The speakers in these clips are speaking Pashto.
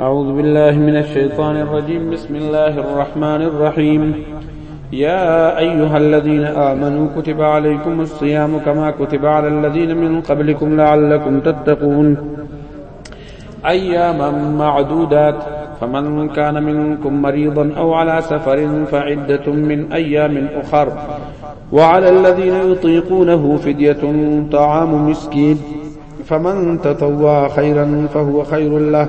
أعوذ بالله من الشيطان الرجيم بسم الله الرحمن الرحيم يا أيها الذين آمنوا كتب عليكم الصيام كما كتب على الذين من قبلكم لعلكم تتقون أياما معدودات فمن كان منكم مريضا أو على سفر فعدة من أيام أخر وعلى الذين يطيقونه فدية طعام مسكين فمن تطوع خيرا فهو خير له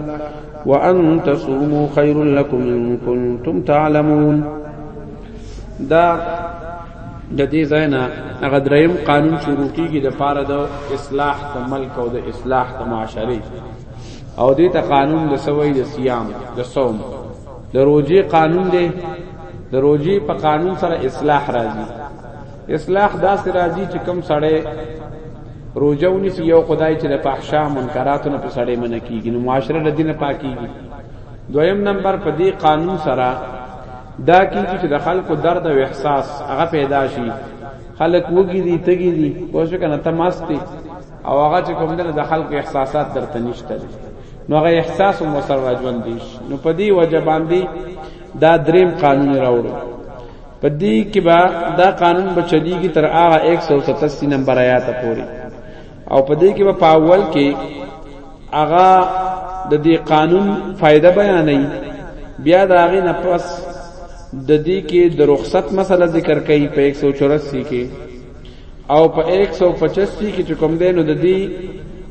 وان تصوموا خير لكم ان كنتم تعلمون دا د دې زینا هغه دریم قانون شروع کیږي د پاره د اصلاح د ملک او د اصلاح د معاشري او دې ته قانون د سوي د صيام د صوم د روزي قانون دی د روزي په قانون سره اصلاح راځي اصلاح داسې راځي چې کم سړی روزه ونیسي یو خدای چې د فحشا منکراتو نه په سړی منع کیږي نو معاشره له دینه پاکیږي دویم نمبر په دې قانون سره دا کیږي چې د خلکو درد او احساس هغه پیدا شي خلک وګي دي تګي دي پوښ کنه تماستی او هغه چې کوم د خلکو احساسات درته نشته نو هغه احساس مو سره ژوند دي نو په دې وجه باندې دا دریم قانون راوړو په دې کې با دا قانون به چلیږي تر هغه 187 نمبر آیات پورې او په دې کې به په اول کې هغه د دې قانون فائدہ بیانې بیا دا غي نه پس د دې کې د رخصت مسله ذکر کړي په 184 کې او په 185 کې چې کوم دی نو د دې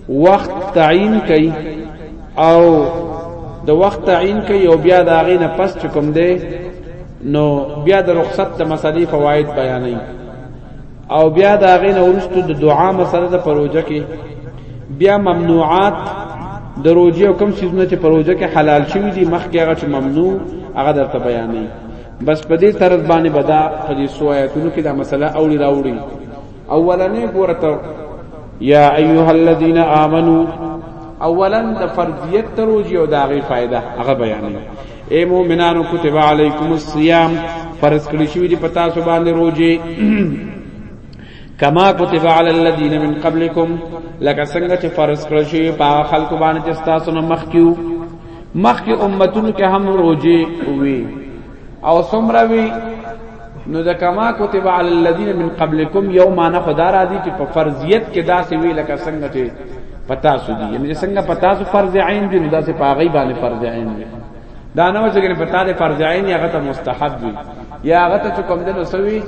وخت تعیین کوي او د وخت تعیین کوي او بیا د هغې نه پس چې کوم دی نو بیا د رخصت د مسلې فواید بیانوي او بیا د هغې نه وروسته د دعا مسله د پروژه کې بیا ممنوعات د روجې او کوم څیزونه چې پروژه کې حلال شوي دي مخکې هغه چې ممنوع هغه درته بیانوي بس په دې طرز باندې بدا په دې سو آیاتونو کې دا مسله اوړي راوړي اولنې ګورته یا ایها الذین آمنو اولا د فرضیت تروجی او داغي فائدہ هغه بیانې اے مومنانو کتب علیکم الصیام فرض کړی شوی دی پتا سو باندې روزي کما کتب علی الذین من قبلکم لکه څنګه چې فرض کړی شوی په خلکو باندې چې تاسو نه مخکیو مخکې امتونو کې هم روزي وي او سمره وي نو د کما کتب علی الذین من قبلکم یوم انا خدا را دي چې په فرضیت کې داسې وی لکه څنګه چې پتا سو دي یعنی څنګه پتا سو فرض عین دي داسې پاغي باندې فرض عین دي دا نه وځي چې پتا دې فرض عین یا غته مستحب دي یا غته چې کوم دنو سوي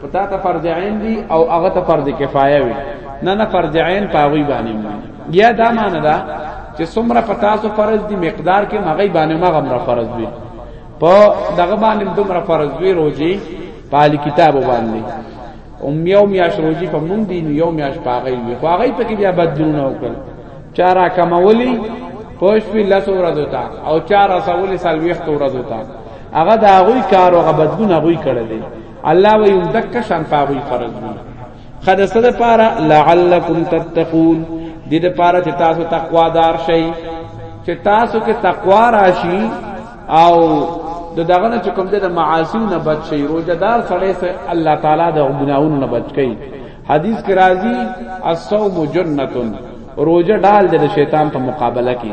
پتا ته فرض عین دي او هغه ته فرض کفایه وي نه نه فرض عین پاغي باندې یا دا معنی دا چې څومره په تاسو فرض دي مقدار کې مغې باندې مغه مر فرض وي په دغه باندې دومره فرض وي روزي پال کتاب باندې ام یو میاش روزي په مونږ دي یو میاش پاغې وي خو هغه په کې بیا بدلونه وکړ چارا کمولی پوش پی لس ورځو تا او چارا سولی سلويخت ورځو تا هغه دا غوي کار او غبدګون غوي کړل دي الله وي دک شان پاوي فرض دي خدسته ده پارا لعلکم تتقون دې ده پارا چې تاسو تقوا دار شئ چې تاسو کې تقوا راشي او د دغه نه کوم د معاصی نه بچ شي روزدار سره سه الله تعالی د ګناہوں نه بچ کړي حدیث کې راځي الصوم جنته روزه ډال د شیطان په مقابله کې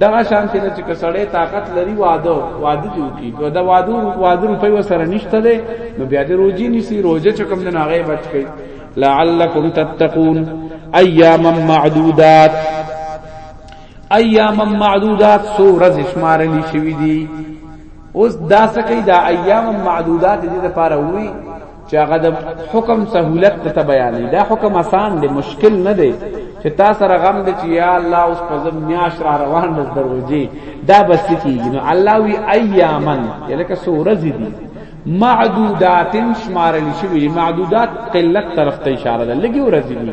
دغه شان ته چې کسړې طاقت لري واده واده دی کی کو دا واده واده روپي وسره نشته دی نو بیا د روزي نسی روزه چې کوم نه هغه بچ کی لعلکم تتقون ایاما معدودات ایاما معدودات سو رز شمار لی شوی دی اوس دا سکی دا ایاما معدودات دې لپاره وی چې هغه د حکم سهولت ته بیانې دا حکم آسان دی مشکل نه دی چې تا سره غم دی چې یا الله اوس په زم میاش را روان د دروځي دا بس کیږي نو الله وی ایامن یلکه سورز دی معدودات شمار لشي معدودات قلت طرف ته اشاره ده لګي ورځي دی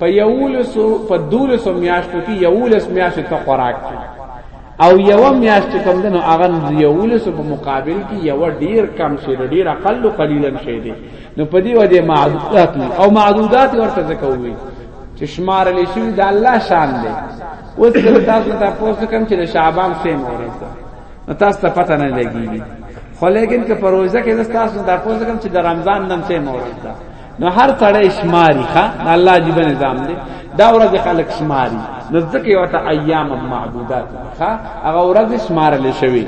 په یولسو په دولسو میاشتو کې یولس میاشتې ته خوراک او یو میاش چې کم دنو هغه یول سو په مقابل کې یو ډیر کم شي ډیر اقل او قلیلا شي دي نو په دې وجه معدودات او معدودات ورته ځکوي چې شمار لې شي د الله شان دی اوس کله تاسو ته پوښتنه کوم چې شعبان سه مورز ده نو تاسو ته پته نه لګیږي خو لیکن که پروژه کې تاسو ته پوښتنه کوم چې د رمضان نن سه مورز ده نو هر سړی شماري ښا الله جیب نظام دی دا ورځ خلک شماري نو ځکه یو ته ایام معدودات ښا هغه ورځ شمارل شوی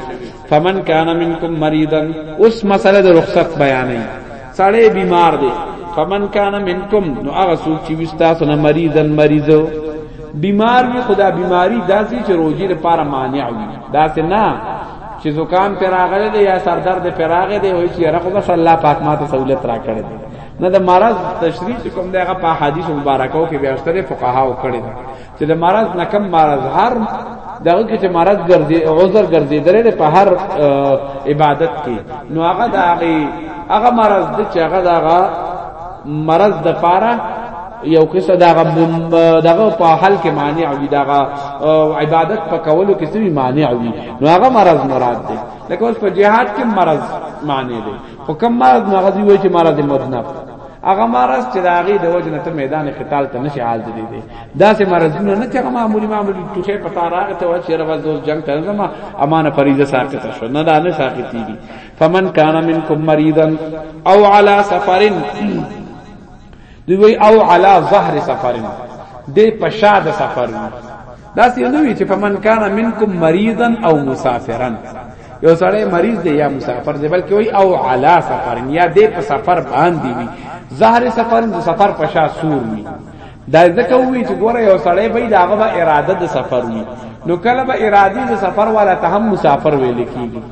فمن کان منکم مریضا اوس مسله د رخصت بیانې سړی بیمار دی فمن کان منکم نو هغه څوک چې وستا سره مریضا مریضو بیمار وي خدا بیماری داسې چې روزي لپاره مانع وي داسې نه چې زکام پر راغله دی یا سر درد پر راغله دی وای چې رقم بس الله پاک ماته سہولت را کړی دی نه د مرض تشریح کوم دغه په حدیث مبارکاو کې بیا ستره فقهاو کړی دی چې د مرض نه کم مرض هر دغه کې چې مرض ګرځي عذر ګرځي درې په هر عبادت کې نو هغه دغه هغه مرض د چې هغه دغه مرض د پاره یو قصه دا غب دغه په حل کې مانع وي دا عبادت په کولو کې سوي مانع وي نو هغه مرض مراد دی لکه اوس په جهاد کې مرض معنی دی خو کوم مرض نه غزي وي چې مرض مدنف هغه مرض چې راغی د وجنه ته میدان قتال ته نشي حال دي دي دا سه مرضونه نه چې معمولی معمولی ټوخه پتا راغی ته چې رواز دوز جنگ ته زما امانه فریضه ساقط شو نه دا نه ساقط دي فمن کان منکم مریضا او علی سفرن دی وی او علا ظهر سفرن دی پشا د سفر دا سی نو وی چې فمن کان منکم مریضا او مسافرا یو سړی مریض دی یا مسافر دی بلکې وی او علا سفرن یا دی په سفر باندې وی ظهر سفرن د سفر پشا سور وی دا ځکه وی چې ګوره یو سړی به داغه به اراده د سفر وی نو کله به اراده د سفر والا ته هم مسافر ویل کیږي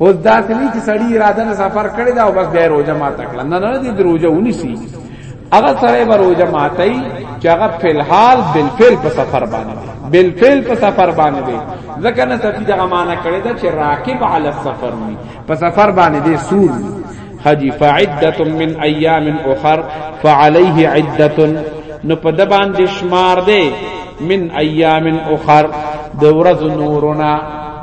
هو دا ته نه چې سړی اراده نه سفر کړی دا او بس بیا روزه ما تکړه نه نه دې روزه ونی سي هغه سره به روزه ماتای چې هغه فلحال بالفعل په سفر باندې بالفعل په سفر باندې دی ځکه نه سفی دغه معنا کړی دا چې راکب علی السفر وي په سفر باندې دی سور وي حجی فعدت من ایام اخر فعليه عدت نو په د باندې شمار دی من ایام اخر د ورځ نورنا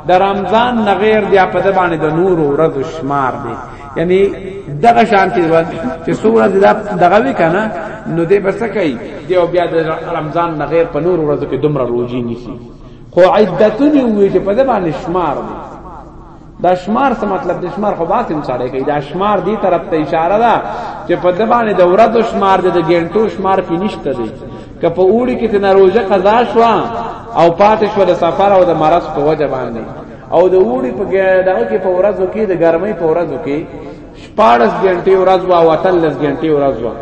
د رمضان نه غیر دی په د باندې د نور ورځ شمار دی یعنی دغه شانتی ورځ چې سوره دغه وی کنه نو دې بس کوي دی او بیا د رمضان نه غیر په نور ورځ کې دومره روزي نیسی خو عدتونه وی چې په د باندې شمار دی دا شمار څه مطلب د شمار خو باسم ساړی کوي دا شمار دی طرف ته اشاره ده چې په د باندې د ورځو شمار دی د ګنټو شمار کې نشته دی که په اوړي کې تنه روزه قضا شو او پاتې شو د سفر او د مرض په وجه باندې او د اوړي په دغه کې په ورځو کې د ګرمۍ په ورځو کې شپاړس ګنټې ورځ وا وطن لس ګنټې ورځ وا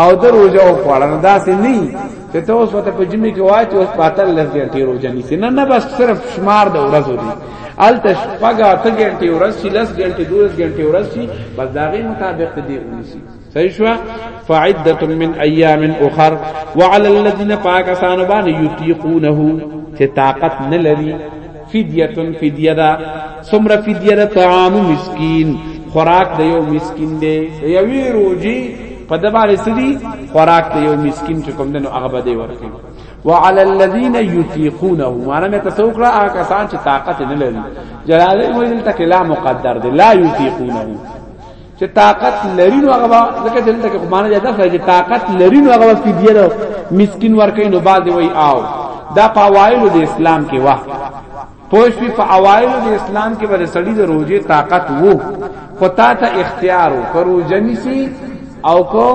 او د روزه او خوړن داسې نه چې ته اوس وته په جمی کې وای چې اوس پاتل لږ ګنټې روزه نیسی نه نه بس صرف شمار د ورځو دی ال تشپګه ته ګنټې ورځ شي لږ ګنټې دوه ګنټې ورځ شي بس داغه مطابق دی ونیسی صحیح شو فعدت من ایام اخر وعلى الذين پاکستان باندې یطيقونه چې طاقت نه لري فدیتن فدیه دا سمره فدیه دا طعام مسکین خوراک د یو مسکین دی د یوې روجي په د باندې سدي خوراک د یو مسکین چې کوم دنو هغه بده ورکړي وعلى الذين يطيقونه معنا مې تاسو کړه هغه کسان چې طاقت نه لري جلاله ویل ته کلام مقدر دی لا يطيقونه چې طاقت لري نو هغه ځکه چې دلته کې معنی دا ده چې طاقت لري نو هغه وخت دی له مسكين ورکې نو بعد وی آو دا په اوایلو د اسلام کې واه پوش پی په اوایلو د اسلام کې بر سړی د روزي طاقت وو خو تا ته اختیار وو کرو جنسی او کو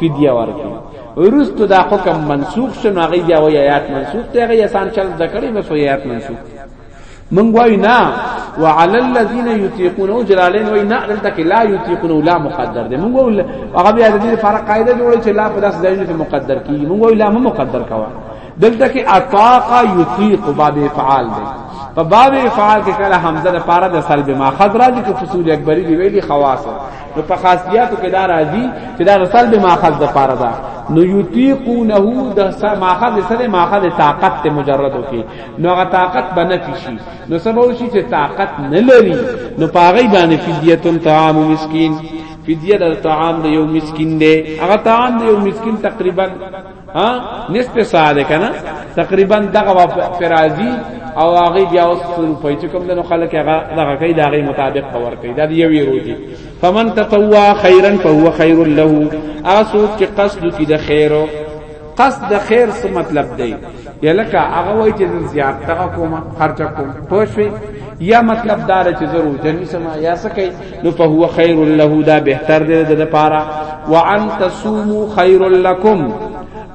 فدیه ورکې ورستو دا حکم منسوخ شنو هغه دی او آیات منسوخ ته هغه آسان چل ذکرې بس آیات منسوخ من وای نه وعلى الذين يطيقون جلالين وای نه دلته کې لا يطيقون لا مقدر دي من وای هغه بیا د دې لپاره قاعده جوړه چې لا په داس ځایونو کې مقدر کی من وای لا هم مقدر کوا دلته کې اطاقه يطيق باب افعال دي په باب افعال کې کله حمزه لپاره د سلب ما خضرا دي کې فصول اکبری دی ویلي خواص نو په خاصیاتو کې دا راځي چې دا سلب ما خضر لپاره ده نو یطیقونه د ماخذ سره ماخذ طاقت ته مجردو کې نو هغه طاقت به نفي شي نو سبا شي چې طاقت نه لري نو پاغي باندې فدیتون طعام مسکین فدیه د طعام د یو مسکین دی هغه طعام د یو مسکین تقریبا ها نصف ساده کنه تقریبا دغه فرازی او هغه بیا اوس روپۍ چې کوم دنو خلک هغه دغه کوي دا غي مطابق باور کوي دا یو یو روزي فمن تطوع خیرا فهو خیر له اسو چې قصد کی د خیرو قصد د خیر څه مطلب دی یا لکه هغه وای چې زه زیات دغه کوم خرچه کوم پوه شوې یا مطلب دار چې زه روزه نیسم یا څه کوي نو په هو خیر له دا بهتر دی د لپاره وان تصوموا خیر لکم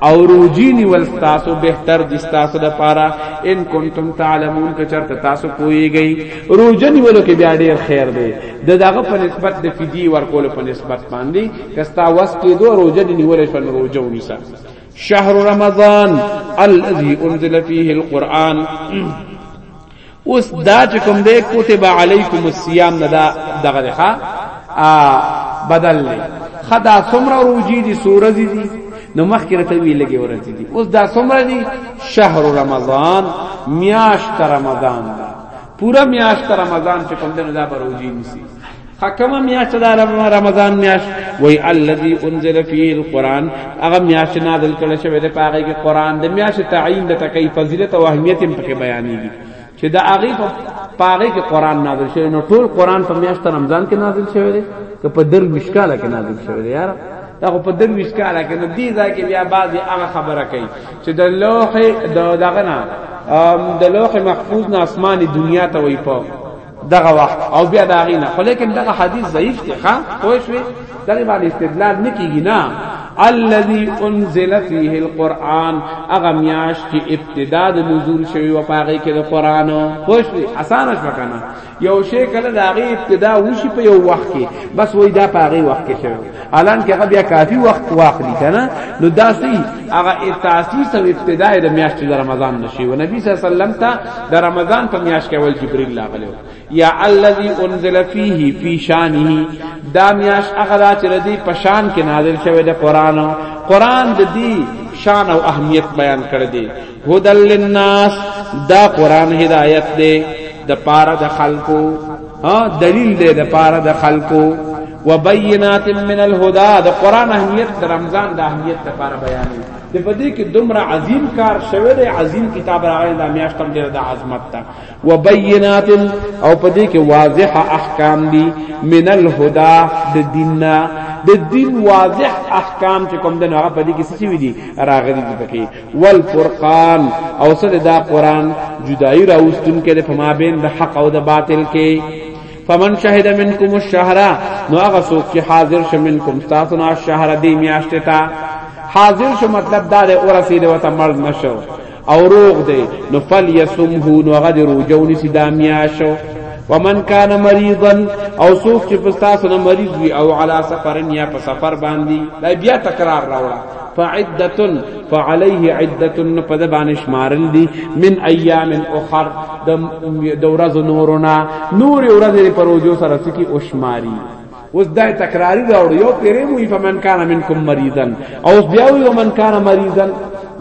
او روجینی ولستاسو بهتر دي تاسو د پاره ان کنتم تعلمون که چرته تاسو پويږئ روجنی ولو کې بیا ډیر خیر دی د دغه په نسبت د فدی ورکول په نسبت باندې کستا وس کې دوه روزه دې نیولې شو روزه ونیسه شهر رمضان الذي انزل فيه القرآن اوس دا چې کوم دې کتب علیکم الصيام نه دا دغه ښا بدل لې خدا څومره روزي دي سورې دي نو مخکې راته وی لګي ورته دي اوس دا څومره دي شهر رمضان میاشت رمضان دا پورا میاشت رمضان چې کوم دې نه دا بروزي نسی حکم میاشت دا رمضان میاشت وای الذی انزل فی القران هغه میاشت نازل کړه شوی د پاره کې قران د میاشت تعین د تکي فضیلت او اهمیت هم پکې بیانېږي چې دا هغه په پاره کې قران نازل شوی نو ټول قران په میاشت رمضان کې نازل شوی دی که په در مشکاله کې نازل شوی دی یار دا په در مشکاله کې نو دې ځای کې بیا بعضی هغه خبره کوي چې د لوح د دغه نه د لوح محفوظ نه اسماني دنیا ته وای په دغه وخت او بیا دا غینا خو لیکن دغه حدیث ضعیف دی ښا پوه شوې دغه باندې استدلال نکیږي نه الذي انزل فيه القران اغه میاش چې ابتدا د نزول شوی و پاغه کې د قران پوه شوې اسانه شو کنه یو شی کله دا غي ابتدا وشي په یو وخت کې بس وای دا پاغه وخت کې شوی الان کې هغه بیا کافی وخت واخلي کنه نو دا سي هغه تاسیس او ابتدا د میاشت د رمضان نشي او نبی صلی الله علیه وسلم ته د رمضان په میاشت کې ول جبرئیل لاغلو یا الذی انزل فیه فی شانه دا میاشت هغه را چې ردی په شان کې نازل شوی د قران قران د دې شان او اهمیت بیان کړ دی هدل للناس دا قران هدایت دی د پاره د خلقو ها دلیل دی د پاره د خلقو وبینات من الهدى د قران اهمیت د رمضان د اهمیت لپاره بیانوي د پدې کې دومره عظیم کار شوه دی عظیم کتاب راغلی د میاشتم ډیر د عظمت ته وبینات او پدې کې واضح احکام دي من الهدى د دیننا د دین واضح احکام چې کوم د هغه پدې کې څه وی دي راغلي دي پکې والفرقان او سره دا قران جدائی راوستون کې په مابین د حق او د باطل کې فمن شهد منکم الشهر نو هغه څوک چې حاضر شه منکم تاسو نه شهر دی میاشت ته حاضر شو مطلب دا دی اور سید وته مرض نشو او روغ دی نو فل یسمه نو هغه دی روجونی سیدا میاشو ومن کان مریضا او څوک چې پستاسو نه مریض وي او علا سفرن یا په سفر باندې دا بیا تکرار راوړه فعدتن فعليه عدتن په د باندې شمارل دي من ايام اخر د د ورځ نورنا نور ورځ پر روزو سره سکی او شماري اوس دا تکراری راوړ یو پیرې مو فمن کان منکم مریضا او بیا یو من کان مریضا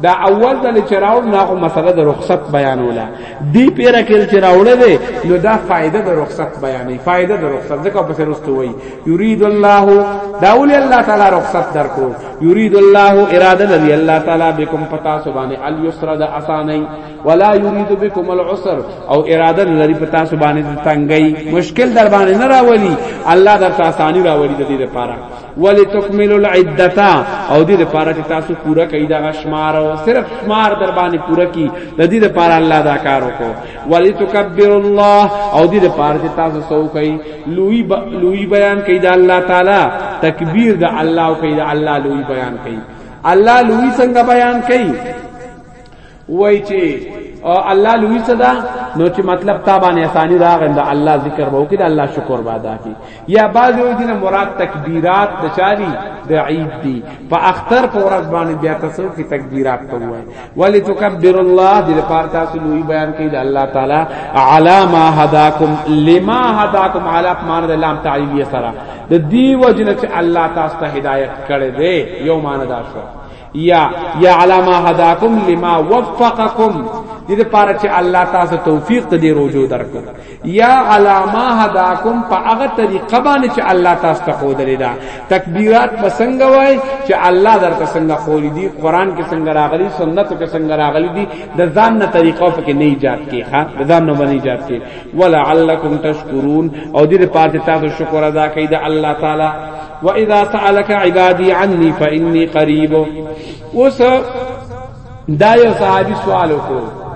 دا اول دل چراول نه خو مسله د رخصت بیانوله دی پیره کل چراول دی نو دا فائدہ د رخصت بیانې فائدہ د رخصت ځکه په سر واستوي یرید الله داول الله تعالی رخصت درکو یرید الله اراده لري الله تعالی بكم پتا سبحانه اليسر د اساني ولا یرید بكم العسر او اراده لري پتا سبحانه د تنګي مشکل در باندې نه راولي الله در تاسو اساني راولي د دې لپاره ولتکملوا العدتا او دې لپاره چې تاسو پورا کړئ دا شمار او صرف شمار در باندې پورا کی د دې لپاره الله دا کار وکړو ولتکبر الله او دې لپاره چې تاسو سو کوي لوی با لوی بیان کوي د الله تعالی تکبیر د الله او کوي د الله لوی بیان کوي الله لوی څنګه بیان کوي وای چې الله لوی صدا نو چې مطلب تا باندې اسانی راغند الله ذکر وو کې الله شکر بادا کی یا بعضی وی دینه مراد تکبیرات د چاري د عید دی په اختر په ورځ باندې بیا تاسو کې تکبیرات کوی ولی تکبر الله د لپاره تاسو لوی بیان کړي د الله تعالی علامه هداکم لما هداکم علی مان د لام تعلیلیه سره د دی وجنه چې الله تاسو ته هدایت کړي دی یو مان دا شو یا یا علی ما هداکم لما وفقکم دې لپاره چې الله تاسو توفیق ته دې روجو درکو یا علی ما هداکم په هغه طریقه باندې چې الله تاسو ته خو درې دا تکبیرات پسنګ وای چې الله درته څنګه خولې دي قران کې څنګه راغلي سنت کې څنګه راغلي دي د ځان نه طریقو په کې نه ایجاد کې ها د ځان نه باندې ایجاد کې ولعلکم تشکرون او دې لپاره تاسو شکر ادا کړئ د الله تعالی واذا سالك عبادي عني فاني قريب اوس دا یو صحابي سوال وکړو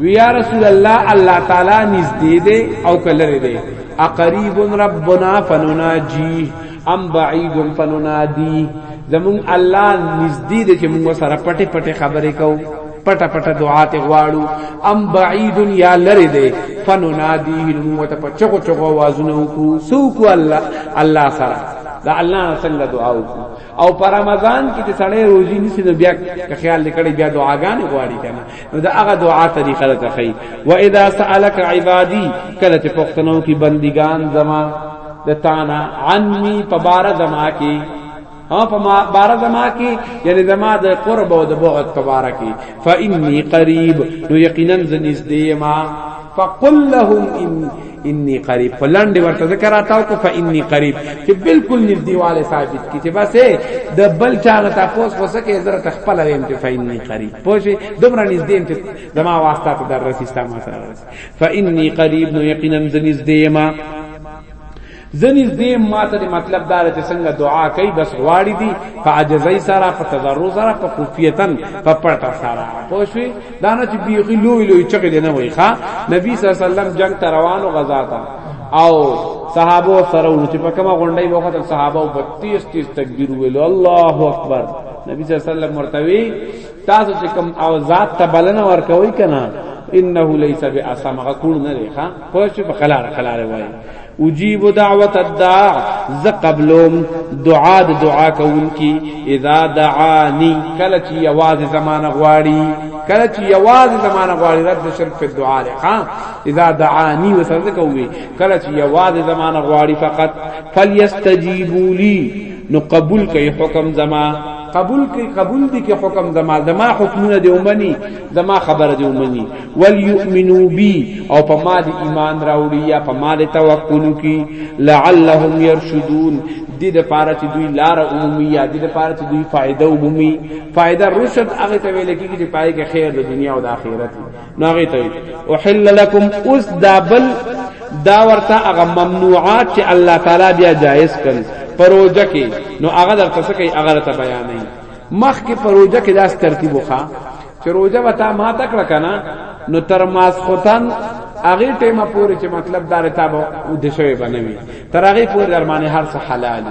ویا رسول الله الله تعالی نږدې دی او کلر دی اقریب ربنا فنناجی ام بعید فننادی زمون الله نږدې دی چې موږ سره پټه پټه خبرې کوو پټه پټه دعا ته غواړو ام بعید یا لری دی فننادی نو ته په چغو چغو आवाजونه کو سو کو الله الله سره دا الله څنګه دعا وکړو او پر رمضان کې چې سړی روزي نسی نو بیا که خیال لیکړي بیا دعاګانې غواړي کنه نو دا هغه دعا طریقه ده خی و اذا سالک عبادی کله چې پښتنو کې بندگان زما د تانا عنی پبار زما کې او په ما بار زما کې یعنی زما د قرب او د بعد په بار کې فإني قریب نو یقینا زنځدې ما فقل لهم ان انی قریب فلند ورته ذکر آتاو کو فانی قریب چې بالکل نږدېواله ثابت کی چې بس د بل چا نه تاسو وسکه زره تخپل ویم چې فانی قریب پوه دومره نږدې چې زما واسطه ته در رسیستا ما سره فانی قریب نو یقینا زنځدې ما زنیز دې ماته دې مطلب دار چې څنګه دعا کوي بس غواړي دي په عجزۍ سره په تضرع سره په خفیتن په پټه سره پوه شئ دا نه چې بیخي لوی لوی چغې دې نه وای ښا نبی صلی الله علیه وسلم جنگ ته روانو غزا ته او صحابه سره ورته په کومه غونډه یې وخت صحابه 32 30 تکبیر ویل الله اکبر نبی صلی الله علیه وسلم مرتوی تاسو چې کوم او ذات ته بلنه ورکوي کنه انه ليس باسمغه کول نه دی ښا پوه شو په خلاره خلاره وای اجیب دعوت الداع ز قبلوم دعا د دعا کوونکی اذا دعانی کله چې یواز زمانه غواړي کله چې یواز زمانه غواړي رد شرک په دعا لري ها اذا دعانی وسره کوي کله چې یواز زمانه غواړي فقط فلیستجیبوا لی نو قبول کوي حکم زما قبول کوي قبول دي کې حکم زما زما حکمونه دی ومني زما خبره دی ومني وليؤمنو بي او په ما دي ایمان راوړي یا په ما دي توکل کی لعلهم يرشدون دې د پاره چې دوی لار عمومي یا دې د پاره چې دوی فائدہ عمومي فائدہ رشد هغه ته ویل کیږي چې پای کې خیر د دنیا او د آخرت نو هغه ته وحل لكم اس دابل دا ورته هغه ممنوعات چې الله تعالی بیا جائز کړي پروژه کې نو هغه درته څه کوي هغه ته بیانوي مخ کې پروژه کې داس ترتیب وخا چې روزه وتا ما تکړه کنه نو تر ماس ختن هغه ټیمه پورې چې مطلب دار تاب او د شوی بنوي تر هغه پورې درمانه هر څه حلال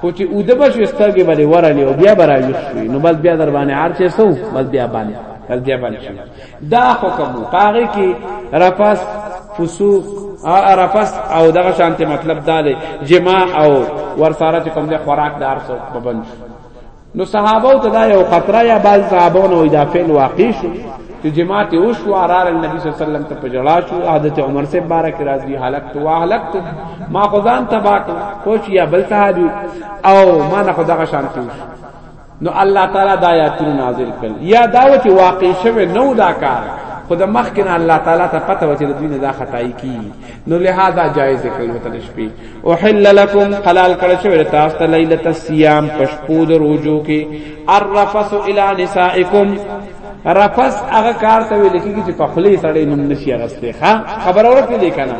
خو چې او د بش استګي باندې ورالي او بیا برایو شوی نو بس بیا در باندې هر څه سو بس بیا باندې بس بیا باندې دا حکم پاره کې رفس فسوق عرفس او دغه شانته مطلب دا دی جما او ورساره چې کوم له خوراک دار سو پابند نو صحابه ته دا یو خطر یا بعض صحابه نو دا فعل واقع شو چې جماعت او شو ارار النبي صلی الله علیه وسلم ته پجړا شو حضرت عمر سے بارک راضی حالت تو حالت تو ما خدان تبا کو کوچ یا بل صحابي او ما نه خدا شان شو نو الله تعالی دا آیاتونه نازل کړ یا دا و چې واقع شوه نو دا کار خود مخکنا الله تعالی ته پته و چې د دین دا خدای کی نو لہذا جایز کړی وته شپې احل لكم حلال کړه شوی تاسو ته ليله الصيام پشپو د روزو کې الرفس الى نسائكم رفس هغه کار ته ویل کیږي چې په خلی سړی نوم نشي غسته ها خبر اورته دی کنه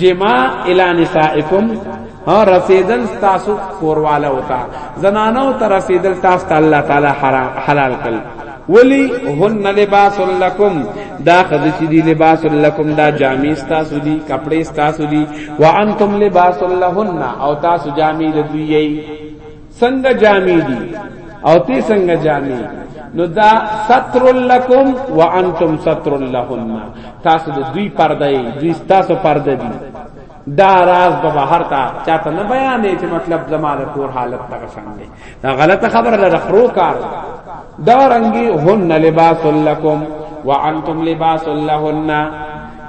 جما الى نسائكم ها رسیدل تاسو کورواله وتا زنانو ته رسیدل تاسو ته الله تعالی حلال کړ ولی هن لباس لکم دا خدای چې دی لباس لکم دا جامې ستاسو دي کپڑے ستاسو دي وانتم لباس لهن او تاسو جامې د دوی یې څنګه جامې دي او ته څنګه جامې نو دا ستر لکم وانتم ستر لهن تاسو د دوی پرده دوی تاسو پرده دي دا راز به بهر تا چاته نه بیانې چې مطلب زما د کور حالت دغه څنګه دی دا غلطه خبره ده د خرو کار دا رنګي هن لباس لکم وانتم لباس لهن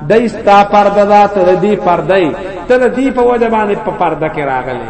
د استا پرده ذات د دې پردې ته د دې په وجه باندې په پرده کې راغلي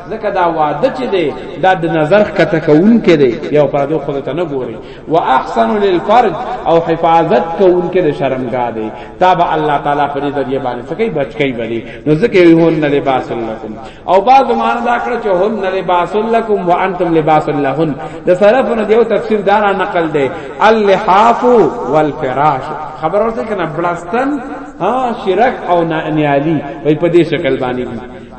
ځکه دا واده چې دی دا د نظر کته کوونکې دی یو پردو خود ته نه ګوري واحسن للفرج او حفاظت کوونکې د شرمګاه دی تاب الله تعالی په دې ذریعہ باندې سکی بچ کوي بری نو ځکه یو هون لباس لکم او بعض مان دا کړ چې هون لباس لکم وانتم لباس لهن د صرف نه دیو تفسیر دارا نقل دی اللحاف والفراش خبر ورته کنه بلستان ها شرک او نعلی وای په دې شکل باندې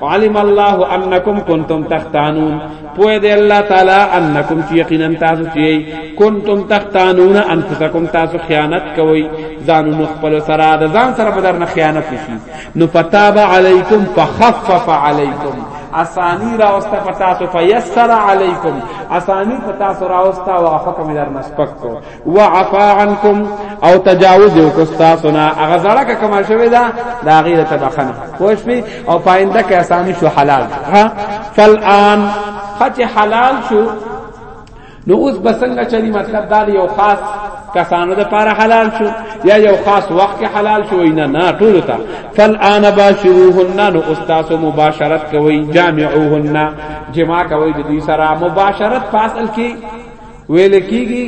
علم الله انکم کنتم تختانون پوه دی الله تعالی انکم چې یقینا تاسو چې کنتم تختانون انفسکم تاسو خیانت کوي ځانونو خپل سره د ځان سره په درنه خیانت شي نو فتاب علیکم فخفف علیکم اسانی را اوستا پتا سو فیسر علیکم اسانی پتا سو را اوستا واخکم در نسپک کو وعفا عنكم او تجاوز یو کو تاسو نه هغه زړه کا کما شوی دا دا غیره تبخنه خوش پی او پاینده کې اسانی شو حلال ها فالان خط حلال شو نو اوس بسنګ چلی مطلب دا یو خاص کسانو د پاره حلال شو یا یو خاص وخت کې حلال شو نه نه ټول ته فالان باشروهن نو استاد مباشرت کوي جامعوهن جما کوي د دې سره مباشرت فاصل کې ویل کیږي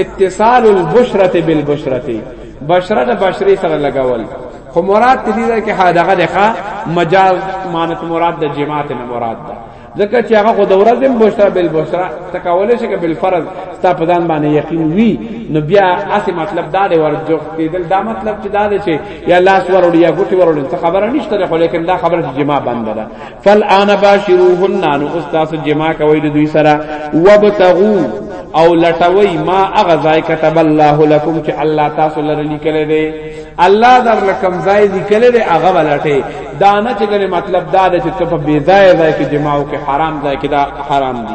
اتصال البشرته بالبشرته بشره د بشری سره لګول خو مراد دې ده کې حادغه ده مجاز مانت مراد د جماعت نه مراد ده ځکه چې هغه خو د ورځې بشرا بل بشرا تکول شي کې بل فرض ستا په ځان باندې یقین وی نو بیا اسی مطلب دا دی ورجو کېدل دا مطلب چې دا دی چې یا لاس ورول یا ګوتی ورول څه خبره نشته خو لیکن دا خبره چې جما بند ده فالآن باشروهن نو استاس جما کوي د دوی سره وبتغو او لټوي ما اغزای كتب الله لكم چې الله تاسو لره لیکل دي الله در لکم زای لیکل دي هغه ولټه دانه چې مطلب دا ده چې په بی ځای ځای کې جماو کې حرام ځای کې دا حرام دي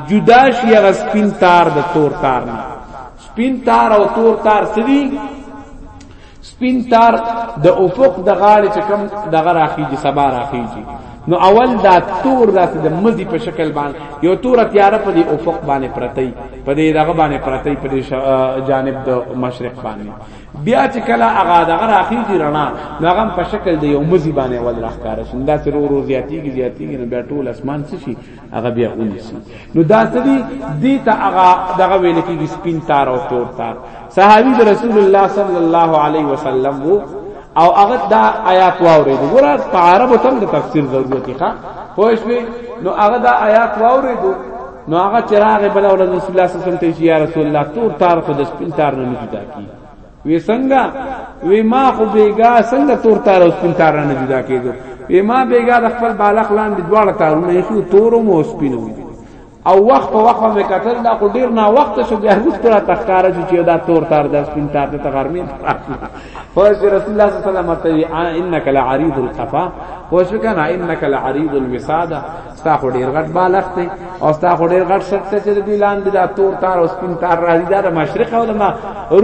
جدا شي هغه سپین تار د تور تار نه سپین تار او تور تار سدي سپین تار د افق د غاړې چې کم د غره اخیږي سبا راخیږي نو اول دا تور داسې د مزي په شکل باندې یو تور تیاره په دې افق باندې پرتې په دې دغه باندې پرتې په دې جانب د مشرق باندې بیا چې کله هغه دغه راخیږي رڼا نو هغه په شکل د یو مزي باندې اول راخاره شي دا سر ورو زیاتیږي زیاتیږي نو بیا ټول اسمان څه شي هغه بیا ونیسی نو دا سدی دی ته هغه دغه ویل کیږي سپین تار او تور تار صحابي د رسول الله صلی الله علیه وسلم وو او هغه دا آیات واورید ګور په عربو تم د تفسیر ضرورت ښه پوه شئ نو هغه دا آیات واورید نو هغه چراغ بل ول رسول الله صلی الله علیه وسلم ته یا رسول الله تور تار خو د سپین تار نه نه جدا کی وی څنګه وی ما خو بیګا څنګه تور تار او سپین تار نه جدا کېدو وی ما بیګا د خپل بالغ لاندې دواړه تارونه یې خو تور او سپینو او وخت په وخت مې کتل دا خو ډیر نا وخت شو بیا هیڅ پر تخکار چې چې دا تور تار د سپین تار ته غرمې فوج رسول الله صلی الله علیه وسلم ته انک لعریض القفا فوج کنا انک لعریض الوساده ستا خو ډیر غټ بالښت دی او ستا خو ډیر غټ شرط ته چې د دوی لاندې دا تور تار او سپین تار راځي دا د مشرق او د ما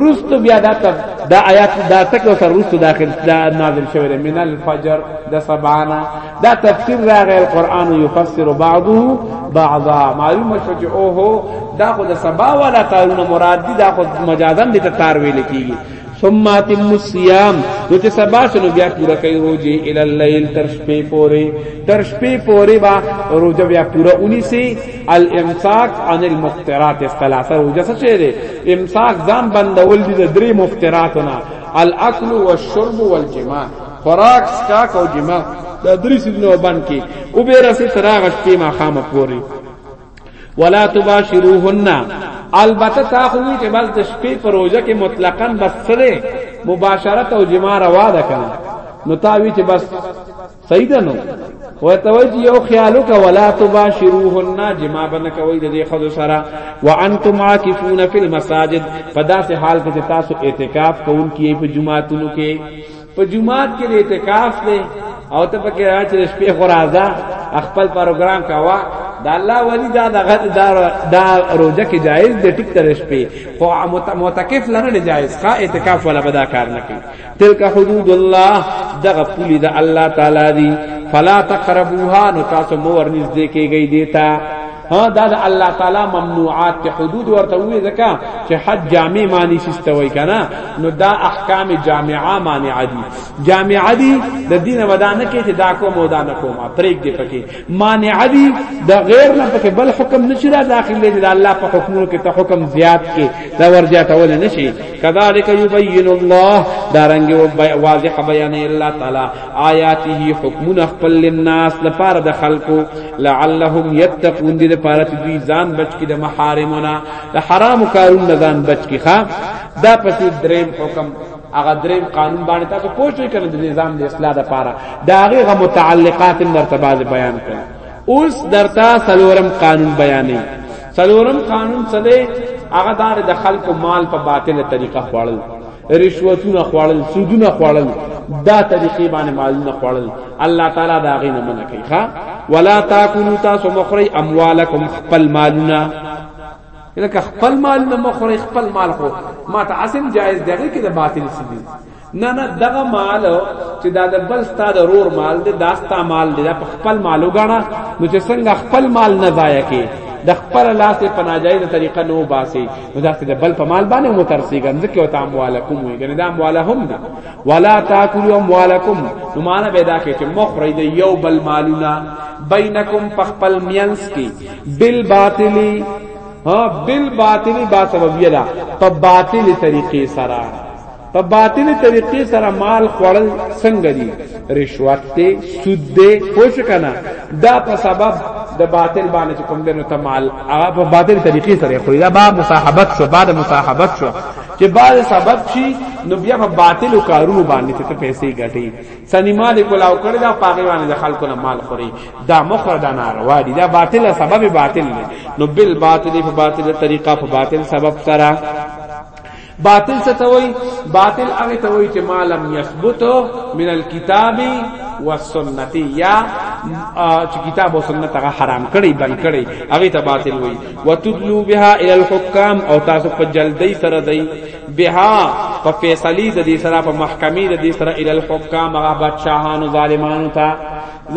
روستو بیا دا تب دا آیات دا تک او سر روستو داخل دا نازل شوی دی من الفجر د سبانا دا تفسیر راغی القرآن یفسر بعضه بعضا معلومه شو چې اوهو دا خو د سبا والا تارونه مراد دي دا خو مجازا د تار ویل کیږي ثم اتم الصيام نو چې سبا شنو بیا پورا کوي روزي ال الليل تر شپې پورې تر شپې پورې با روزه بیا پورا اونی سي الامساك عن المفترات الثلاثه روزه څه شي دي امساك ځان بندول دي د درې مفتراتونه الاكل والشرب والجماع خوراک سکاک او جماع د درې سيزونو باندې او به راسي تراغ شپې ما خامه پوري ولا تباشروهن البته تا خو وی چې بس د شپې په روزه کې مطلقاً بس سره مباشرت او جما روا ده کنه نو تا وی چې بس صحیح ده نو و ته وی چې یو خیالو کا ولا تباشروهن جما بنه کوي د دې خود سره وانتم عاکفون فی المساجد پدا سه حال کې تاسو اعتکاف کوونکی په جمعاتونو کې په جمعات کې د اعتکاف دی او ته پکې راځي شپې خو راځه خپل پروګرام کاوه دا الله ولی دا دا دا, دا روزه کې جایز دی ټیک تر شپې خو متکف لره نه جایز ښا اعتکاف ولا بدا کار نه کوي تلک حدود الله دغه پولی دا الله تعالی دی فلا تقربوها نو تاسو مو ورنږدې کېږئ دیتا ها دا د الله تعالی ممنوعات ته حدود ورته وی ځکه چې حد جامع معنی سیستوي کنه نو دا احکام جامعه معنی عادي جامع عادي د دین ودا نه کې چې دا کوم او دا نه کوم پرېګ دی پکې معنی عادي د غیر نه پکې بل حکم نشي را داخل دی د الله په حکمونو کې ته حکم زیات کې دا ورجا ته ول نشي کذالک یبین الله دارنګ واضح بیان الله تعالی آیاته حکمون خپل للناس لپاره د خلقو لعلهم یتقون دې لپاره چې دوی ځان بچ کړي د محارمونه د حرام کارونو نه ځان بچ کړي ښا دا پسې دریم حکم هغه دریم قانون باندې تاسو پوه شئ کنه د نظام د اصلاح لپاره دا هغه متعلقات مرتبه بیان کړي اوس درتا سلورم قانون بیانې سلورم قانون څه دی هغه د خلکو مال په باطله طریقه خوړل رشوتونه خوړل سودونه خوړل دا طریقې باندې مالونه خوړل الله تعالی دا غي نه منع کوي ها ولا تاكلوا تاسو مخري اموالکم خپل مالونه لکه خپل مال نه مخري خپل مال خو ما ته اسم جائز دی کې د باطل سدي نه نه دغه مال چې دا د بل ستاد رور مال دی دا ستا مال دی دا خپل مال وګاڼه نو چې څنګه خپل مال نه ضایع کې د خپل لاس په ناجایز طریقه نو باسي نو دا ته بل په مال باندې مو ترسيږي ځکه او تام والکم وي ګنه دا والهم دي ولا تاكلوا اموالکم نو معنا به دا کې چې مخری دی یو بل مالونه بینکم پخپل مینس کې بل باطلی ها بل باطلی با سبب یلا په باطلی طریقې سره په باطل طریقې سره مال خوړل څنګه دي رشوت دی سود دی خوش کنه دا په سبب د باطل باندې کوم دنو ته مال هغه په باطل طریقې سره خو دا با مصاحبت شو بعد مصاحبت شو چې بعد سبب شي نو بیا په باطل کارونو باندې ته پیسې ګټي سنیما دې کولاو کړی دا پاګې باندې د خلکو نه مال خوري دا مخره دا ناروا دي دا باطل سبب باطل نو بل باطل په باطل طریقه په باطل سبب سره باطل څه ته وای باطل هغه ته وای چې ما لم يثبت من الكتاب والسنت یا چې کتاب او سنت هغه حرام کړي بند کړي هغه ته باطل وای وتدلو بها الى الحكام او تاسو په جلدی سره دی بها په فیصله د دې سره په محکمه د دې سره الى الحكام هغه بادشاہانو ظالمانو ته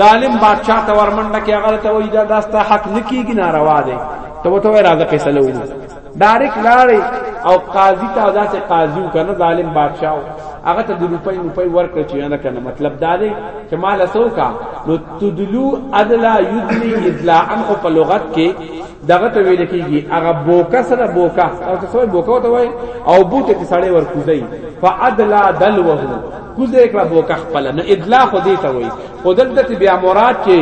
ظالم بادشاہ ته ورمنډه کې هغه ته وای دا داسته حق نکیږي ناروا دی ته وته راځه فیصله وکړه ډایرک لاړې او قاضي ته داسې قاضي وکنه ظالم بادشاہ هغه ته د روپۍ موپۍ ورکړ چې نه کنه مطلب دا دی چې مال اسو کا نو تدلو ادلا یدلی ادلا ان خو په لغت کې دغه ته ویل کېږي هغه بوکا سره بوکا او ته سوې بوکا ته وای او بوته کې سړې ور کوزي فادلا دلوه کوزه کړه بوکا خپل نو ادلا خو دې ته وای خو دلته بیا مراد چې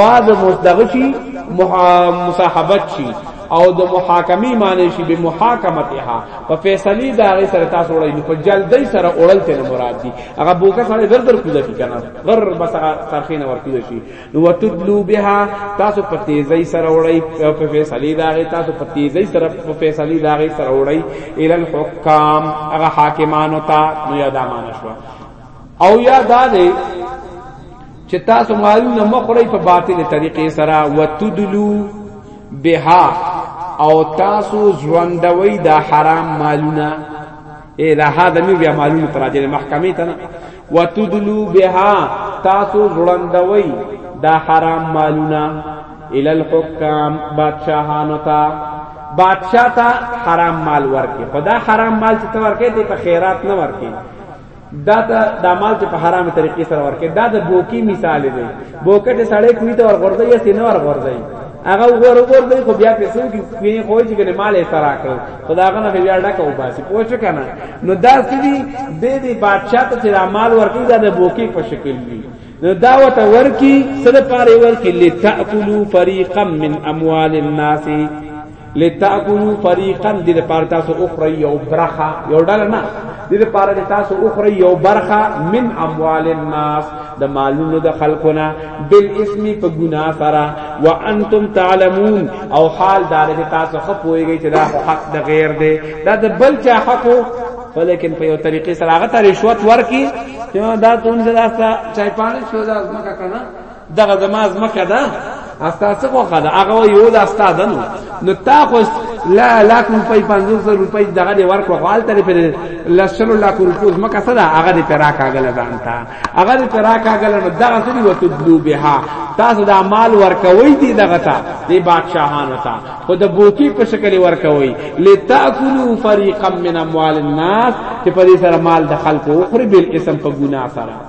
بعض مصدغشي مصاحبت شي او د محاکمی معنی شي به محاکمتها په فیصله دا غي سره تاسو وړي نو په جلدی سره اورل ته مراد دي هغه بوکه سره در در کوزه کی کنه غر بس ترخینه ور کوزه شي نو وتدلو بها تاسو په تیزی سره وړي په فیصله دا غي تاسو په تیزی سره په فیصله دا غي سره وړي ال الحکام هغه حاکمانو ته نو یادا معنی شو او یا دا دی چې تاسو مالونه مخوري په باطل طریقې سره وتدلو بها او تاسو ژوندوي دا حرام مالونه اے دا هاذا می بیا مالونه تراجه محکمې ته نه وتدلو بها تاسو ژوندوي دا حرام مالونه ال الحکام بادشاہانو ته بادشاہ ته حرام مال ورکي خدا حرام مال چې ورکي ته خیرات نه ورکي دا ته د مال چې په حرامه طریقې سره ورکې دا د بوکی مثال دی بوکه چې سړی کوي ته ورغورځي یا سینه ورغورځي هغه ورغورځي خو بیا پیسو کې کوي خو چې کنه مال یې سره کړو خداغه نه بیا ډکه وباسي پوه شو کنه نو دا سړي د دې بادشاہ ته چې مال ورکې دا د بوکی په شکل دی نو دا وته ورکی سره پاره ورکی لتاکلوا فریقا من اموال الناس لتاکلوا فریقا دې لپاره تاسو اخرى یو برخه یو ډله نه دې لپاره تاسو اخرى یو برخه من اموال الناس د مالونو د خلقنا بالاسم په ګنا سره وانتم تعلمون او حال دار دې تاسو خپويږي چې دا حق د غیر دی دا د بل چا حق ولیکن په یو طریقې سره هغه ته رشوت ورکي چې دا تون زړه چای پانی شو دا مکه کنه دغه زما ځمکه ده استا څه خوخه ده هغه یو د استا ده نو تا خو لا لا کوم پای 500 روپۍ دغه دی ورکو غوال تر پر لسلو لا کوم کوز مکه صدا هغه دی پر راکاګل ځانتا هغه دی پر راکاګل نو دغه سړي وتدلو بها تاسو دا مال ورکوي دي دغه تا دی بادشاہانو تا خو د بوکی په شکل ورکوي لتاكلوا فريقا من اموال الناس چې په دې سره مال د خلکو خوري بل اسم په ګناه سره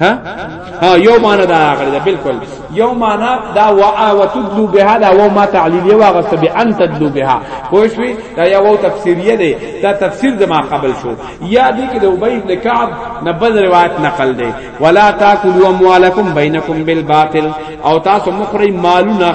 ها ها یو معنا دا غړي دا بالکل یو معنا دا وا وتدلو بها دا و ما تعلیلیه واغسته به ان تدلو بها پوښوي دا یو تفسیریه دی دا تفسیر زما قبل شو یا دی کې د ابی ابن کعب نه بل روایت نقل دی ولا تاکلوا اموالکم بینکم بالباطل او تاسو مخری مالونه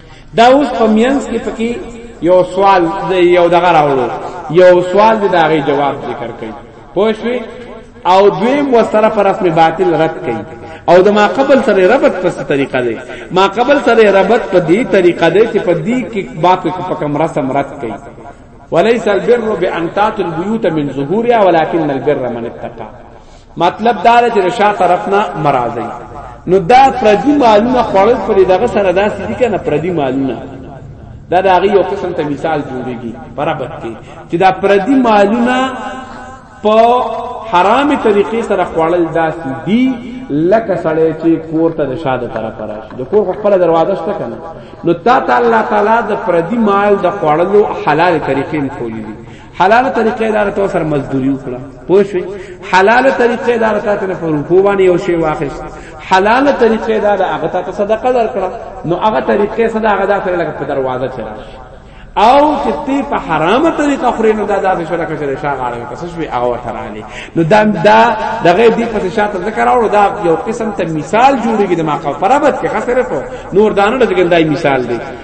دا اوس په مینس کې پکې یو سوال د یو دغه راوړو یو سوال د دغه جواب ذکر کړي پوه شئ او دویم وسره پر رسم باطل رد کړي او د ما قبل سره ربط په څه طریقه دی ما قبل سره ربط په دې طریقه دی چې په دې کې باپ په کوم رسم رد کړي وليس البر بان تاتوا البيوت من ظهورها ولكن البر من اتقى مطلب دا دی چې شاه طرف نه مرازي نو دا پردي مالونه خوړل پر دغه سره دا سدي کنه پردي مالونه دا دا غي یو قسم ته مثال جوړيږي برابر کې چې دا پردي مالونه په حرامي طریقې سره خوړل دا سدي لکه سړی چې کور ته د شاده طرف راشي د کور خپل دروازه شته کنه نو تا تعالی تعالی د پردي مال د خوړلو حلال طریقې مخولې دي حلاله طریقې دار ته سر مزدوری وکړه پوه شئ حلاله طریقې دار ته ته په رکوع باندې یو شی واخیست حلاله طریقې دار هغه ته صدقه درکړه نو هغه طریقې صدا هغه داخله لکه په دروازه چلا او چې تی په حرامه طریقه خوري نو دا داسې شرکه چې شاغ عالم تاسو شوي هغه ورته رالی نو دا دا دغه دی په شاته ذکر اورو دا یو قسم ته مثال جوړیږي د ما په فرابت کې خسرته نور دانه د ګندای مثال دی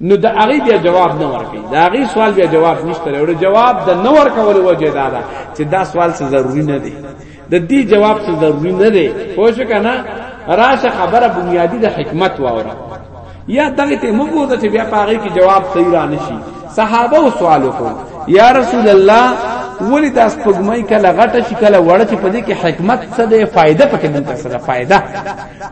نو د هغه بیا جواب نه ورکړي دا هغه سوال بیا جواب نشته لري جواب د نه ورکول وجه دا ده چې دا سوال څه ضروری نه دی د دې جواب څه ضروری نه دی خو شو کنه راشه خبره بنیادی د حکمت واوره یا دغه ته موږ وځه چې بیا پاره کې جواب صحیح را نشي صحابه او سوال وکړ یا رسول الله ولی دا سپګمای کله غټه شي کله وړه چې پدې کې حکمت څه دی فائدہ پکې مونږ سره فائدہ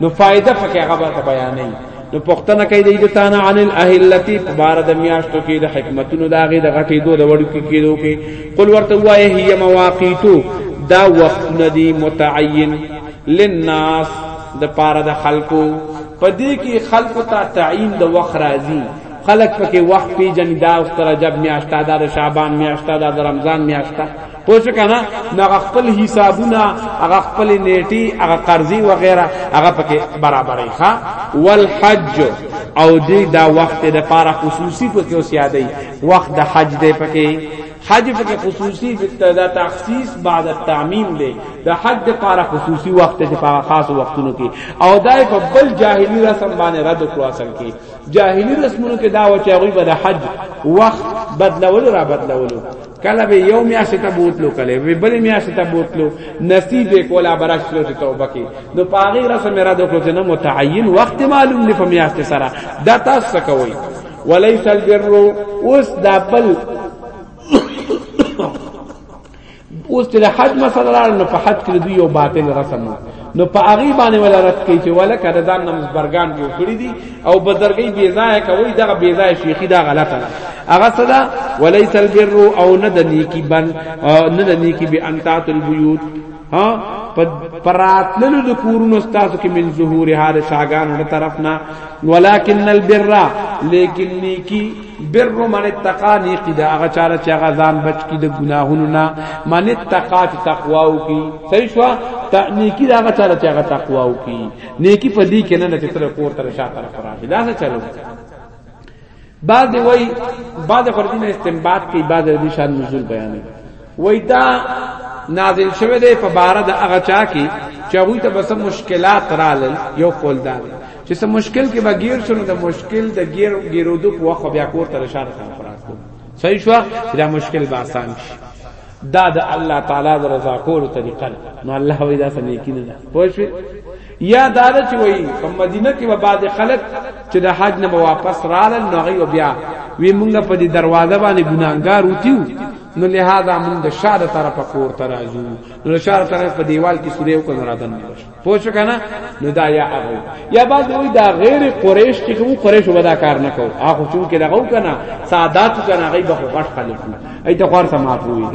نو فائدہ پکې هغه بیانې نو پښتنه کوي د ایدتان عن الاهلتی په بار د میاشتو کې د حکمتونو داغه د غټې دوه د وړو کې کېدو کې قل ورته وایي هي مواقیتو دا وخت ندی متعین للناس د پار د خلقو پدې کې خلقو ته تعین د وخت راځي خلق پکې وخت پیجن دا اوس تر جب میاشتہ دا شعبان میاشتہ دا رمضان میاشتہ پوه شو کنه نو هغه خپل حسابونه هغه خپل نیټي هغه قرضې و غیره هغه پکې برابرې ښا والحج او دې دا وخت د پاره خصوصي پکې اوس یادې وخت د حج دې پکې حج پکې خصوصي د تخصیص بعد التعمیم دې د حج د پاره خصوصي وخت د پاره خاص وختونو کې او دای په بل جاهلی رسم باندې رد کړو اصل کې جاهلی رسمونو کې دا و چې هغه به د حج وخت بدلول را بدلول کله به یو میاشت ته بوتلو کله به بل میاشت ته بوتلو نصیب کولا براش لو چې توبه کې نو پاغي رسه میرا د خپل نه متعین وخت معلوم نه په میاشت سره دا تاسو کوي وليس البر اوس دا بل اوس چې حج مسله نه په حج کې دوی یو باطل رسم نو په هغه باندې ولا رد کوي چې ولا کړه ځان نم برګان جوړ کړی دي او بزرګي بی ځای کوي دغه بی ځای شیخي دا غلطه ده هغه صدا وليس البر او نه د نیکی بن نه د نیکی به انتات البيوت ها پراتللو د کورونو ستاسو کې من ظهور هر شاګانو طرف نه ولکن البر لیکن نیکی بر من اتقا نیقی دا هغه چاره چې هغه ځان بچ کی د ګناهونو نه من اتقا چې تقوا او کی صحیح شو تا نیکی دا هغه چاره چې هغه تقوا او کی نیکی په دې کې نه چې تر کور تر شاته طرف راځي دا څه چلو بعد وای بعد خردین استنباط کی بعد د شان نزول بیانې وای دا نازل شوه دی په بار د هغه چا کې چې هغه ته بس مشکلات رالل یو کول دا چې سم مشکل کې بغیر شنو د مشکل د غیر غیرودو په وخت بیا کور تر شان خان پراتو صحیح شو دا مشکل به آسان شي دا د الله تعالی د رضا کولو طریقه نو الله وی دا سمې کینه پوه شئ یا دا ده چې وایي په مدینه کې به بعضې خلک چې د حج نه به واپس رالل نو هغوی به بیا وی مونږ په دې دروازه باندې ګناهګار وتیو نو لهدا مونږ د شاده طرفه کور ته راځو نو شاده طرف په دیوال کې سورې او کنه راتن نشو پوه شو کنه نو دا یا هغه یا بعد وی دا غیر قریش چې کوم قریش ودا کار نه کو هغه چون کې دغه کنه سادات کنه هغه به غټ خلک ایت غوړ ته معفوي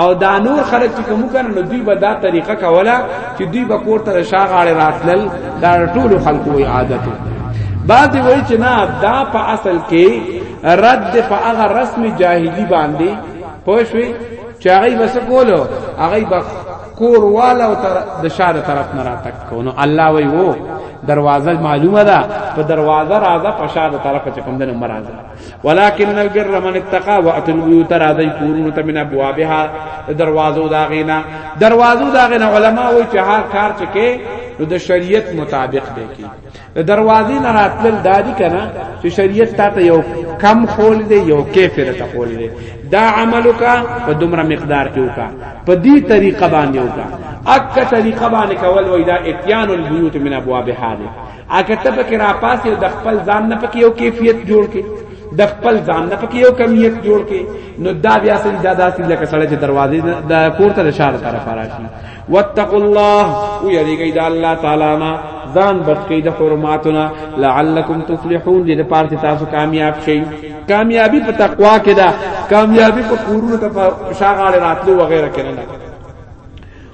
او دا نور خلک چې کوم کنه نو دوی به دا طریقه کوله چې دوی به کور ته شاغاړي راتلل دا ټول خلکو وی عادت بعد وی چې نه دا په اصل کې رد په هغه رسم جاهلی باندې پوښوي چې هغه بس کولو هغه به کور والا او تر د شاده طرف نه راتک کو نو الله وی وو دروازه معلومه ده په دروازه راځه په شاده طرف چې کوم دنه مرزه ولكن البر من اتقى واتى البيوت راځي کورونو ته من ابوابها دروازو داغینا دروازو داغینا علما وایي چې هر کار چې کې نو د شریعت مطابق دی کې د دروازې نه راتلل دادی کنه چې شریعت تا ته یو کم خول دی یو کیفر ته خول دی دا عمل کا په دومره مقدار کې وکا په دې طریقه باندې وکا اکه طریقه باندې کول وای دا اتیان البیوت من ابواب حاله اګه ته پکې را پاسې د خپل ځان نه پکې یو کیفیت جوړ کې د خپل ځان نه پکې یو کمیت جوړ کې نو دا بیا سړي دا داسې لکه سړی چې دروازې د کور ته اشاره طرف راشي واتقوا الله او یریږي دا الله تعالی نه ځان بچی د حرماتنا لعلکم تفلحون دې لپاره چې تاسو کامیاب شئ کامیابی په تقوا کې ده کامیابی په کورونو ته په شاغاله راتلو وغیرہ کې نه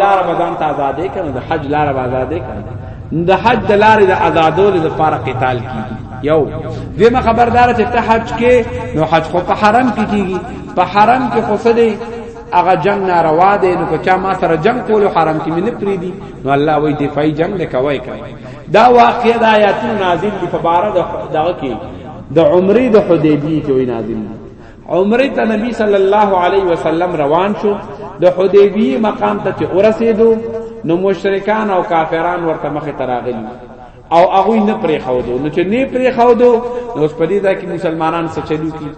لار بدن ته آزادې کړو د حج لار آزادې کړو د حج د لارې د آزادولو لپاره قتال کیږي یو دیمه خبردار چې ته حج کې نو حج خو په حرم کې کیږي په حرم کې خو څه دی هغه جنگ ناروا دی نو که چا ما سره جنگ کول حرم کې مینه پری دی نو الله وای دفاعي جنگ نه کوي کوي دا واقع د آیاتو نازل دی په بار د دغه کې د عمرې د حدیبیه کې وای نازل دی عمره ته نبی صلی الله علیه وسلم روان شو د حدیبیه مقام ته چې ورسېدو نو مشرکان او کافران ورته مخه تراغلی او هغه نه پرې خاو دو نو چې نه پرې خاو دو نو اوس پدې دا کې مسلمانان څه چلو کی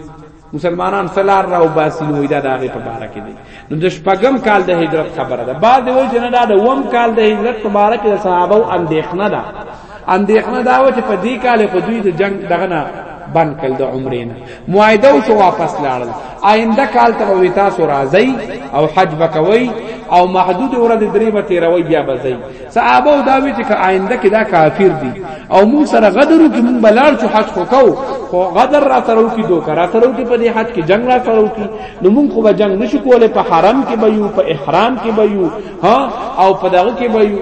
مسلمانان سلار را او باسي نو دا دغه په بار کې دي نو د شپږم کال د هجرت خبره ده بعد وی چې نه دا د وم کال د هجرت په اړه کې د صحابه اندېښنه ده اندېښنه دا و چې په دې کال په دوی د جنگ دغه نه بند کړ د عمرې نه معاهده او شو واپس لاړل آینده کال ته وی تاسو راځي او حج وکوي او محدود ورځ درې به تیروي بیا به ځي صحابه دا وی چې آینده کې دا کافر دي او مو سره غدر وکړي مون بلار چې حج وکاو خو غدر را ترو کې دوه را ترو کې په دې حج کې جنگ را ترو کې نو مونږ خو به جنگ نشو کولای په حرم کې به یو په احرام کې به یو ها او په دغه کې به یو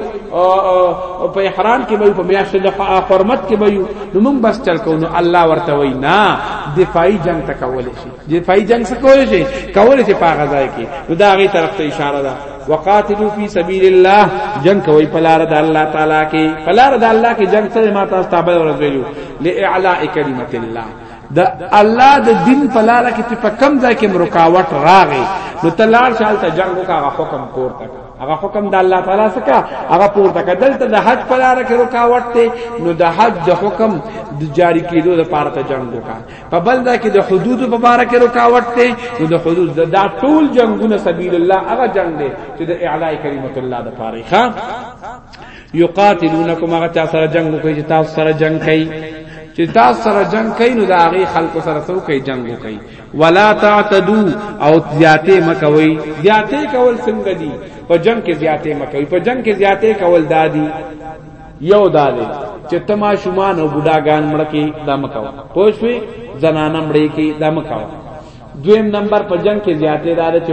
په احرام کې به یو په میاشت د حرمت کې به یو نو مونږ بس چل کو نو الله ورته وای نه دفاعي جنگ ته کول شي دفاعي جنگ څه کول شي کول شي په غزا کې نو دا غي طرف ته اشاره ده وقاتلو فی سبیل الله جنگ کوي په لار د الله تعالی کې په لار د الله کې جنگ سره ما تاسو ته به ورځو لاعلاء کلمت الله د الله د دین په لار کې چې په کم ځای کې مرکاوټ راغی نو تلار شال ته جنگ وکړه حکم پورته هغه حکم د الله تعالی څخه هغه پورته کدل ته د حج په لار کې رکاوټ ته نو د حج د حکم د جاری کېدو لپاره ته جنگ وکړه په بل ځای کې د حدود په اړه کې رکاوټ ته نو د حدود د دا ټول جنگونه سبیل الله هغه جنگ دی چې د اعلی کلمت الله د پاره ښه یقاتلونکم هغه چا سره جنگ کوي چې تاسو سره جنگ کوي چې تاسو سره جنگ کوي نو دا هغه خلکو سره سو کوي جنگ کوي ولا تعتدو او زیاته مکوي زیاته کول څنګه دي په جنگ کې زیاته مکوي په جنگ کې زیاته کول دادي یو دادي چې تما شومان او بډاګان مړکی دا مکو پوښوي زنانه مړی کی دا مکو دویم نمبر په جنگ کې زیاته دار چې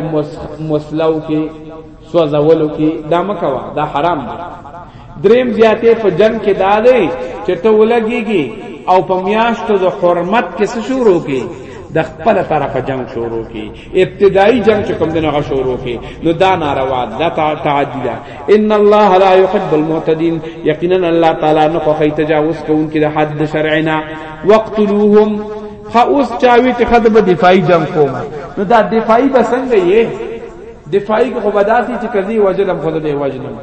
مسلو کې سوځولو کې دا مکوا دا حرام دی دریم زیاتې په جنگ کې دا دی چې ته ولګيږي او په میاشتو د حرمت کې څه شروع کې د خپل طرفه جنگ شروع کی ابتدایي جنگ چې کوم دغه شروع کی نو دا ناروا ده تعدی ده ان الله لا يحب المعتدين یقینا الله تعالی نه خو تجاوز کوونکي د حد شرعنا وقتلوهم خاوس چاوي چې خدمت دفاعي جنگ کوم نو دا دفاعي بسنګ یې دفاعي کو بداسي چې کدي وجلم خود دی وجلم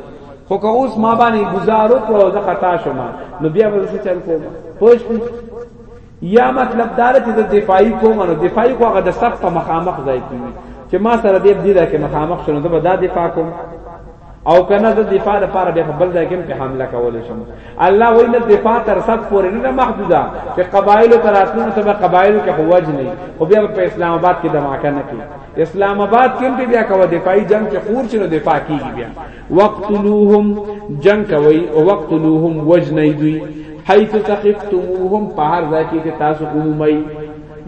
خو که اوس ما باندې گزار وکړو زه خطا شوم نو بیا به څه چل کوم پوښ یا مطلب دار چې د دفاعي کوم نو دفاعي کو هغه د صف په مخامخ ځای کیږي چې ما سره دې دې دا کې مخامخ شونه زه به دا دفاع کوم او کنه د دفاع لپاره به بل ځای کې په حمله کول شم الله وای نه دفاع تر سب پورې نه محدوده چې قبایل تر اتنو سبا قبایل کې هوج نه خو بیا په اسلام آباد کې دماکه نه کی اسلام آباد کې بیا کوه دفاعي جنگ کې خور چې نو دفاع کیږي بیا وقتلوهم جنگ کوي او وقتلوهم وجنی دوی حيث تخفتموهم په هر ځای کې تاسو عمومي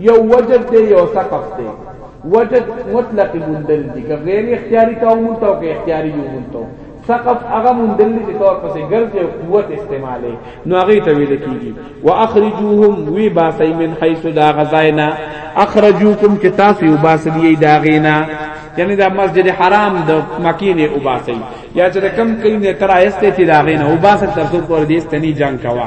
یو وجد دی یو ثقف دی وجد مطلق مندل دي که غیر اختیاري ته مونته او که اختیاري یو مونته سقف هغه مندل دي چې تور پسې ګرځي او قوت استعمالي نو هغه ته ویل کیږي واخرجوهم وی باسي من حيث دا غزاینا اخرجوکم چې تاسو یو باسي دا غینا یعنی دا مسجد حرام د مکینه او باسي یا چې کم کین نه تر ایسته چې دا غینا او باسه تر څو پر دې ستنی جنگ کوا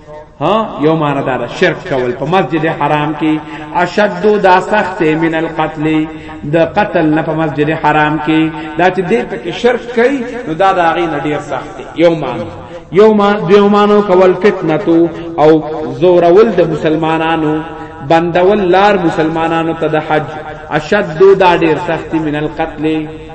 ها یو معنا دا شرک کول په مسجد حرام کې اشد دا سخت من القتل د قتل نه په مسجد حرام کې دا چې دې په کې شرک کوي نو دا دا غي نه ډیر سخت یو معنا یو معنا دیو معنا کول فتنتو او زور ول د مسلمانانو بندول لار مسلمانانو ته د حج اشد دا ډیر سخت من القتل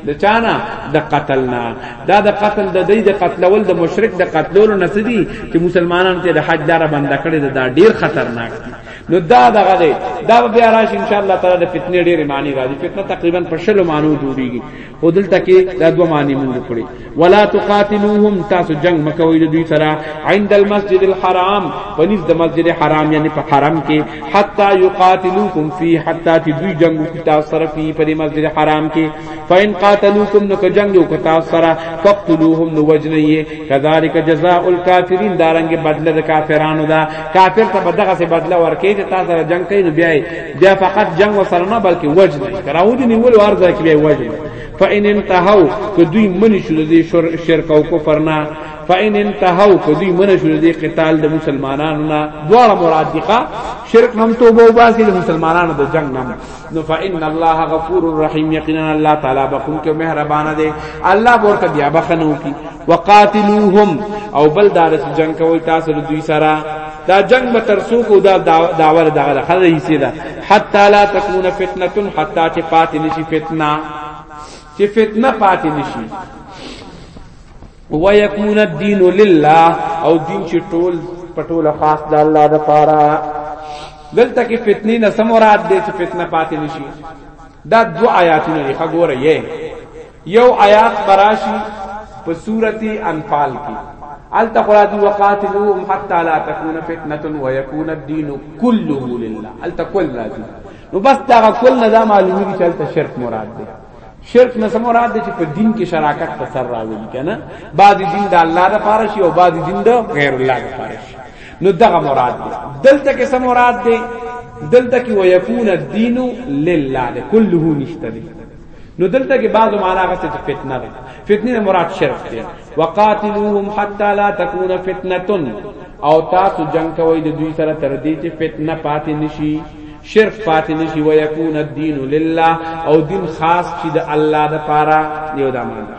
د چانا د قتلنا دا د قتل د دی د قتلول د مشرک د قتلولو نه سدي چې مسلمانانو ته د حج لار بند کړي دا ډیر خطرناک دي نو دا دغه دی دا بیا راش ان شاء الله تعالی د فتنې ډېر معنی راځي فتنه تقریبا په شلو معنی جوړیږي خو دلته کې دا دوه معنی موږ کړی ولا تقاتلوهم تاسو جنگ مکوئ د دوی سره عند المسجد الحرام پنځ د مسجد حرام یعنی په حرم کې حتا یقاتلوکم فی حتا چې دوی جنگ وکړي تاسو سره فی په مسجد حرام کې فین قاتلوکم نو که جنگ وکړي تاسو سره فقتلوهم نو وجنیه کذالک جزاء الکافرین دارنګ بدله د کافرانو دا کافر ته بدغه سه بدله ورکې چې تاسو سره جنگ کوي نو بیا بیا فقط جنگ وسره نه بلکې وجنه کراو دي نیول ورځه کې بیا وجنه فإن انتهوا کدوی من شو د شرک او کفر نه فإن انتهوا کدوی من شو د قتال د مسلمانانو نه دواړه مراد دي شرک هم توبه او باسي د مسلمانانو د جنگ نه نو فإن الله غفور رحیم یقینا الله تعالی بخون کې مهربان دی الله ورته بیا بخنو کی وقاتلوهم او بل دارس جنگ کوي تاسو دوی سره دا جنگ به ترسو کو دا داور دا خلک یې سیدا حتا لا تكون فتنه حتا چې پاتې نشي فتنه چې فتنه پاتې نشي ويكون الدين لله او دین چې ټول پټول خاص د الله د پاره دلته کې فتنه نه سمورات دي چې فتنه پاتې نشي دا دو آیاتونه لري خګوره یې یو آیات براشی په سورت انفال کې الته قرات وقاتلوهم حتى لا تكون فتنه ويكون الدين كله لله الته کل راځي نو بس دا کل نه دا معلومی چې الته شرک مراد دی شرک نه سم مراد دی چې په دین کې شراکت په سر راوړي کنه بعضی دین د الله لپاره شي او بعضی دین د غیر الله لپاره شي نو دغه مراد دی دلته کې سم مراد دی دلته کې ويكون الدين لله ده كله نشته دي نو دلته کې بعضو معنا غته چې فتنه ده فتنه مراد شرک دی وقاتلوهم حتا لا تكون فتنه او تاسو جنگ کوي د دوی سره تر دې چې فتنه پاتې نشي شرک پاتې نشي و يكون الدين لله او دین خاص چې د الله د پاره یو د معنا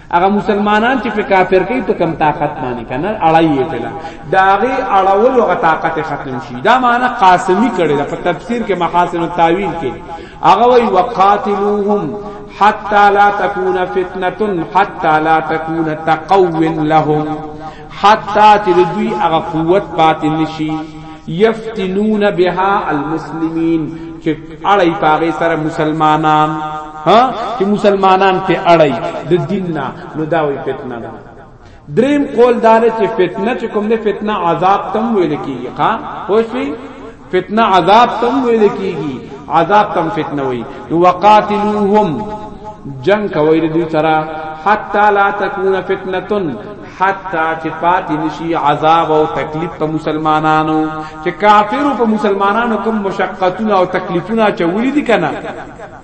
هغه مسلمانان چې په کافر کې په کم طاقت باندې کنه اړایې پلا داغي اړول هغه طاقت ختم شي دا معنی قاسمی کړي دا په تفسیر کې محاسن التاویل کې هغه وی وقاتلوهم حتا لا تکون فتنه حتا لا تکون تقو لهم حتی چې د دوی هغه قوت پاتې نشي یفتنون بها المسلمین چې اړای پاغه سره مسلمانان ها چې مسلمانان ته اړای د دین نه نو دا وی فتنه ده دریم قول دار چې فتنه چې کوم نه فتنه عذاب تم ویل کیږي ها خوشی فتنه عذاب تم ویل کیږي عذاب تم فتنه وی نو وقاتلوهم جنگ کوي د دوی سره حتا لا تکون فتنه حتا چې پاتې نشي عذاب او تکلیف په مسلمانانو چې کافرو په مسلمانانو کوم مشقتونه او تکلیفونه چولې دي کنه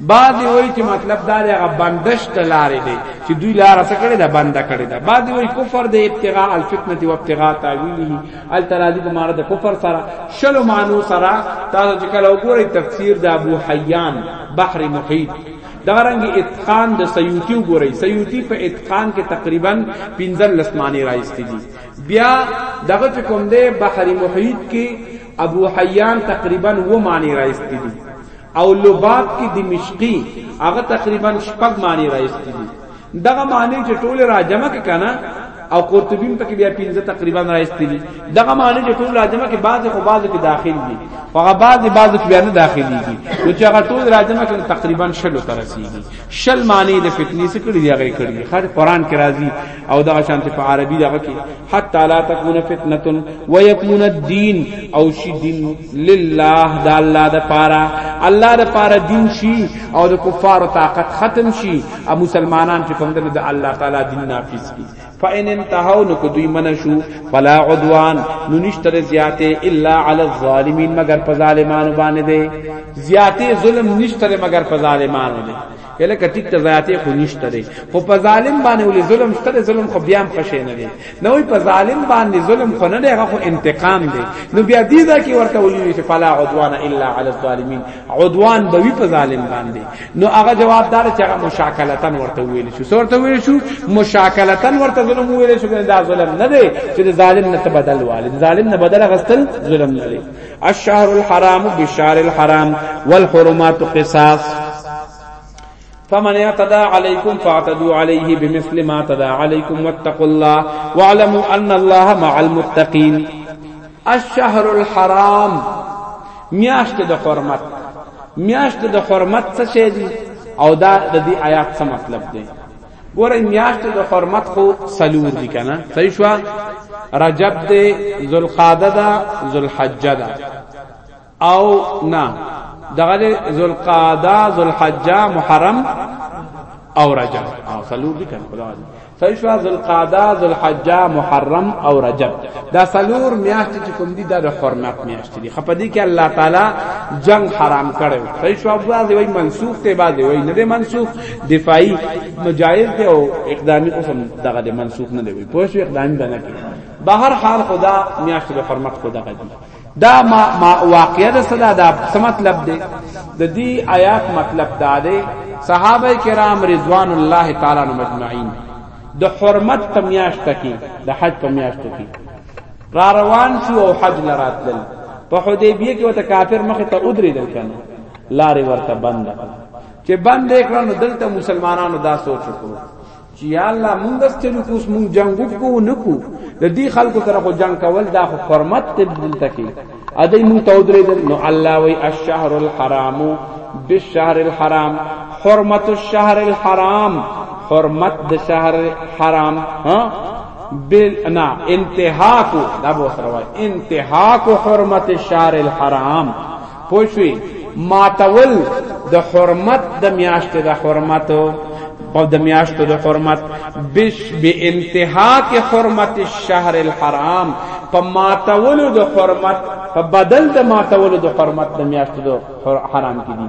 بعضی وای چې مطلب دا دی هغه بندش ته لارې دی چې دوی لار څه کړی دا بند کړی دا بعضی وای کفر دی ابتغاء الفتنه و ابتغاء تعویله التراضی په معنی د کفر سره شلو معنی سره تاسو چې کله وګورئ تفسیر د ابو حیان بحر محیط دغه رنګ اتقان د سیوطی وګورئ سیوطی په اتقان کې تقریبا 15 لسمانی راځي دي بیا دغه کوم دی بحر محیط کې ابو حیان تقریبا و معنی راځي دي او لباب کی دمشقی هغه تقریبا شپږ معنی راځي دغه معنی چې ټول راجمه کې کنه او قرطبی په کې بیا پنځه تقریبا راځي دي دغه معنی چې ټول راجمه کې بعض خو بعض کې داخل دي او هغه بعض بعض کې بیا نه داخلي دي نو چې هغه ټول راجمه کې تقریبا شلو ترسيږي شل معنی د فتنې څخه کړي دی هغه کړي خر قران کې راځي او دا شانت په عربي دغه کې حتا لا تكون فتنه ويكون الدين او شي دين لله د الله د پاره الله د پاره دین شي او د کفار طاقت ختم شي او مسلمانان چې کوم د الله تعالی دین نافذ کی فإن انتهوا نو دوی منشو فلا عدوان نو نشتر زیاته الا علی الظالمین مگر په ظالمانو باندې دی زیاته ظلم نشتر مگر په ظالمانو دی کله کټیک ته ذاتې خو نشته دی خو په ظالم باندې ولې ظلم شته ظلم خو بیا هم خشه نه دی نو په ظالم باندې ظلم خو نه دی خو انتقام دی نو بیا دې دا کې ورته ولې چې فلا عدوان الا علی الظالمین عدوان به وی په ظالم باندې نو هغه جوابدار چې هغه مشاکلتن ورته ویل شو سورته ویل شو مشاکلتن ورته ظلم ویل شو دا ظلم نه دی چې ظالم نه تبدل والد ظالم نه بدل غستل ظلم نه دی الشهر الحرام بالشهر الحرام والحرمات قصاص فمن اعتدى عليكم فاعتدوا عليه بمثل ما اعتدى عليكم واتقوا الله واعلموا أن الله مع المتقين الشهر الحرام مياشت د حرمت مياشت د حرمت څه او دا د دي ايات څه مطلب دي ګورئ میاشتو د حرمت خو سلور دي کنه صحیح شو رجب دے ذوالقعده دا ذوالحجه دا او نه دغه ذوالقعده ذوالحجه محرم او رجب او سلور دي کنه خدا صحیح شو ذوالقعده ذوالحجه محرم او رجب دا سلور میاشت چې کوم دي د حرمت میاشت دي خپدي کې الله تعالی جنگ حرام کړو صحیح شو بعضی وای منسوخ ته بعضی وای نه منسوخ دفاعي مجاهد دی او اقدامي قسم دغه د منسوخ نه دی په شو اقدامي بنا کی به هر حال خدا میاشت به فرمت خدا غدي دا ما, ما واقعیا د صدا دا څه مطلب دی د دې آیات مطلب دا دی صحابه کرام رضوان الله تعالی عنهم اجمعین د حرمت په میاشت کې د حج په میاشت کې را روان شو او حج لراتل په حدیبیه کې وته کافر مخ ته ودرېدل کنه لارې ورته بند کړه چې بند کړه نو دلته مسلمانانو دا سوچ وکړو چې یا الله مونږ ستنو کوس مونږ جنگ وکړو نه کو د دې خلکو سره خو جنگ کول دا خو حرمت ته دلته کې ا دې مونږ ته ودرېدل نو الله وی الشهر الحرام بالشهر الحرام حرمت الشهر الحرام حرمت د شهر حرام ها بل نا انتهاک دا بو سره وای انتهاک حرمت الشهر الحرام پوه شوي ماتول د حرمت د میاشتې د حرمت او د میاشتو د حرمت بش به انتهاک حرمت الشهر الحرام په ماتولو د حرمت په بدل د ماتولو د حرمت د میاشتو د حرام کې دي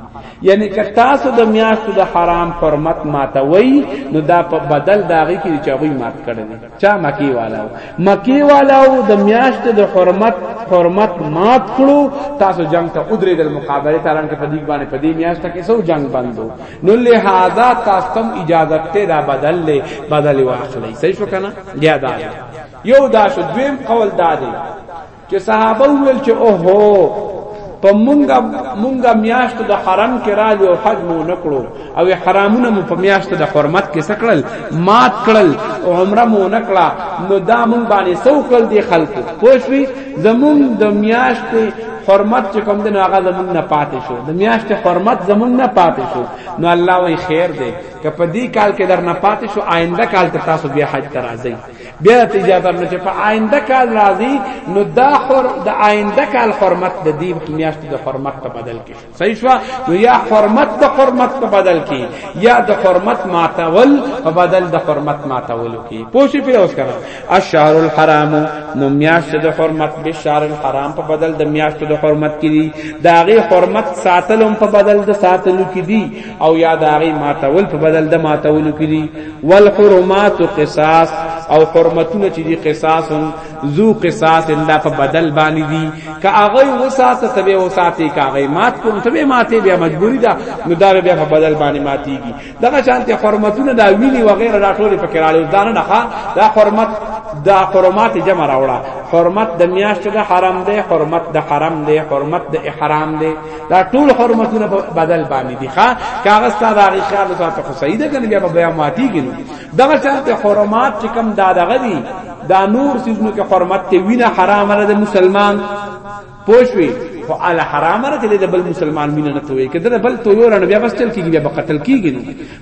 یعنی که تاسو د میاشتو د حرام حرمت ماتوي نو دا په بدل داږي کې چې هغه مات کړی چا مکی والاو مکی والاو د میاشت د حرمت حرمت مات کړو تاسو جنگ ته ادرې د مقابله تران کې پدیګ باندې پدې میاشت کې سو جنگ بندو نو لہذا تاسو تم اجازه ته دا بدل لې بدل واخلې صحیح شو کنه یا دا یو دا شو دویم قول دا دی چې صحابه ویل چې اوهو په مونږه مونږه میاشت د حرم کې را جو حج مو نکړو او حرامونه مو په میاشت د حرمت کې سکړل مات کړل عمره مو نکړه نو دا مونږ باندې سو کړل دي خلکو پوښوي زمون د میاشت حرمت چې کوم دین هغه زمون نه پاتې شو د میاشت حرمت زمون نه پاتې شو نو الله وی خیر دی که په دې کال کې در نه پاتې شو آینده کال ته تاسو بیا حج ترازی بیا ته اجازه ورنه چې په آینده کال راځي نو دا حر د آینده کال حرمت د دې میاشت د حرمت ته بدل کی صحیح شو نو یا حرمت د حرمت ته بدل کی یا د حرمت ماتول په بدل د حرمت ماتول کی پوښی په اوس کړه الشهر الحرام نو میاشت د حرمت به شهر الحرام په بدل د میاشت د حرمت کی دي داغه حرمت ساتلم په بدل د ساتلو کی دي او یا داغي ماتول په بدل د ماتولو کې دي والحرمات قصاص او حرمتونه چې دي قصاص ذو قصاص الله په بدل باندې دي که هغه وساته تبه وساته که هغه مات کوم تبه ماته بیا مجبوری ده نو دا بیا په بدل باندې ماتيږي دغه شانته حرمتونه دا ویلي وغیرہ دا ټول په کراله دا نه دا حرمت دا حرمات جمع راوړه حرمت د میاشت د حرام دی حرمت د حرام دی حرمت د احرام دی دا ټول حرمتونه په بدل باندې دي ښا کاغذ تا دا غي خیال ساته خو صحیح ده کنه بیا بیا ماتي کینو دغه چاته حرمات چې کم دا دغه دي دا نور سيزونو کې حرمت ته وینه حرام ده مسلمان پوښوي خو ال حرام ده چې د بل مسلمان وینه نه توي کده بل تو یو رن بیا بس چل کیږي بیا قتل کیږي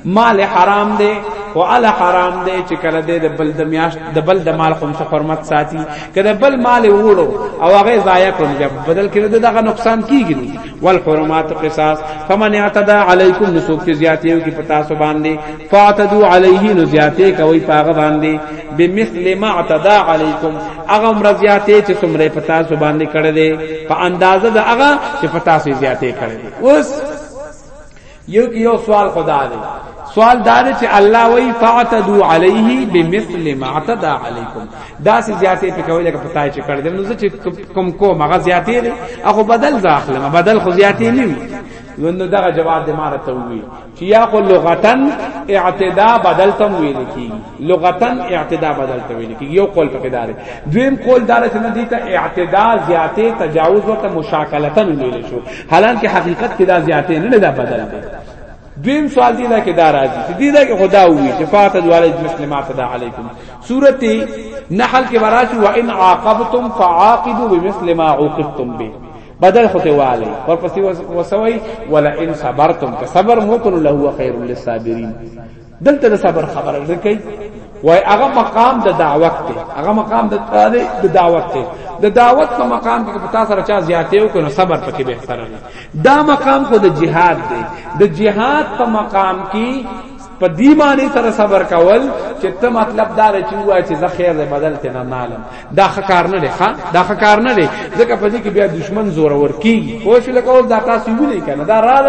مال حرام دی او ال حرام دی چې کله دې د بل د میاش د بل د مال کوم څه حرمت ساتي کله بل مال وړو او هغه ضایع کوم بیا بدل کړي دغه نقصان کیږي والحرمات قصاص فمن اعتدى عليكم نسوک چې زیاتې او کې پتا سو باندې فاعتدوا عليه نو زیاتې کوي پاغه باندې بمثل ما اعتدى عليكم هغه مر زیاتې چې څومره پتا سو باندې کړې ده په اندازه د هغه چې پتا سو زیاتې کړې اوس یو کې یو سوال خدا دی سوال دا دی چې الله وی فاعتدو علیه بمثل ما اعتدى علیکم دا سي زیاتې په کوي لکه پتاي چې کړ دې نو چې کوم کو مغه زیاتې دي اخو بدل داخله ما بدل خو زیاتې نه وي نو دغه جواب دې مارته وي چې یا خو لغتن اعتدا بدل تم ویل کیږي لغتا اعتدا بدل ته ویل کی یو قول پکې دار دویم قول دار چې ندی ته اعتدا زیاته تجاوز ورته مشاکلتا ویل شو حالانکه حقیقت کې دا زیاته نه دا بدل دی دویم سوال دی دا کې دا راځي چې دی دا کې خدا وی چې فات دوالج مسلمات دا علیکم سورته نحل کې وراشي وان عاقبتم فعاقبوا بمثل ما عوقبتم به بدل خطه والی ورپسې وسوي ولا ان صبرتم که صبر مو کړو له هو خير للصابرين دلته د صبر خبره ده کوي وای هغه مقام د دعوت ته هغه مقام د تعالی د دعوت ته د دعوت په مقام کې په تاسو سره چا زیاتې او کنه صبر پکې به سره دا مقام خو د جهاد دی د جهاد په مقام کې په دی معنی سره صبر کول چې ته مطلب دا چې وای چې زه خیر دې بدل ته نه نالم دا خکار نه دی ښا دا خکار نه دی ځکه په دې کې بیا دشمن زور ور کیږي خو شل کول دا تاسو ویلې کنه دا رال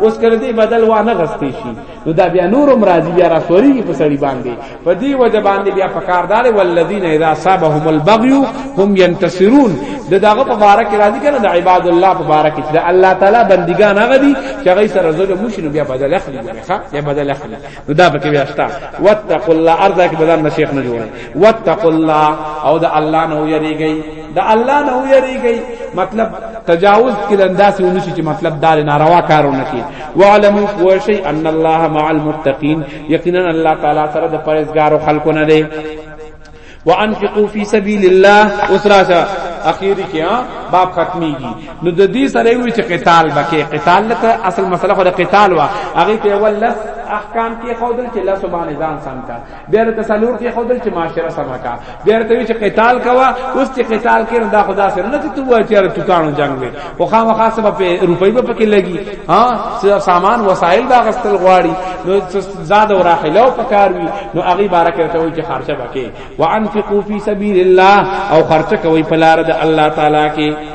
اوس کړه دې بدل وانه غستې شي نو دا بیا نورم راضی بیا را سوریږي په سړی باندې په دې وجه باندې بیا پکاردار والذین اذا صابهم البغي هم ينتصرون د داغه په باره کې راضی کنه د عباد الله په باره کې چې الله تعالی بندگان هغه دي چې هغه سره ظلم مشنو بیا بدل اخلي ښه یا بدل اخلي نو دا پکې بیا شتا واتقوا الله ارضا کې بدل نه شیخ نه جوړه واتقوا الله او د الله نه یریږي د الله نه یریږي مطلب تجاوز کړه داسې ونشي چې مطلب دار ناروا کارونه کوي وعلموا وشي ان الله مع المتقين یقینا الله تعالی سره د پرهیزګارو خلکو نه دی وانفقوا في سبيل الله اسراشا اخیری کې ها باب ختميږي نو د دې سره وی چې قتال بکې قتال لته اصل مسله خو د قتال وا هغه ته ولس احکام کې خودل چې الله سبحانه ځان سم کا بیا ته سلور کې خودل چې معاشره سما کا بیا ته وی چې قتال کوا اوس چې قتال کین دا خدا سره نه ته وای چې تو کانو جنگ وي خو خامہ خاص په روپۍ په پکې لګي ها سامان وسایل دا غستل غواړي نو زاد او راحله او پکار وی نو اغي بارکه ته وی چې خرچه وکي وانفقوا فی سبیل الله او خرچه کوي په لار د الله تعالی کې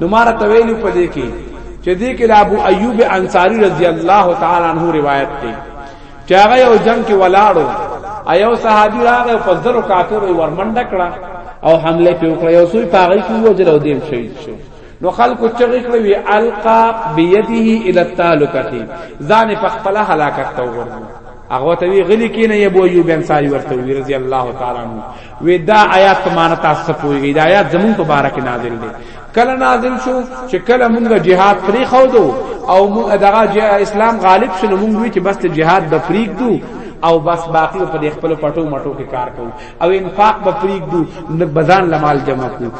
نو ما راته ویلو په دې کې چې دې کې ابو ایوب انصاری رضی الله تعالی عنہ روایت دی چې هغه یو جنگ کې ولاړو ایو صحابي راغی په زرو کافرو ورمنډه کړه او حمله په وکړه یو سوی پاغي کې وجل او دیم شهید شو نو خلق چغې کړې وی القا بيدیه الى التالقه ځان په خپل هلاکت ته ورغله هغه ته وی غلی کینه ابو ایوب انصاری ورته وی رضی الله تعالی عنہ وی دا آیات په معنا تاسو څه پوهیږئ دا آیات زمون په باره کې نازل دی کله نازل شو چې کله مونږ جهاد پرې خو دو او مونږ دغه اسلام غالب شنو مونږ وی چې بس ته جهاد به پریک دو او بس باقی په خپل پټو مټو کې کار کوو او انفاق به پریک دو نه بزان لمال جمع کوو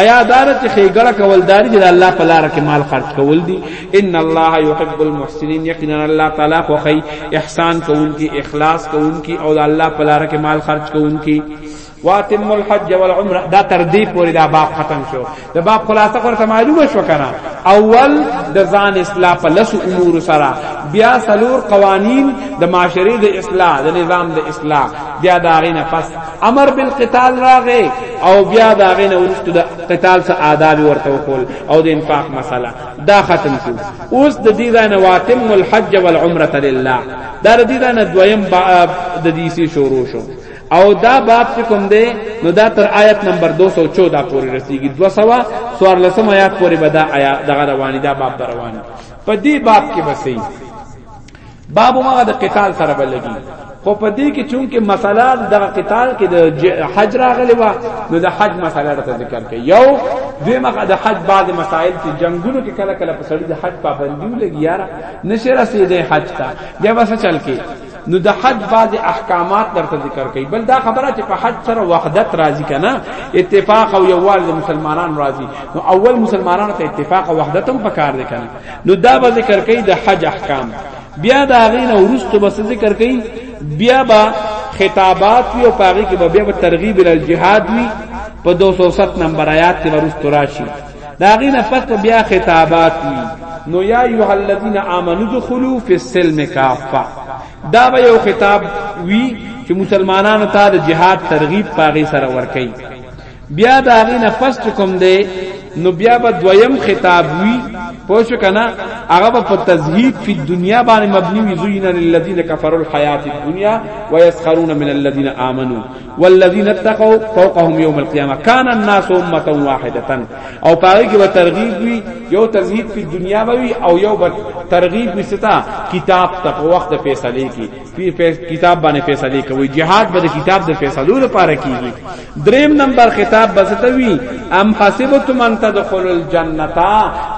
ایا دار چې خېګړه کول داري چې الله په لار کې مال خرج کول دي ان الله يحب المحسنين یقینا الله تعالی خو خي احسان کوونکی اخلاص کوونکی او الله په لار کې مال خرج کوونکی واتم الحج والعمره دا تر دې پورې دا باب ختم شو دا باب خلاصه ورته معلومه شو کنه اول د ځان اصلاح په لس امور سره بیا سلور قوانین د معاشري د اصلاح د نظام د اصلاح بیا دا غینه پس امر بالقتال راغې او بیا دا غې نه ورستو د قتال سره آداب ورته وکول او د انفاق مسله دا ختم شو اوس د دې ځای نه واتم الحج والعمره لله دا د دې ځای نه دویم باب د دې سي شروع شو او دا باب چې کوم دی نو دا تر آیت نمبر 214 پورې رسیږي 200 سوار لسم آیات پورې به دا آیا دغه رواني دا باب رواني په دې باب کې بسې باب هغه د قتال سره بلګي خو په دې کې چونکه مسله د قتال کې د حج راغلی و نو د حج مسله راته ذکر کړي یو دوی مخه د حج بعض مسائل چې جنگونو کې کله کله په سړي د حج پابندي ولګي یاره نشه رسیدې حج ته بیا وسه چل کې نو د حج بعض احکامات درته ذکر کړي بل دا خبره چې په حج سره وحدت راضی کنه اتفاق او یوال مسلمانان راضی نو اول مسلمانانو ته اتفاق او وحدت هم پکار دي کنه نو دا به ذکر کوي د حج احکام بیا دا غینه ورستو به ذکر کوي بیا به خطابات وی او پاغي کې به بیا به ترغیب ال جهاد وی په 207 نمبر آیات کې ورستو راشي دا غینه پس بیا خطابات وی نو یا ایها الذین آمنوا دخلوا فی السلم کافه دا به یو خطاب وی چې مسلمانانو ته د جهاد ترغیب پاغي سره ورکړي بیا دا غي نه پس کوم دی نو بیا به دویم خطاب وی پوه شو کنه هغه په تزهید فی دنیا باندې مبنی وی زوینا للذین کفروا الحیات الدنیا ويسخرون من الذین آمنوا والذین اتقوا فوقهم یوم القیامه کان الناس امه واحده او پاره کې به ترغیب وی یو تزهید فی دنیا وی او یو به ترغیب وی ستا کتاب تک وخت فیصله کی کتاب باندې فیصله کوي جهاد به کتاب د فیصلو لپاره کیږي دریم نمبر خطاب بزتوی ام حسبتم ان تدخلوا الجنه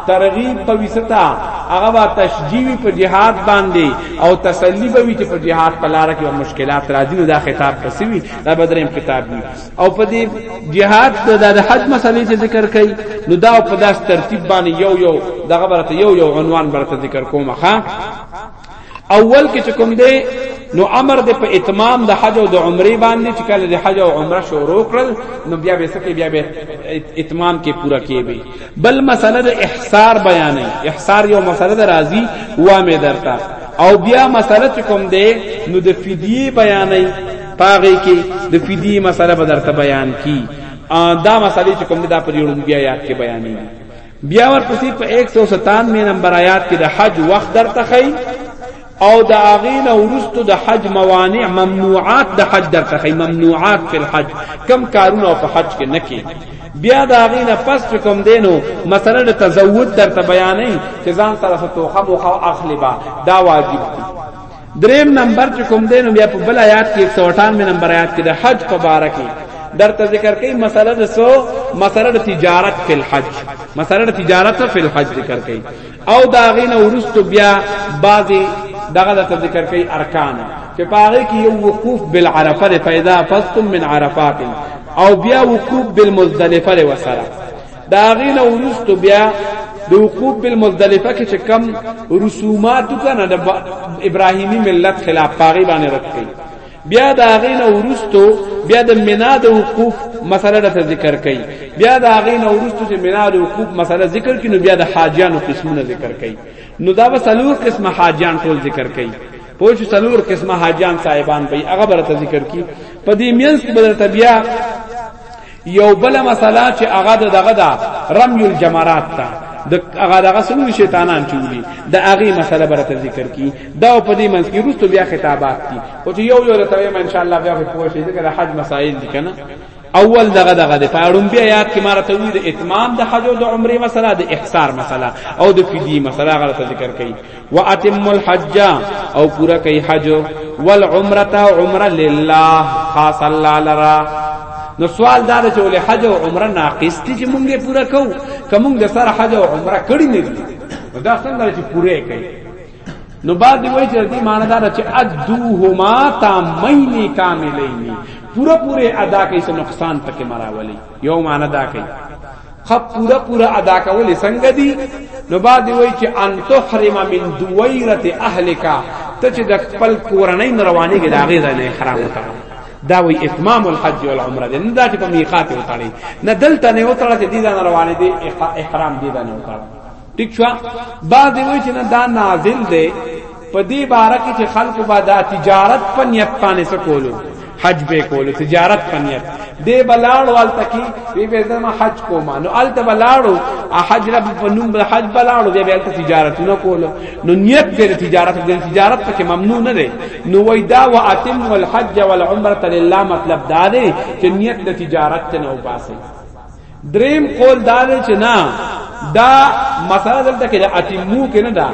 ترغیب په وستا هغه وا تشجیوی په جهاد باندې او تسلی به وی چې په جهاد په لار کې مشکلات راځي نو دا خطاب پسوي دا بدریم کتاب دی او په دې جهاد د حج مسلې ذکر کړي نو دا په داس ترتیب باندې یو یو دغه برته یو یو عنوان برته ذکر کومه ها اول کې چې کوم دی نو امر د په اتمام د حج او د عمره باندې چې کله د حج او عمره شروع کړل نو بیا به سکه بیا به اتمام کې پورا کیږي بل مسله د احصار بیانې احصار یو مسله د راضی و مې درتا او بیا مسله چې کوم دی نو د فدیه بیانې پاغه کې د فدیه مسله به درته بیان کی دا مسله چې کوم دی دا په یوه بیا یاد کې بیانې بیا ورپسې په 197 نمبر آیات کې د حج وخت درته خي او د اغین ورستو د حج موانع ممنوعات د حج درته خي ممنوعات په حج کم کارونه په حج کې نه کې بیا د اغین پس کوم دینو مثلا د تزوج درته بیانې چې ځان سره توخه مخه اخلي با دا واجب دي دریم نمبر چې کوم دی نو بیا په بل آیات کې 198 نمبر آیات کې د حج په باره کې درته ذکر کوي مسله د سو مسله د تجارت فی الحج مسله د تجارت فی الحج ذکر کوي او دا غینه ورستو بیا بعضی دغه د ذکر کوي ارکان چې پاره کې یو وقوف بالعرفه فاذا فصتم من عرفات او بیا وقوف بالمزدلفه وسره دا غینه ورستو بیا د وقوف بالمزدلفه کې چې کم رسومات کنه د ابراهیمی ملت خلاف پاغي باندې رکړي بیا دا غینه ورستو بیا د مینا د وقوف مسله د ذکر کړي بیا دا غینه ورستو چې مینا د وقوف مسله ذکر کړي نو بیا د حاجیانو قسمونه ذکر کړي نو دا وسلور قسم حاجیان ټول ذکر کړي پوه شو سلور قسمه حاجیان صاحبان به هغه برته ذکر کی په دې مینس بدل تبیا یو بل مسله چې هغه دغه دا رمی الجمرات تا د هغه دغه سمو شیطانان چولی د هغه مسله برته ذکر کی دا په دې منځ کې روستو بیا خطابات دي او چې یو یو ته ما ان شاء الله بیا په پوه شي ځکه حج مسائل دي کنه اول دغه دغه د پاړم بیا یاد کې مارته وی د اتمام د حج او د عمره مسله د احصار مسله او د فدی مسله غلطه ذکر کړي واتم الحج او پورا کوي حج والعمره عمره لله خاص الله لرا نو سوال دا چې ولې حج او عمره ناقص دي چې مونږه پورا کو کوم د سره حج او عمره کړی نه دي دا څنګه چې پوره کوي نو بعد دی وای چې دې معنی دا چې ادوهما تامین کاملین پورا پورا ادا کوي څه نقصان پکې مراولي یو معنی دا کوي خپ پورا پورا ادا کول څنګه دي نو بعد وی چې ان تحرم من دویرت اهلک ته چې د خپل کورنۍ رواني کې دا غیزه نه حرام وتا دا وی اتمام الحج والعمره دې نه دا چې په میقات وتاړي نه دلته نه وتاړه چې دې نه رواني دي احرام دې نه وتاړه ټیک شو بعد وی چې دا نازل دی په دې باره کې چې خلکو به دا تجارت په نیت باندې سکولو حج به کولو تجارت په نیت دې بلاړو الته کې وی به زما حج کوم نو الته بلاړو حج رب په نوم به حج بلاړو دې به الته تجارت نه کولو نو نیت به تجارت دې تجارت پکې ممنوع نه دی نو وای دا واتم والحج والعمره لله مطلب دا دی چې نیت د تجارت نه وباسي دریم قول دا دی چې نه دا مسله دلته کې د اتمو کې نه ده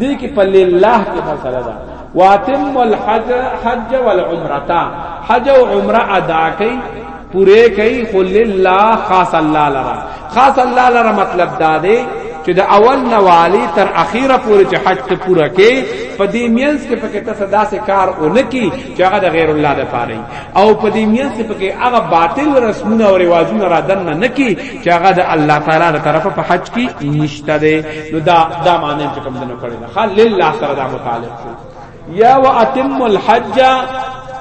دې کې په لله کې مسله ده واتم الحج حج والعمره حج او عمره ادا کړئ پوره کړئ خو لله خاص الله لرا خاص الله لرا مطلب دا دی چې د اول نوالی تر اخیره پورې چې حج ته پوره کې په دې مینس کې پکې ته صدا سه کار اونکی چې هغه د غیر الله د پاره او په دې میان څخه کې هغه باطل رسمونه او رواجونه را دن نه کی چې هغه د الله تعالی تر طرفه په حج کې نشته ده نو دا دا معنی چې کوم دنو کړی ده خل لله سره دا متعلق یا واتم الحج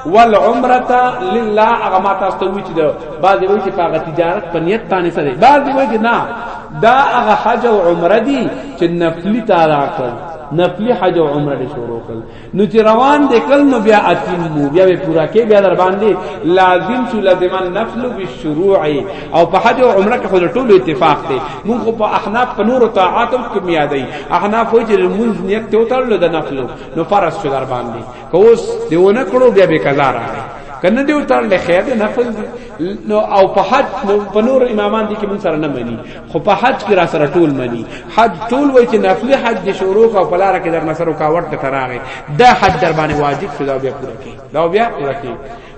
والعمره لله هغه ما تاسو ته وی چې دا بعضی وی چې هغه تجارت په نیت باندې سره بعضی وی چې نه دا هغه حج او عمره دي چې نفلی تعالی کړ نفلی حج او عمره شروع کړ نو چې روان دې کل نو بیا اتیم مو بیا به پورا کې بیا در باندې لازم شو لازم نفل بالشروع او په حج او عمره کې خو ټول اتفاق دی مونږ خو په احناف په نور طاعات او کې میادای احناف وایي چې مونږ نیت ته وترل د نفل نو فرض شو در باندې کوس دیونه کړو بیا به قضا راغی کنه دی وترل خیر نه نفل نو او په حج نو په نور امامان دي کې مونږ سره نه مني خو په حج کې را سره ټول مني حج ټول وای چې نفلی حج د شروع او پلار کې در نصر او کاوت ته راغی دا حج در باندې واجب شو دا بیا پوره کی دا بیا پوره کی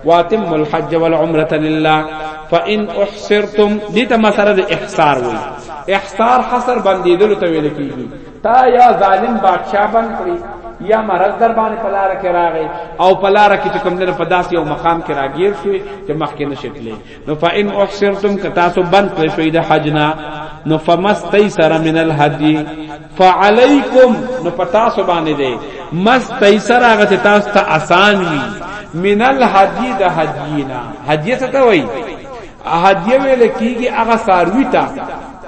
واتم الحج والعمره لله فان احصرتم دې ته مسره د احصار وای احصار حصر بندیدل ته ویل کیږي تا یا ظالم بادشاہ بند کړی یا مرض در باندې پلار کې راغی او پلار کې چې کوم نه په داسې یو مقام کې راګیر شوی چې مخکې نشټلې نو فإن احصرتم کتا تو بند کړی شوی د حج نه نو فمستیسر من الهدی فعلیکم نو پتا سو باندې دی مستیسر هغه چې تاسو ته آسان وي من الهدی د هدینا هدیه څه ته وایي هدیه ویل کیږي هغه ساروی ته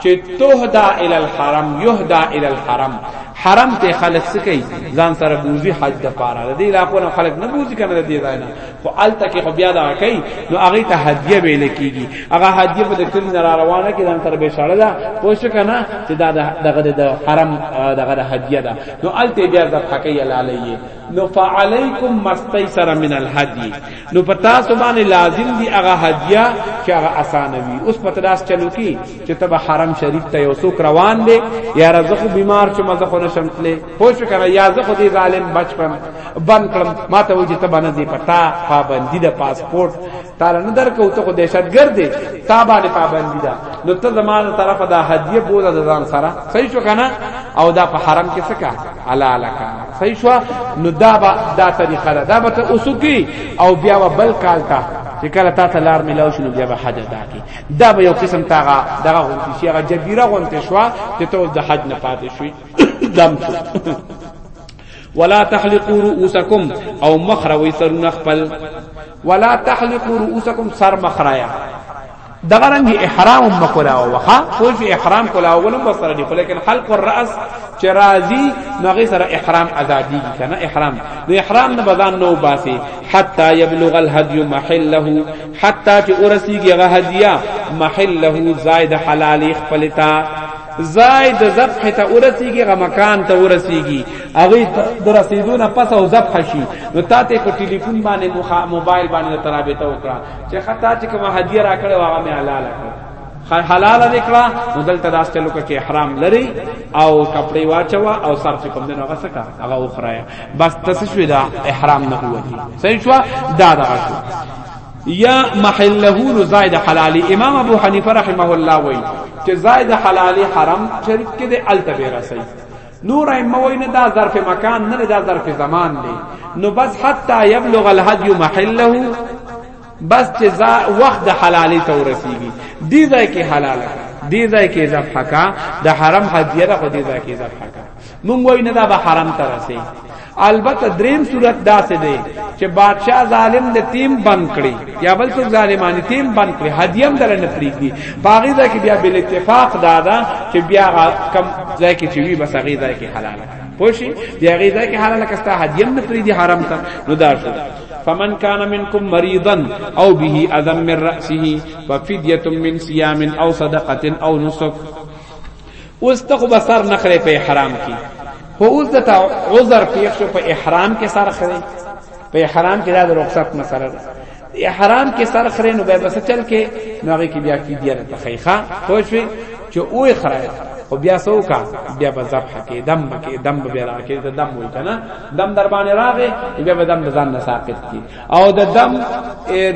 چې تهدا ال الحرم یهدا ال الحرم حرم ته خلق سکی ځان سره بوزي حج د پاره د دې علاقو نه خلق نه بوزي کنه د دې ځای نه خو الته کې خو بیا دا کوي نو هغه ته هدیه ویل کیږي هغه هدیه په دکتور نه روانه کې دان تر به شړل دا پوه شو کنه چې دا دغه د حرم دغه هدیه ده نو الته بیا ذبح کوي علیه نو فعلیکم مستیسر من الهدی نو پتا سبحان لازم دی هغه هدیه چې هغه اسانه وي اوس پته داس چلو کی چې تب حرم شریف ته یو څوک روان دی یا رزق بیمار چې مزه خو نشم تله پوه شو کنه یا زه خو دې ظالم بچ کړم بند کړم ما ته وځي ته باندې دې پتا پابندی د پاسپورت تعالی نه درکو ته خو دهشتګرد دی تا باندې پابندی ده نو ته زمانه طرفه دا هدیه بوله د ځان سره صحیح شو کنه او دا په حرم کې څه کا حلال کا صحیح شو نو دا با دا طریقه ده دا به ته اوسکی او بیا بل کال تا چې کله تا ته لار ملاو شنو بیا به حج ادا کی دا به یو قسم تاغه دغه غونتی شي هغه جبیره غونتی شو چې ته د حج نه پاتې شوی دم ولا تحلقوا رؤوسكم او مخروي سرونه خپل ولا تحلقوا رؤوسكم سر مخرایا دغه رنګ احرام مکولا وخا خو چې احرام کولا اولم بسره دی خو لیکن حلق الراس چې راضی نغه سره احرام ازادي کنه احرام نو احرام نه بدن نو باسي حتا يبلغ الهدي محله حتا چې ورسیږي غه هدیه محله زائد حلال خپلتا ځای د ذبح ته ورسیږي غ مکان ته ورسیږي هغه د رسیدونه پس او ذبح شي نو تا ته په ټلیفون باندې مخا موبایل باندې ترابطه وکړه چې خطا چې کوم هدیه راکړې و هغه مې حلال کړه حلال وکړه نو دلته داس چلو کې احرام لري او کپڑے واچوا او سر چې کوم دنه غسکا هغه وخرایا بس تاسو شوی دا احرام نه هوتی صحیح شو دا دا شو یا محله نو زائد حلالی امام ابو حنیفه رحمه الله وای چې زائد حلالی حرم شریف کې د التبه رسي نور ائمه وای نه دا ظرف مکان نه دا ظرف زمان دی نو بس حتا یبلغ الهدی محله بس چې وخت د حلالي ته ورسیږي دې ځای کې حلاله دې ځای کې ذبح کا د حرم حدیه ده خو دې ځای کې ذبح کا مونږ وای نه دا به حرم ته رسي البته دریم صورت داسې دی چې بادشاہ ظالم د تیم بند کړي یا بل څوک ظالمانی تیم بند کړي هدیم در نه پریږدي باغی ځای کې بیا بل اتفاق دادا چې بیا کم ځای کې چې وی بس هغه ځای کې حلال پوشي دی هغه ځای کې حلال کستا هدیم نه پریږدي حرام ته نو دا شو فمن كان منكم مريضا او به اذى من راسه ففديه من صيام او صدقه او نسك اوس ته خو به سر نه خرې په احرام کې خو اوس د تا عذر پیښ شو په احرام کې سر خرې په احرام کې دا د رخصت مسله ده احرام کې سر خرې نو به بس چل کې نو هغه کې بیا فدیه نه تخیخه خو شوي چې اوې خرای خو بیا سوکا بیا به ذبح کې دم کې دم به راکې ته دم وای کنه دم در باندې راغې بیا به دم ځان نه ساقط کی او د دم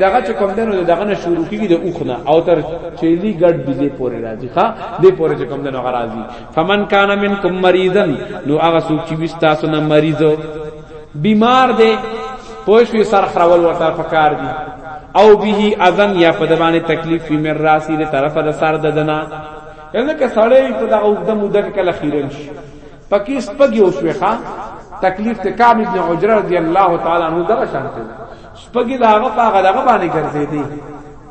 دغه چې کوم دنو دغه نه شروع کیږي د اوخنه او تر چيلي ګډ بيزي پورې راځي ښا دې پورې چې کوم دنو غرازي فمن کان منکم مریضن نو هغه څوک چې وستا سن مریضو بیمار دی پوښوي سر خرول ورته پکار دي او به اذن یا په دبانې تکلیف مر راسي له طرفه د سر ددنا یعنی که سړی په دغه وګدم ودک کله خیرن شي پکې سپګي اوسوخه تکلیف ته کعب ابن عجره رضی الله تعالی عنہ دغه شانته سپګي داغه پاغه دغه باندې ګرځې دي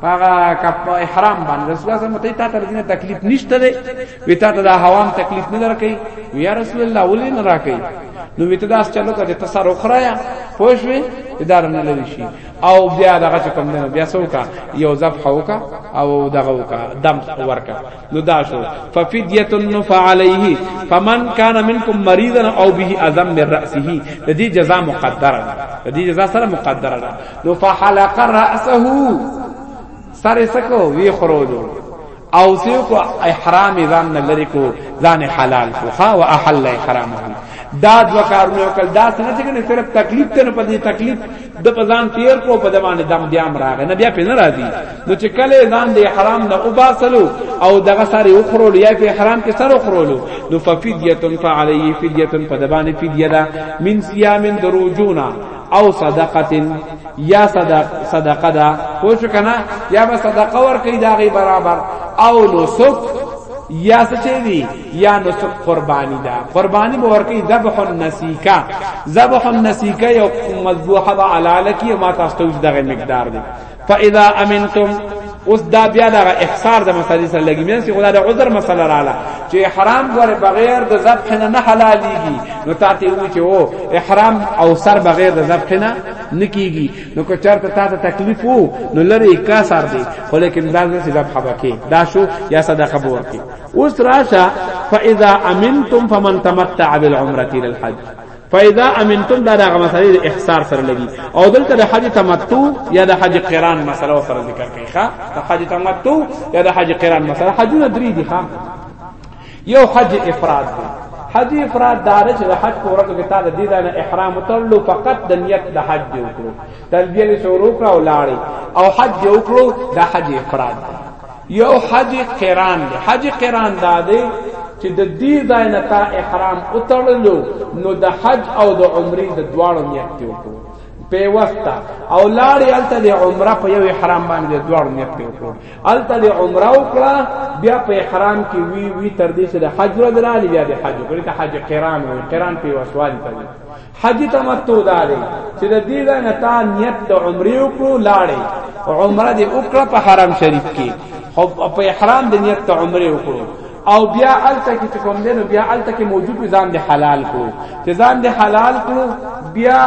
پاغه کپ احرام باندې رسول الله مته تا ته دینه تکلیف نشته دی وی تا ته دا حوام تکلیف نه درکې یا رسول الله ولې نه راکې نو وی ته دا چلو ته تسر اخرایا پوښوي اداره نه لري شي او بیا دغه کوم نه بیا سوکا یو ذبح وکا او دغه وکا دم ورکا نو دا شو ففدیت فعلیه فمن کان منکم مریضا او به اذم من راسه د دې جزاء مقدره ده د دې جزاء سره مقدره ده نو فحلق راسه سر سکو وی خروجو او سیو کو احرام ځان نه لری کو ځان حلال کو ها واحل احرامه دا دو کارونه کل دا څنګه چې صرف تکلیف ته نه پدې تکلیف د په ځان تیر کو په دمانه دم بیا مراغه نه بیا په نه راضی نو چې کله ځان د حرام نه او باسلو او دغه سره یو خرول یا په حرام کې سره خرول نو ففدیه فعلی فدیه په دمانه فدیه دا من صيام دروجونا او صدقه یا صدق صدقه دا خو شو کنه یا به صدقه ور کوي دا غي برابر او نو سک یا څه دی یا نو قربانی دا قربانی به ورکی ذبح النسیکا ذبح النسیکا یو مذبوحه به علاله کی ما تاسو ته دغه مقدار دی فاذا امنتم اوس دا بیا دا احصار د مسالې سره لګی مې چې خدای د عذر مسله رااله چې احرام غره بغیر د ذبح نه نه حلاليږي نو تاته وی چې او احرام او سر بغیر د ذبح نه نکیږي نو کو چرته تا ته تکلیف وو نو لری کا سر دی خو لیکن دا څه ذبح بکې دا شو یا صدقه بورکې اوس راشه فاذا امنتم فمن تمتع بالعمره الى الحج فاذا امنتم دا دغه مسلې د احصار سره لګي او دلته د حج تمتع یا د حج قران مسله سره ذکر کوي ښا د حج تمتع یا د حج قران مسله حجونه درې دي ښا یو حج افراد دی حج افراد دار چې د حج پورا کې تعالی دې دا احرام ترلو فقط د نیت د حج دی وکړو تلبیه شروع کړه او لاړې او حج یې وکړو د حج افراد دی یو حج قران دی حج قران دا دی چې د دې ځای نه تا احرام اتړلو نو د حج او د عمرې د دواړو نیت دی وکړو په واسطه او لاړې الته د عمره په یو احرام باندې دوړ نیت ته وکړو الته د عمره وکړه بیا په احرام کې وی وی تر دې چې د حج ورځ را لې بیا د حج وکړي ته حج قران وي قران په وسوال ته حج تمتع دا دی چې د دې ځای نه تا نیت د عمرې وکړو لاړې عمره دې وکړه په حرم شریف کې خو په احرام د نیت د عمرې وکړو او بیا الته کې کوم دین بیا الته کې موجود ځان د حلال کړو چې ځان د حلال کړو بیا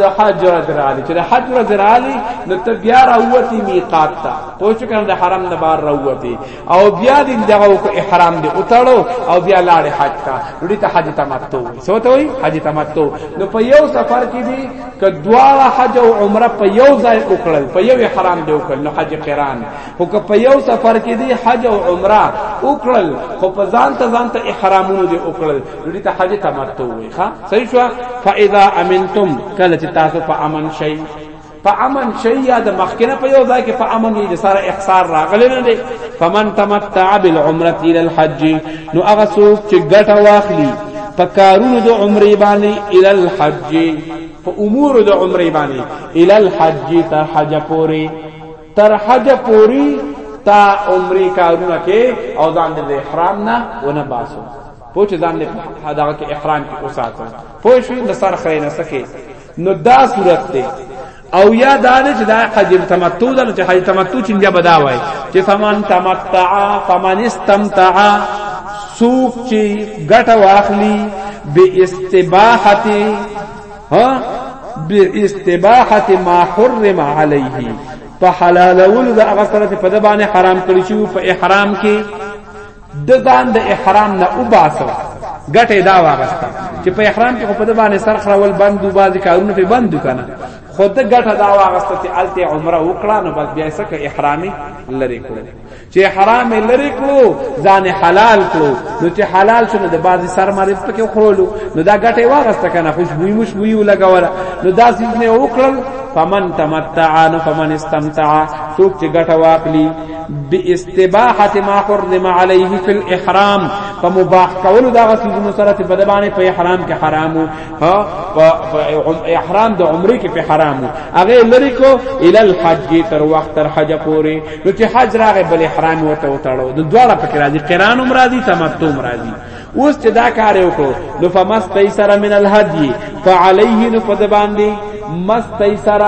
د حج درالي چې د حج درالي نو ته بیا راوتی میقات ته پوه شو کنه د حرم نه بار راوتی او بیا دې دغه کو احرام دې اتړو او بیا لاړ حج تا لړی ته حج تمتع وي سو ته وي حج تمتع نو په یو سفر کې دي ک دواړه حج او عمره په یو ځای وکړل په یو احرام دې وکړل نو حج قران هو ک په یو سفر کې دي حج او عمره وکړل خو په ځان ته ځان ته احرامونه دې وکړل لړی ته حج تمتع وي ها صحیح شو فاذا امنتم کله چې تاسو په امن شئ په امن شي یا د مخکنه په یو ځای کې په امن یې سره احصار راغلی نه دی فمن تمتع بالعمره الى الحج نو هغه څوک چې ګټه واخلي په کارونو د عمرې باندې الى الحج په امور د عمرې باندې الى الحج تر حج پوري تر حج پوري تا عمرې کارونه کې او ځان د احرام نه ونه باسو پوه چې ځان دې په دغه کې احرام کې اوساتو پوه شو نصر خیر نه سکے نو دا صورت دی او یا دا نه چې دا حج تمتع ده چې حج تمتع چې بیا بدا وای چې فمن تمتع فمن استمتع سوق چې ګټه واخلي به استباحته ها به استباحته ما حرم عليه په حلالولو د هغه سره په د باندې حرام کړی چې په احرام کې د ځان د احرام نه وباسو ګټه دا واغسته چې په احرام کې په د باندې سر خړول بند او بازي کارونه په بند کنه خو د ګټه دا واغسته چې الته عمره وکړه نو بس بیا سکه احرامي لری کړو چې حرام لری کړو ځان حلال کړو نو چې حلال شونه د بازي سر مرید پکې خړولو نو دا ګټه واغسته کنه خوشبوئی مشبوئی ولګوله نو دا څه نه وکړل فمن تمتع نو فمن استمتع څوک چې ګټه واخلي باستباحه ما حرم عليه في الاحرام په مباح کول دا غسیزونو سره په دبانې په احرام کې حرامو ها په احرام د عمره کې په حرامو هغه لری کو ال الحج تر وخت تر حج پورې نو چې حج راغې بل احرام وته وتاړو د دواړه په کې راځي قران عمره دي تمتع عمره دي اوس چې دا کار یو کو نو فمستیسر من الهدی فعليه نو په باندې مستیسر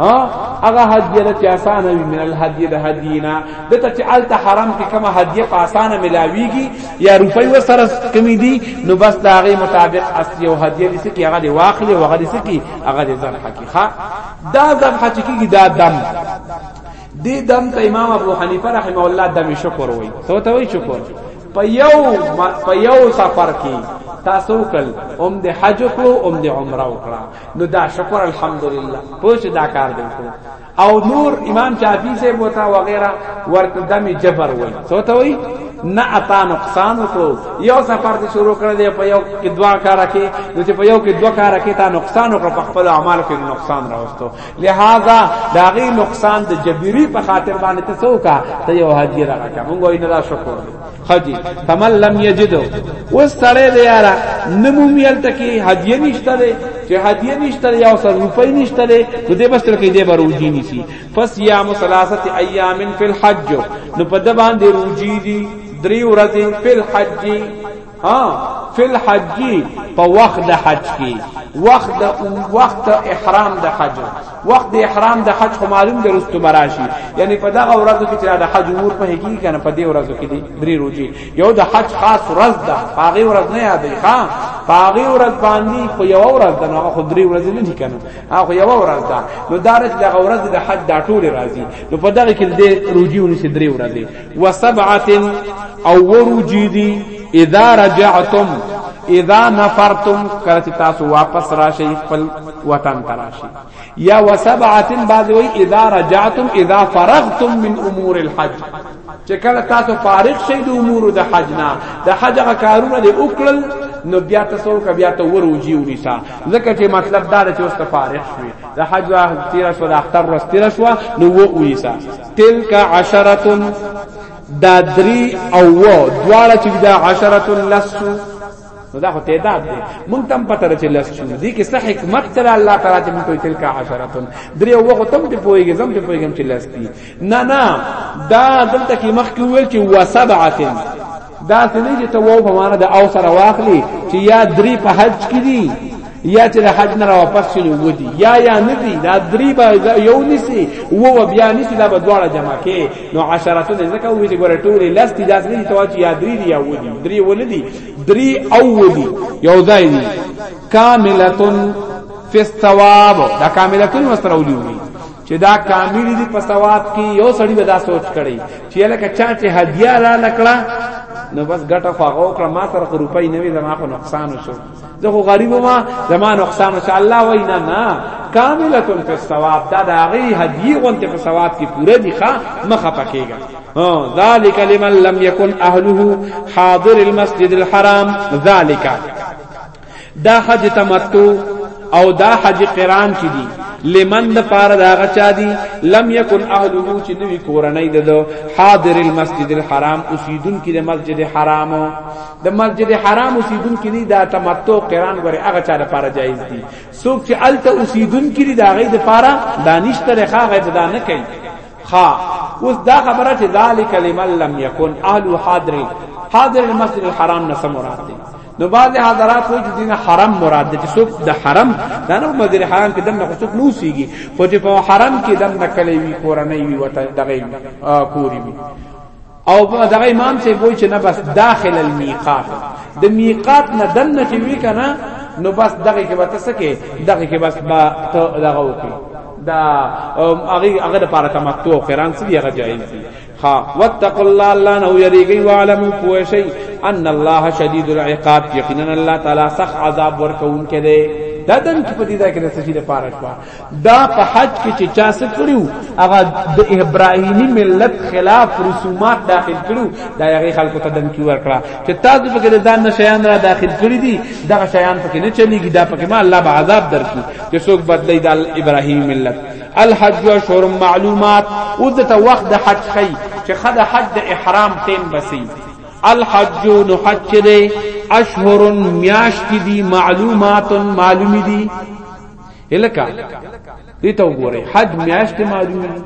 ها هغه هدیه د آسانه وی من الهدیه د هدینا دته چې الته حرام کې کومه هدیه په آسانه ملاویږي یا روپۍ وسره کمی دي نو بس دا غي مطابق اصلي او هدیه دي چې هغه دی واخلي او هغه دي چې هغه دي ذبح کی ها دا ذبح چې کی دا دم دې دم ته امام ابو حنیفه رحمه الله دم شکر وای سو ته وای شکر په یو په یو سفر کې تاسو کل اوم د حج کړو اوم د عمره وکړه نو دا شکر الحمدلله پوه دا کار دی او نور امام شافعی سے بوتا وغیرہ ورته دمی جبر وای سو ته وای نه اتا نقصان وکړو یو سفر دې شروع کړ دې په یو کې دوا کار کې نو چې په یو کې دوا کار کې تا نقصان وکړ په خپل اعمال کې نقصان راوستو لہذا داغي نقصان د جبيري په خاطر باندې ته څوکا ته یو حاجی راکا مونږ وای نه دا شکر دی حاجی فمن لم یجدو اوس سره دی یارا نمومیل تکي حاجی نشته دی چې حاجی نشته یا سر روپۍ نشته دی نو دې بس تر کې دې بر وجی نسی پس یا مسلاسه ایام فی الحج نو په د باندې روجی دی دری ورځې فی الحج ها فل حج په وخت د حج کې وخت د وخت احرام د حج وخت د احرام د حج خو معلوم دی رستو براشي یعنی په دغه ورځو کې چې د حج امور په هیږي کنه په دې ورځو کې دي درې روزي یو د حج خاص ورځ ده هغه ورځ نه یادې ښا هغه ورځ باندې خو یو ورځ ده هغه خو درې ورځې نه دي کنه هغه یو ورځ ده نو دارت دغه ورځ د حج د ټول راځي نو په دغه کې د روزي ونی سي درې ورځې وسبعه او وروجی دی اذا رجعتم اذا نفرتم کله چې تاسو واپس راشي خپل وطن ته راشي یا وسبعه بعد وی اذا رجعتم اذا فرغتم من امور الحج چې کله تاسو فارغ شئ د امور د حج نه د حج غ کارونه دې وکړل نو بیا تاسو کا بیا ته وروجی ونیسا ځکه چې مطلب دا چې اوس ته فارغ شوي د حج تیر شو د اختر ورځ تیر شو نو و ونیسا تلک عشرتن دا دری او و دواړه چې دا عشرتن لسو نو دا خو تعداد دی مونږ تم پته لري چې لس شو دي کې صح حکمت تر الله تعالی چې مونږ ته تلک عشرتن درې او وخت تم ته پويږي زم ته پويږم چې لس دي نه نه دا دلته کې مخ کې ویل چې وسبعه دا څنګه چې ته وو په معنا د او سره واخلي چې یا درې په حج کې دي یا چې د حج نه واپس شي نو ودی یا یا ندی دا درې به یو نسی وو بیا نسی دا به دواړه جمع کې نو عشراتو نه ځکه وې چې ګوره ټول لست دي داس نه تواچ یا درې دی یا ودی درې ولدی درې او ودی یو ځای دی کاملتن فی الثواب دا کاملتن مستر اولی وی چې دا کامل دي په ثواب کې یو سړی به دا سوچ کړي چې لکه چا چې هدیه را لکړه نو بس ګټه خو هغه کړه ما سره خو روپۍ نه وي زما خو نقصان شو زه خو غریب ما زما نقصان شو الله وای نه نه کامله فی الثواب دا د هغه هدیه غونته په ثواب کې پوره دي ښا مخه پکېږي ذالک لمن لم یکن اهله حاضر المسجد الحرام ذالک دا حج تمتع او دا حج قران چې دي لمن د پاره دا غچا دي لم يكن اهله چې نوې کورنۍ ده حاضر المسجد الحرام اوسیدون کې د مسجد حرام د مسجد حرام اوسیدون کې نه دا تمتع قران غره هغه چا لپاره جایز دي څوک چې الته اوسیدون کې دا غي د پاره دانش ترې خاغه دا نه کوي خا اوس دا خبره چې ذالک لمن لم يكن اهل حاضر حاضر المسجد الحرام نه سمورات دي نو بعض حضرات وایي چې دین حرم مراد دي څوک د حرم دا نو مدیر حرم کې دم نه څوک نو سیږي خو چې په حرم کې دم نه کلی وی کورنۍ وی وته دغه کوری وی او دغه امام سي وایي چې نه بس داخل المیقات د میقات نه دم نه چې وی کنه نو بس دغه کې وته سکه دغه کې بس با دغه وکي دا هغه هغه لپاره تمتع او قران سړي هغه جایز دي ها واتقوا الله الله نو یریږي وعلم پوشي ان الله شدید العقاب یقینا الله تعالی سخت عذاب ورکون کړي دا دم کې پدې دا کې د سفیر پاره شو دا په حج کې چې چا څه کړیو هغه د ابراهیمی ملت خلاف رسومات داخل کړو دا هغه خلکو ته دم کې ورکړه چې تاسو په کې ځان نه شیان را داخل کړی دي دا شیان پکې نه چلیږي دا پکې ما الله به عذاب درکړي چې څوک بدلی د ابراهیمی ملت الحج اشهر معلومات او د وخت د حج خي چې خد حج د احرام تیم بسي الحج نو حج دی اشهر میاشت دی معلومات معلوم دی الکا دې ته وګوره حج میاشت معلوم دی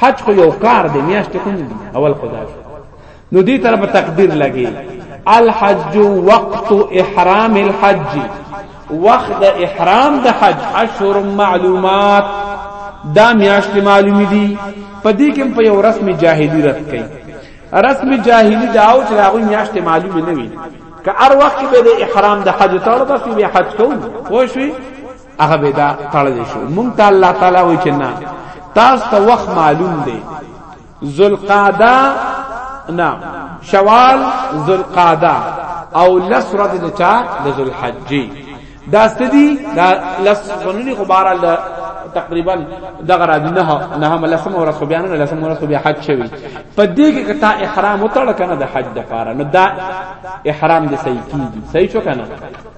حج خو یو کار دی میاشت کوم دی اول خدای نو دې طرف تقدیر لګي الحج وقت احرام الحج وقت احرام د حج اشهر معلومات دا میاشت معلومی دي په دې کې په یو رسم جاهلی رد کړي رسم جاهلی دا او چې هغه میاشت معلومه نه وي که هر وخت به د احرام د حج تړو بس به حج کوو خو شي هغه به دا تړل شي مونږ ته الله تعالی وایي چې نه تاسو ته وخت معلوم دی ذوالقعده نه شوال ذوالقعده او لس ورځې د چا د ذوالحجې دا ستدي دا لس غنونی خو بار الله تقریبا دغه راځي نه نه هم لسم ورځ خو بیان لسم ورځ خو بیا حج شوی په دې کې کته احرام وتړ کنه د حج د پاره نو دا احرام دې صحیح کیږي صحیح شو کنه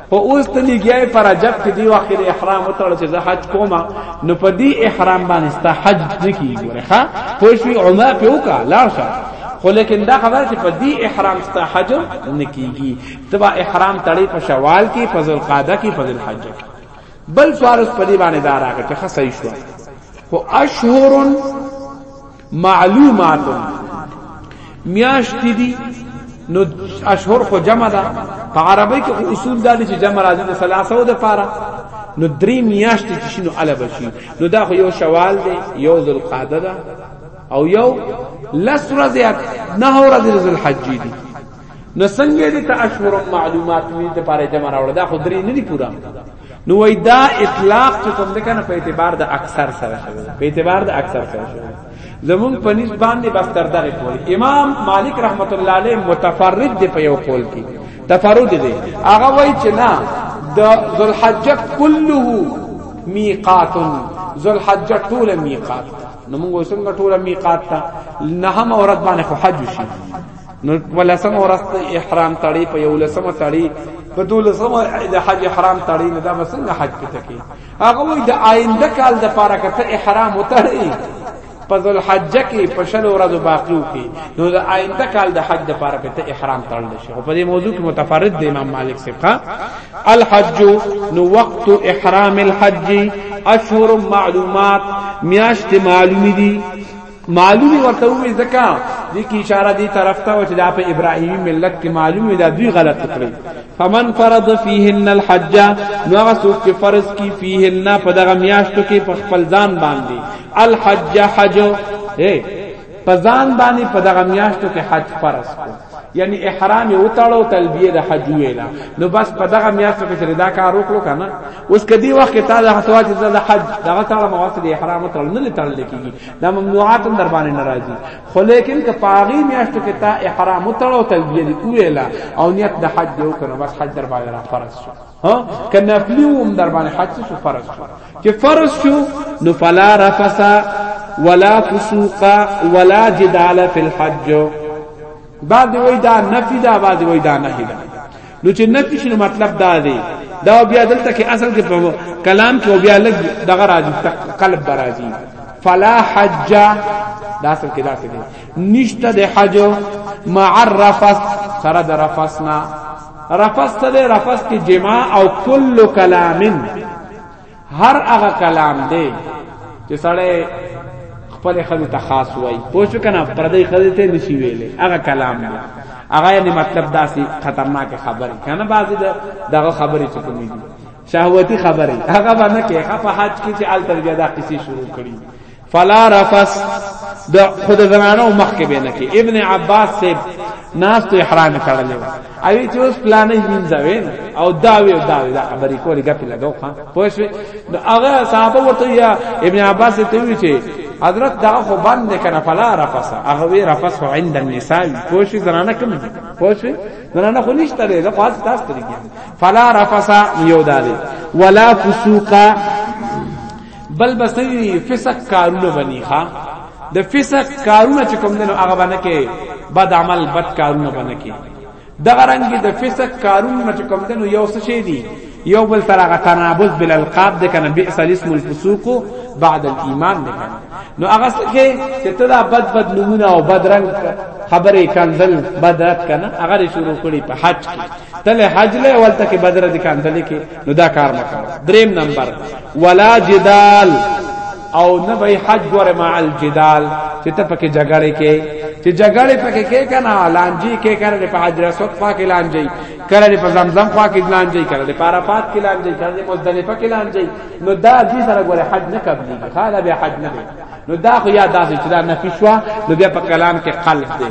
خو اوس ته لګیای پر عجب کې دی وخت د احرام وتړل چې زه حج کوم نو په دې احرام باندې ستا حج نه کیږي ورخه خو شوی عمره په وکا لاړ شه خو لیکن دا خبره چې په دې احرام ستا حج نه کیږي تبا احرام تړي په شوال کې په ذوالقعده کې په ذوالحج بل سوال اوس په دې باندې دار راغی چې خصې شو خو اشهر معلومات میاشت دي نو اشهر خو جمع ده په عربی کې خو اصول دا دي چې جمع راځي د ثلاثه د پاره نو درې میاشت چې شنو اله بشي نو دا خو یو شوال دی یو ذوالقعده ده او یو لس ورځې نه ورځې ذوالحج دي نو څنګه دې ته اشهر معلومات مې د پاره جمع راوړل دا خو درې نه دي پورا نو وای دا اطلاق چې کوم ده کنه په اعتبار د اکثر سره شوی په اعتبار د اکثر سره شوی زمون په نسبت باندې بس تر دغه پورې امام مالک رحمت الله علیه متفرد دی په یو قول کې تفرد دی هغه وای چې نه د ذوالحجه كله میقات ذوالحجه ټول میقات نو موږ څنګه ټول میقات ته نه هم اورات باندې خو حج شي نو ولسم ورځ احرام تړي په یو لسم تړي په دولسم د حج احرام تړي نه دا بسنګ حج پته کی هغه وي د آینده کال د پاره کته احرام وتړي په ذل حج کې په شل ورځ باقیو کې نو د آینده کال د حج د پاره پته احرام تړل شي او په دې موضوع کې متفرد دی امام مالک سبقا الحج نو وقت احرام الحج اشهر معلومات میاشت معلومی دي معلومی ورته وی زکا دې کی اشاره دی طرف ته چې دا په ابراهیمی ملت کې معلومی دا دوی غلط کړی فمن فرض فيهن الحج نو هغه څوک چې فرض کی فيهن په دغه میاشتو کې په خپل ځان باندې الحج حج اے په ځان باندې په دغه میاشتو کې حج فرض کو یعنی احرام یې وتاړو تلبیه د حج ویلا نو بس په دغه میاشتو کې چې دا کار وکړو کنه اوس کدی وخت ته د حسوات د حج دغه تاړه مواسد احرام وتاړو نه تړل کیږي دا ممنوعات در باندې ناراضي خو لیکن که پاغي میاشتو کې تا احرام تړو تلبیه دی کویلا او نیت د حج یو کنه بس حج در باندې را فرض شو ها که نفلی هم در باندې حج شو فرض شو چې فرض شو نو فلا رفسا ولا فسوق ولا جدال فی الحج بعد وی دا نفی دا بعد وی دا نهی دا نو چې نفي شنو مطلب دا دی دا بیا دلته کې اصل کې په کلام کې بیا لګ دغه راځي قلب راځي فلا حج دا اصل کې دا څه دی نشته د حج مع الرفث سره د رفثنا رفث سره رفث کې جماع او کل کلامن هر هغه کلام دی چې سړی خپل خزه ته خاص وای پوه شو کنه پردی خزه ته نشي ویلې هغه کلام دی هغه یعنی مطلب داسې خطرناک خبره کنه بعضی دغه خبره چې کومې دي شهوتی خبره هغه باندې کې په حج کې چې ال ترجه دا قصې شروع کړي فلا رفس د خود زنانو مخ کې بینه کې ابن عباس سے ناس ته احرام تړلې و اوی چې اوس پلانې منځوي او داوی او داوی دا خبرې کولې غپ لګاو خان پوه شو نو هغه صحابه ورته یا ابن عباس ته وی چې حضرت دا خو باندې کنه فلا رفس هغه وی رفس عند النساء پوه شو زنانه کوم پوه شو زنانه خو نشته لري دا خاص تاسو طریقې فلا رفس یو دالي ولا فسوقا بل بسوی فسق کارونه بنی ښا د فسق کارونه چې کوم دنو هغه باندې کې بد عمل بد کارونه باندې کې دغه رنګ د فسق کارونه چې کوم دنو یو څه شي دي یو بل سره غ تنابز بل القاب د کنه بئس الاسم الفسوق بعد الايمان د کنه نو هغه څخه چې ته دا بد بد نمونه او بد رنگ خبرې کنزل بدرت کنه هغه شروع کړي په حج کې تله حج له ولته کې بدرت کنزل کې نو دا کار مکه دریم نمبر ولا جدال او نه به حج ګوره مع الجدال چې ته پکې جګړه کې چې جګړه پکې کې کنه لانجی کې کنه په حج رسول پاک لانجی کله په زمزم پاک لانجی کله په عرفات کې لانجی کله په مزدلفه کې لانجی نو دا دې سره ګوره حج نه قبلي خاله به حج نه نو دا خو یا داسې چې دا نفي شو نو بیا په کلام کې قلب دی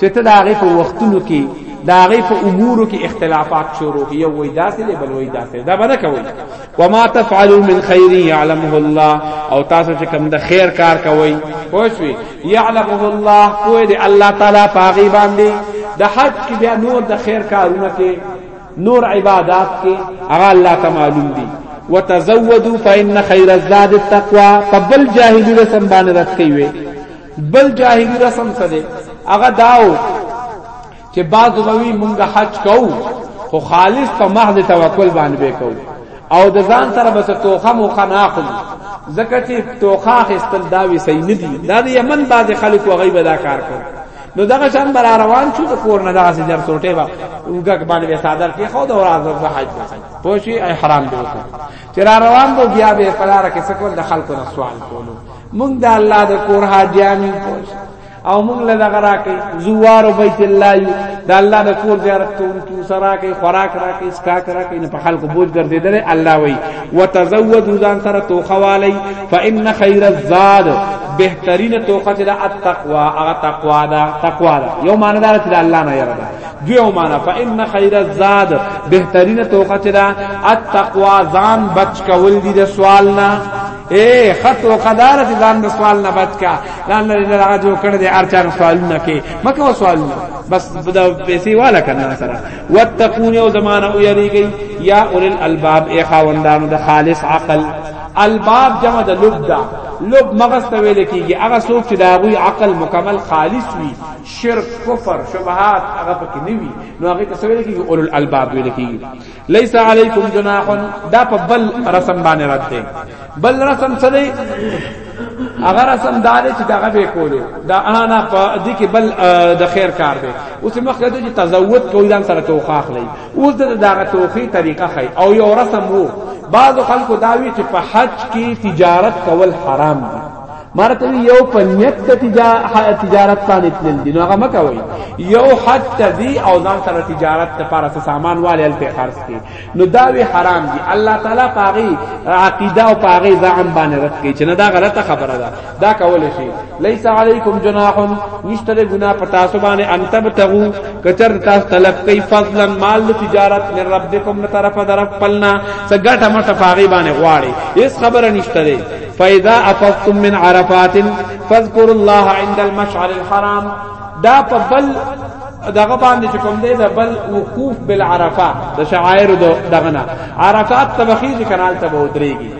چې ته د هغې په وختونو کې د هغې په امورو کې اختلافات شروع کړي یو وایي داسې دی بل وایي داسې دا به نه کوئ وما تفعلوا من خیر یعلمه الله او تاسو چې کوم د خیر کار کوئ پوه شوي یعلمه الله پوه دی الله تعالی په هغې باندې د حج کې بیا نور د خیر کارونه کې نور عبادات کې هغه الله ته معلوم دي وتزودوا فإن خير الزاد التقوى قبل جاهلي رسم باندې رات کوي بل جاهلی رسم څه دی هغه داو چې بعض وی مونږه حج کوو خو خالص په محض توکل باندې وکاو او د ځان سره بس توخه مو خناخل زکه چې توخه خستل دا وی صحیح نه دی دا د یمن بعض خلکو غیب ادا کار کوي نو دغه شان بر روان شو د کور نه دغه سجر ټوټه وا وګک باندې صادر کې خو د راز د حج پوشي احرام دی چې را روان دو بیا به قرار کې سکول د خلکو نه سوال کولو مونږ د الله د کور حاجیان یو او مونږ له دغه راکې زوار بیت الله یو د الله د کور زیارت کوونکو سره کې خوراک راکې اسکا کرا کې نه په خلکو بوج ګرځیدل الله وی وتزود ځان سره توخوالی فان خیر الزاد بهترین توخه چې د تقوا هغه تقوا ده تقوا ده یو معنی دار چې الله نه یره ده دیو معنی فان خیر الزاد بهترین توخه چې د تقوا ځان بچ کول دي د سوال نه اے خط او قدارت ځان د سوال نه بچ کا ځان له دغه جو کړ دې ارچان سوالونه کې مکه و سوالونه بس بدا پیسې والا کنه سره وتقون او زمانہ او یریږي یا اول الالباب اے خاوندانو د خالص عقل الباب جمع د لب دا لب مغز ته ویل کیږي هغه څوک چې دا غوي عقل مکمل خالص وي شرک کفر شبهات هغه پکې نه وي نو هغه ته ویل کیږي اول الالباب ویل کیږي لیس علیکم جناح دا په بل رسم باندې رد دی بل رسم څه دی اگر رسم دار چې دغه به کولو دا انا په دې کې بل د خیر کار دی اوس مخکې ته چې تزوج کوی ځان سره توخه اخلي اوس د دغه توخي طریقه خي او یو رسم وو بعض خلکو داوی چې په حج کې تجارت کول حرام دی مرته یو په نیت د تجارت باندې تلل دي نو هغه مکه وای یو حد تدی او ځان سره تجارت لپاره څه سامان والي الته خرج کی نو دا وی حرام دي الله تعالی پاغي عقیده او پاغي ځان باندې رد کی چې نه دا غلطه خبره ده دا کول شي لیس علیکم جناح نشته ګنا پتا سو باندې ان تبتغو کچر تاسو طلب کوي فضلا مال تجارت من ربکم طرف درف پلنا سګټه مټه پاغي باندې غواړي اس خبره نشته فاذا افضتم من عرفات فاذكروا الله عند المشعر الحرام دا په بل دغه باندې چې کوم دی دا بل وقوف بالعرفه د شعائر دغه نه عرفات تبخیز کنال ته بودريږي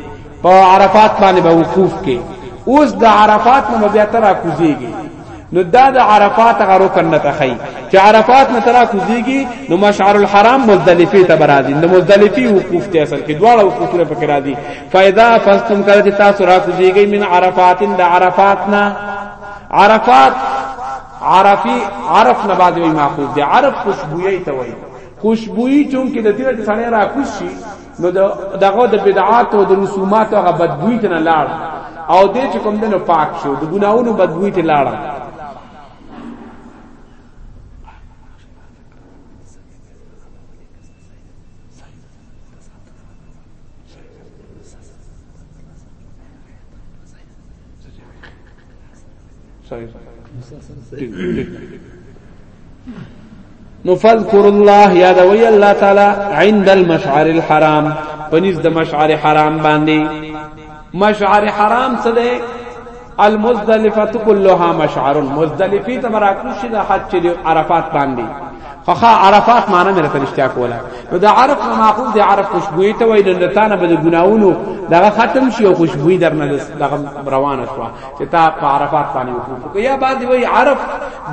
په عرفات باندې به وقوف کې اوس د عرفات نه بیا تر کوزيږي نو دا د عرفات غ رکن نه تخی چې عرفات نه ترا کوزيږي نو مشعر الحرام مزدلفه ته برازي نو مزدلفي وقوف ته اصل کې دواړه وقوفونه پکې راځي فاذا فستم کله چې تاسو راکوزیږئ من عرفات د عرفات نه عرفات عرفی عرف نه بعد وی ماخوذ دی عرف خوشبوئی ته وی خوشبوئی چون کې د دې چې سړی راکوز شي نو دغه د بدعات او د رسومات هغه بدبوئی ته نه لاړ او دې چې کوم دنو پاک شو د ګناونو بدبوئی ته لاړ نو فذكر الله يا دوي الله تعالى عند المشعر الحرام پنځ د مشعر حرام باندې مشعر حرام څه دی المزدلفه كلها مشعر مزدلفه ته مراکو شي د حج چې عرفات باندې خخا عرفات معنی مې راته اشتیا کوله نو د عرف نه ماخوذ د عرف خوشبوئی ته وای د تانه به ګناونو دغه ختم شي او خوشبوئی درنه دغه روانه شو چې تا په عرفات باندې وکړو یا بعد وای عرف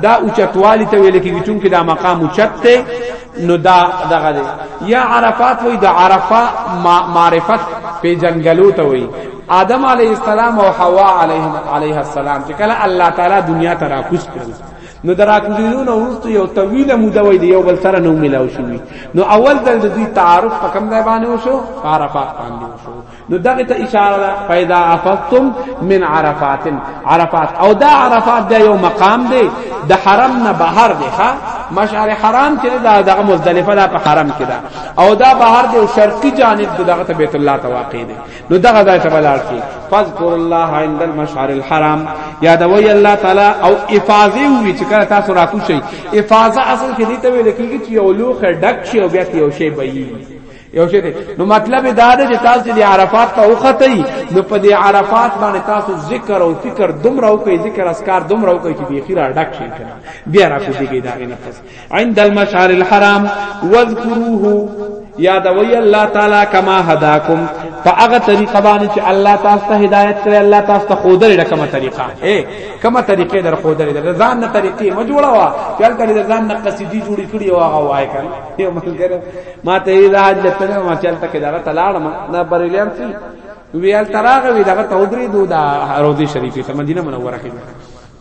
دا اوچتوالی ته ویل کېږي چې دا مقام اوچت ته نو دا دغه دی یا عرفات وای د عرفه معرفت په جنگلو ته وای آدم علیه السلام او حوا علیه علیه السلام چې کله الله تعالی دنیا ته راکوز کړو نو دراکوزینونه ورته یو طویله موده وای دی یو بل سره نو ملاو شوی نو اول د دوی تعارف په کوم ځای باندې وشو عرفات باندې وشو نو دغه ته اشاره ده پیدا افضتم من عرفات عرفات او دا عرفات دا یو مقام دی د حرم نه بهر دی ها مشعر حرام چې دا دغه مزدلفه دا په حرم کې ده او دا بهر دی شرقي جانب دغه ته بیت الله ته واقع دی نو دغه ځای ته بلار کی فذكر الله عند المشعر الحرام یادوي الله تعالی او افاظه وی چې کله تاسو راکو شي افاظه اصل کې دې ته ویل کیږي چې یو لوخه ډک شي او بیا یو شی بېي یو شی دی نو مطلب دا دی چې تاسو د عرفات ته وختئ نو په دې عرفات باندې تاسو ذکر او فکر دومره وکړئ ذکر اسکار دومره وکړئ چې بیخي را ډک شي کنه بیا را کوزیږي دا غي نفس عند المشعر الحرام واذكروه یاد وی الله تعالی کما هداکم فاغه طریقه باندې چې الله تاسو ته هدایت کړی الله تاسو ته خود لري کومه طریقه اے کومه طریقه در خود لري ځان نه طریقې ما جوړا وا چې تل ځان نه قصیدی جوړی کړی او هغه وای کړ یو ملګری ما ته یې راځ لته نه ما چلته کې دا تلاړ ما نه بریلیان سی ویل تراغه وی دا تودری دو دا روزي شریفه ته مدینه منوره کې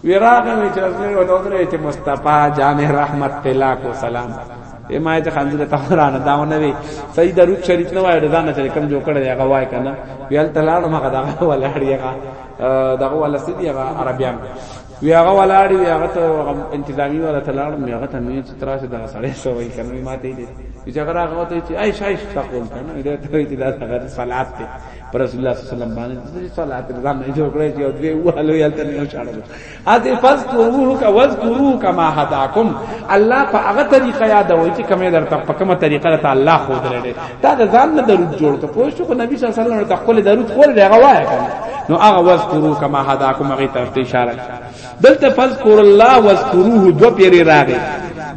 وی راغه می چې رسول او تودری ته مصطفی جان رحمت تلا کو سلام ای ما ته خندل ته ورانه دا ونه وی سید درود شریف نه وای دا نه چې کم جوړ کړی هغه وای کنه ویل تلاړ ما دا ولاړی هغه دغه ولستی هغه عربیان وی هغه ولاړی وی هغه ته انتظامی ولا ته لاړ مې هغه ته مې چې تراشه دا سړی سوې کنه ما ته دې چې هغه هغه ته چې عائشہ عائشہ تقول کنه دې ته دې دا هغه صلات ته پر رسول الله صلی الله علیه وسلم باندې صلات رضا نه جوړ کړی چې او دې وهلو یل ته نه شاړو اته فذكروه کا وذكروه کما هداکم الله په هغه طریقه یادوي چې کومه درته په کومه طریقه ته الله خو درې تا د ځان نه درود جوړ ته پوه شو خو نبی صلی الله علیه وسلم ته خپل درود خور دی هغه وایه کنه نو هغه واذکرو کما هداکم هغه طرف ته اشاره دلته فذكر الله واذكروه دو پیری راغی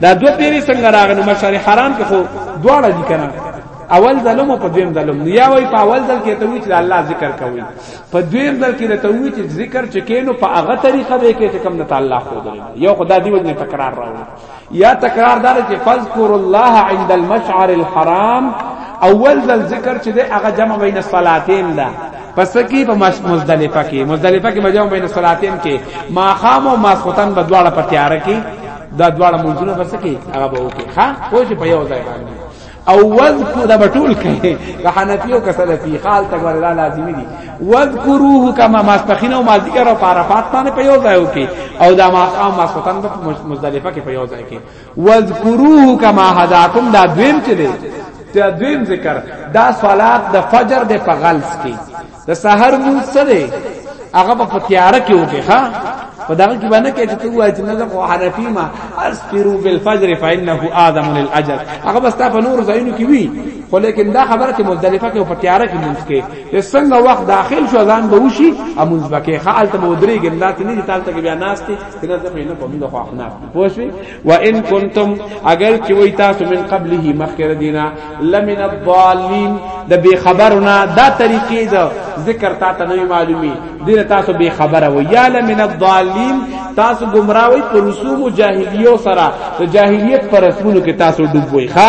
دا دو پیری څنګه راغی نو مشر حرام کې خو دواړه دي کنه اول ظلم او په دویم ظلم نو یا وای په اول ځل کې ته وی چې الله ذکر کوي په دویم ځل کې ته وی چې ذکر چې کینو په هغه طریقه به کې چې کوم نه تعالی خو درې یو خدای دی وجه تکرار راوړي یا تکرار دار چې فذكر الله عند المشعر الحرام اول ځل ذکر چې د هغه جمع بین الصلاتین ده پس کې په مزدلفه کې مزدلفه کې بجاو بین الصلاتین کې ما خام او ماسختن په دواړه په تیار کې دا دواړه منځونه پس کې هغه به وکړي ها خو چې په یو ځای باندې او وذکر دا بټول کړي که حنفي او که سلفي خال تک ولا لازمي دي وذکروه کما ماسپخین او مازیګر او عرفات باندې په یو ځای وکي او دا ما او ماسوتن په مزدلفه کې په یو ځای کې وذکروه کما هداکم دا دویم چې دی دا دویم ذکر دا صلات د فجر د په غلس کې د سحر مون څه دی هغه په تیاره کې وکي ها په دغه کې باندې کې چې ته وایې چې موږ خو حنفي ما اسفرو بالفجر فانه اعظم للاجر هغه بس په نور زینو کې وی خو لیکن دا خبره چې مزدلفه کې په تیاره کې مونږ کې چې څنګه وخت داخل شو ځان به وشي امونږ بکې خالت مودري ګندات نه دي تالت کې بیا ناشته کنه ته نه کومه خو احناف پوښي وان کنتم اگر چې وای تاسو من قبله مخکره دینا لمن الضالین د بی خبرنا دا طریقې دا ذکر تا ته نه معلومی دین تاسو بی خبره و یا لمن الضالین تاسو گمراه وای پر رسوم جاهلیو سره د جاهلیت پر رسمونو کې تاسو ډوب وای ښا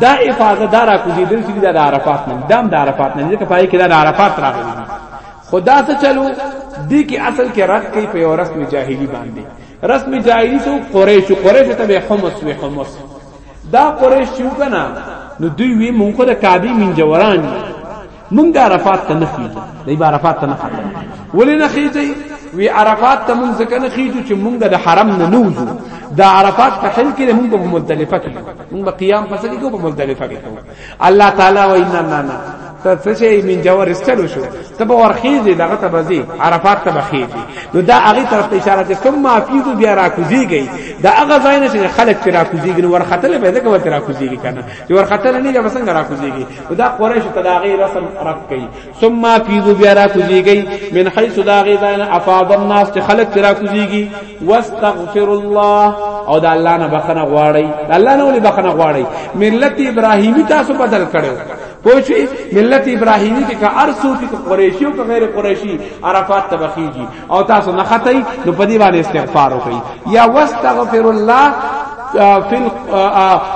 دا افاظه دا را کوزیدل چې دا د عرفات نه دام د عرفات نه ځکه پای کې دا د عرفات راغلی خدا څه چلو دی کې اصل کې رد کوي په یو رسم جاهلی باندې رسم جاهلی سو قریش قریش ته به حمص وی حمص دا قریش یو کنه نو دوی وی مونږه د کعبه من جوران مونږ عرفات ته نه خېږو دی به عرفات ته نه خېږو ولې نه خېږي وی عرفات ته مونږ ځکه نه خېږو چې مونږ د حرم نه نوځو د عرفات په حل کې مونږ په ملتلفه کې مونږ به قیام پس کې کو په ملتلفه کې الله تعالی وای نه نه نه ته څه شي من جوار استلو شو ته به ورخېږي دغه ته بزي عرفات ته بخېږي نو دا هغه طرف ته اشاره ده ثم افیض بیا راکوزیږي دا هغه ځای نه چې خلک چې راکوزیږي ورختل به دغه وته راکوزیږي کنه چې ورخته نه نه څنګه را کوزيږي دا قریش ته دا غي رسم رب کوي ثم فيذو بیا را کوزيږي من حيث دا غي ځان افاض الناس چې خلق را کوزيږي واستغفر الله او دا الله نه بخنه غواړي دا الله نه ولي بخنه غواړي ملت ابراهيمي تاسو بدل کړو پوښي ملت ابراهيمي کې کا ارسو کې قريشي او غیر قريشي عرفات تبخيږي او تاسو نه خطای نو په دې باندې استغفار وکړئ یا واستغفر الله فی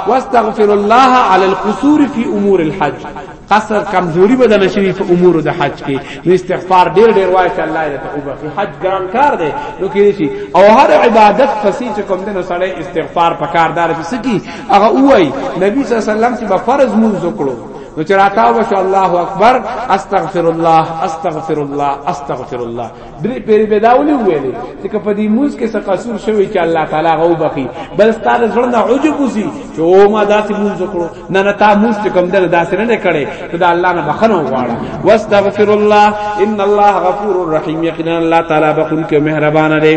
واستغفر الله علی القصور فی امور الحج قصر کمزوری بدل شوی په امور د حج کې نو استغفار ډیر ډیر وای چې الله دې توبه کوي حج ګران کار دی نو کې شي او هر عبادت فسی چې کوم دنه سړی استغفار پکاردار چې سکی هغه وای نبی صلی الله علیه وسلم چې فرض مونږ وکړو نو چې راکاو وش الله اکبر استغفر الله استغفر الله استغفر الله درې پیری به داونی ویلې چې په دې موز کې څه قصور شوی چې الله تعالی غو بخي بل ستاره ځړنه عجب وسی چې او ما داسې موز کړو نه نه تا موز چې کوم دل داسې نه کړي ته د الله نه بخنه وغواړه واستغفر الله ان الله غفور رحیم یقینا الله تعالی بخون کې مهربان دی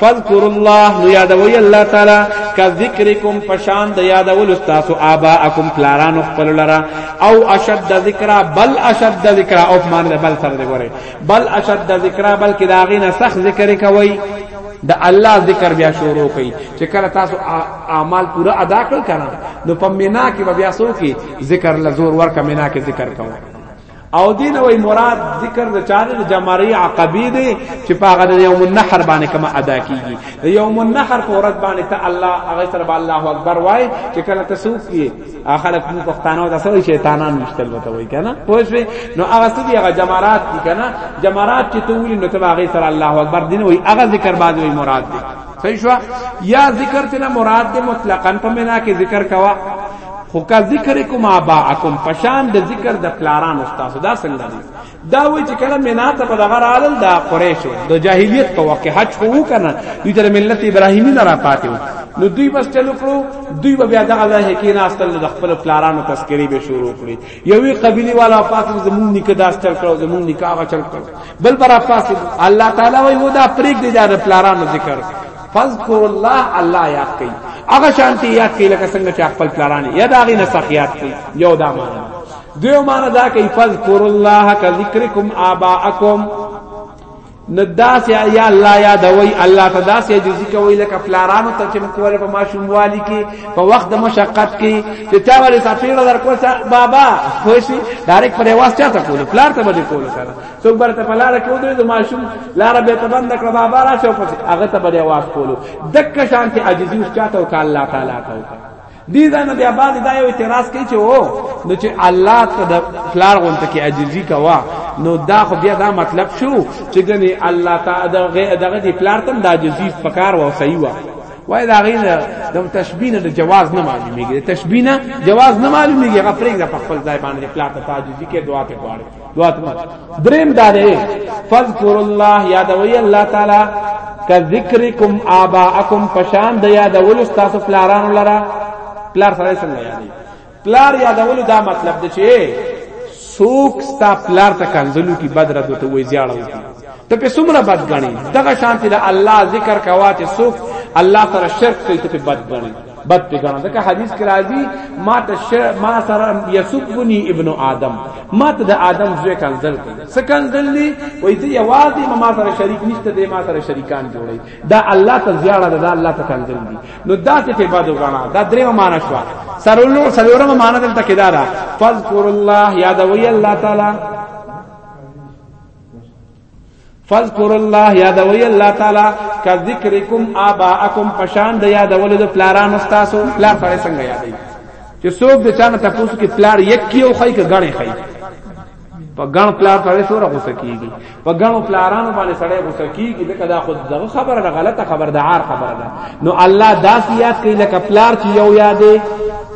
فذكروا الله نو یادوي الله تعالی کا ذکرکم پشان د یادول استاسو آباءکم پلارانو خپل لرا او اشد ذکر بل اشد ذکر او مان بل سره دی ګوره بل اشد ذکر بل کې داغینه سخت ذکر کوي د الله ذکر بیا شروع کړي چې کله تاسو اعمال پورا ادا کړ کړه نو په مینا کې بیا سو کې ذکر لزور ورکه مینا کې ذکر کوو او دین وای مراد ذکر د چانه د جماری عقبی دی چې په هغه د یوم النحر باندې کما ادا کیږي د یوم النحر په ورځ باندې ته الله هغه سره الله اکبر وای چې کله ته سوق کی خلک مو پښتانه د سره شیطانان مشتل وته وای کنه پوه نو هغه سدي هغه جمرات دي کنه جمرات چې ته ولې نو ته هغه سره الله اکبر دین وای هغه ذکر باندې وای مراد دی صحیح شو یا ذکر تینا مراد دی مطلقاً په معنا کې ذکر کوا خو کا ذکر کوم اباکم پشان د ذکر د پلاران استاد دا څنګه دی دا وای چې کله مینا ته په دغه رالل دا قریش د جاهلیت په وخت حج خو وکنه دوی تر ملت ابراهیمی نه را پاتې و نو دوی بس چلو کړو دوی بیا دغه ځای کې نه استل د خپل پلارانو تذکری به شروع کړی یوې قبیله والا پاس زمون نکاح داستل کړو زمون نکاح چل کړو بل پر پاس الله تعالی وای و دا پریک دی دا پلارانو ذکر فذكر الله الله یاد کړئ هغه شانتی یاد کړئ لکه څنګه چې خپل پلان یاد هغه نه سخ یاد کړئ یو دا معنا دیو معنا دا کوي فذكر الله كذكركم آباءكم نداس یا الله یاد وای الله تداس یا جزی کوي لکه پلارانو ته چې مکواله په ماشوم والی کې په وخت د مشقت کې چې چا ولې سفیر در کو بابا خوشي ډایرک پر واس چاته کول پلار ته بده کول سره څوک برته په لار کې ودرې د ماشوم لار به ته بند کړه بابا را شو پس هغه ته به واس کولو دک شانتي عاجزي او چاته او الله تعالی ته دي دا نه بیا بعد دا یو اعتراض کوي چې او نو چې الله ته د فلار غونته کې عاجزي کوا نو دا خو بیا دا مطلب شو چې ګني الله تعالی دغه دغه دی فلار تم د عاجزي پکار و صحیح و وای دا غینه د تشبینه د جواز نه معلومیږي تشبینه جواز نه معلومیږي هغه پرېږه په خپل ځای باندې فلار ته عاجزي کې دعا ته غواړي دواتما دریم دا دی فذكر الله یادوي الله تعالی کذکرکم آباءکم پشان د یادول استاد پلارانو لرا پلار سره څنګه یادي پلار یادول دا مطلب دی چې سوک ستا پلار ته کنزلو کی بدر دوته وې زیاړو ته په سمره بد غني دغه شانتی د الله ذکر کوا چې سوک الله سره شرک کوي ته په بد غني بد پیګنه دغه حدیث کې راځي ما ته ش ما سره یسبنی ابن آدم ما ته د آدم زوی کنزل کوي څه کنزل دی وای ته یوازې ما سره شریک نشته دی ما سره شریکان جوړي دا الله ته زیاړه ده دا الله ته کنزل دی نو دا څه په بده غاڼه دا درې معنا شو سرولو سرولو معنا دلته کې دا را فذكر الله یاد وی الله تعالی فذكر الله یادوي الله تعالی کذکرکم آباءکم پشان د یادول د پلاران استاسو پلار سره څنګه یادای چې څوک د چانه تاسو کې پلار یک کیو خای ک غړې خای په غن پلار سره سره غوسه کیږي په غن پلارانو باندې سره غوسه کیږي لکه دا خود دغه خبره ده غلطه خبره ده عار خبره ده نو الله داس یاد کوي لکه پلار چې یو یادې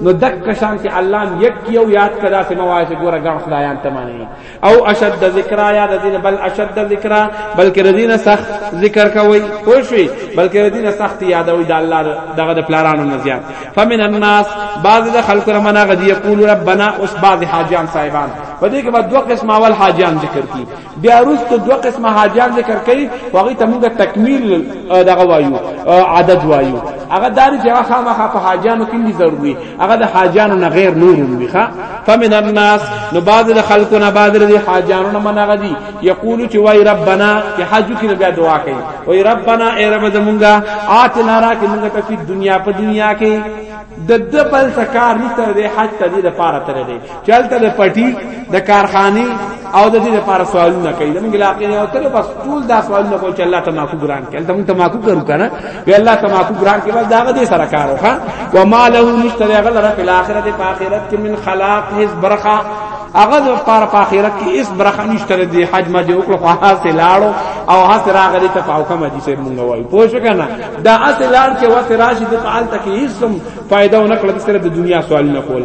نو دک شان چې الله یک یو یاد کړه سموایي ګوره غن خدایان تمانه او اشد ذکر یا د دین بل اشد ذکر بلکې د دین سخت ذکر کوي خو شوي بلکې د دین سخت یادوي د الله دغه د پلارانو نه زیات فمن الناس بعض د خلق رمنا غدی یقول ربنا اس بعض حاجان صاحبان په دې کې بعد دوه قسم اول حاجان ذکر کی بیا وروسته دوه قسم حاجان ذکر کوي واغې ته موږ تکمیل دغه وایو عدد وایو هغه دار چې هغه خامخا په حاجانو کې ضروري هغه د حاجانو نه غیر نور وي ښا فمن الناس نو بعض د خلکو نه بعض د حاجانو نه منغه دي یقول چې وای ربنا چې حج کې بیا دعا کوي وای ربنا ای رب زمونږه آتنا را کې مونږ ته په دنیا په دنیا کې د د بل سکار نشته د حج ته دې لپاره تر دې چلته د پټي د کارخانه او د دې لپاره سوالونه کوي زموږ علاقې نه اوته بس ټول دا سوالونه کوي چې الله تماکو ګران کړي تم تماکو کرو کنه وی الله تماکو ګران کړي بس دا غدي سره کارو ها و ما له مشتری غلر په الاخرت په اخرت کې من خلاق هیڅ برخه هغه د پاره په اخرت کې هیڅ برخه نشته د حج ما جو کړو خو هاته لاړو او هاته راغلی ته پاو کوم دي سه مونږ وای پوه شو کنه دا اصل لار چې وته راشي د تعال تکي هیڅ فائدہ ونکړه د سره د دنیا سوال نه کول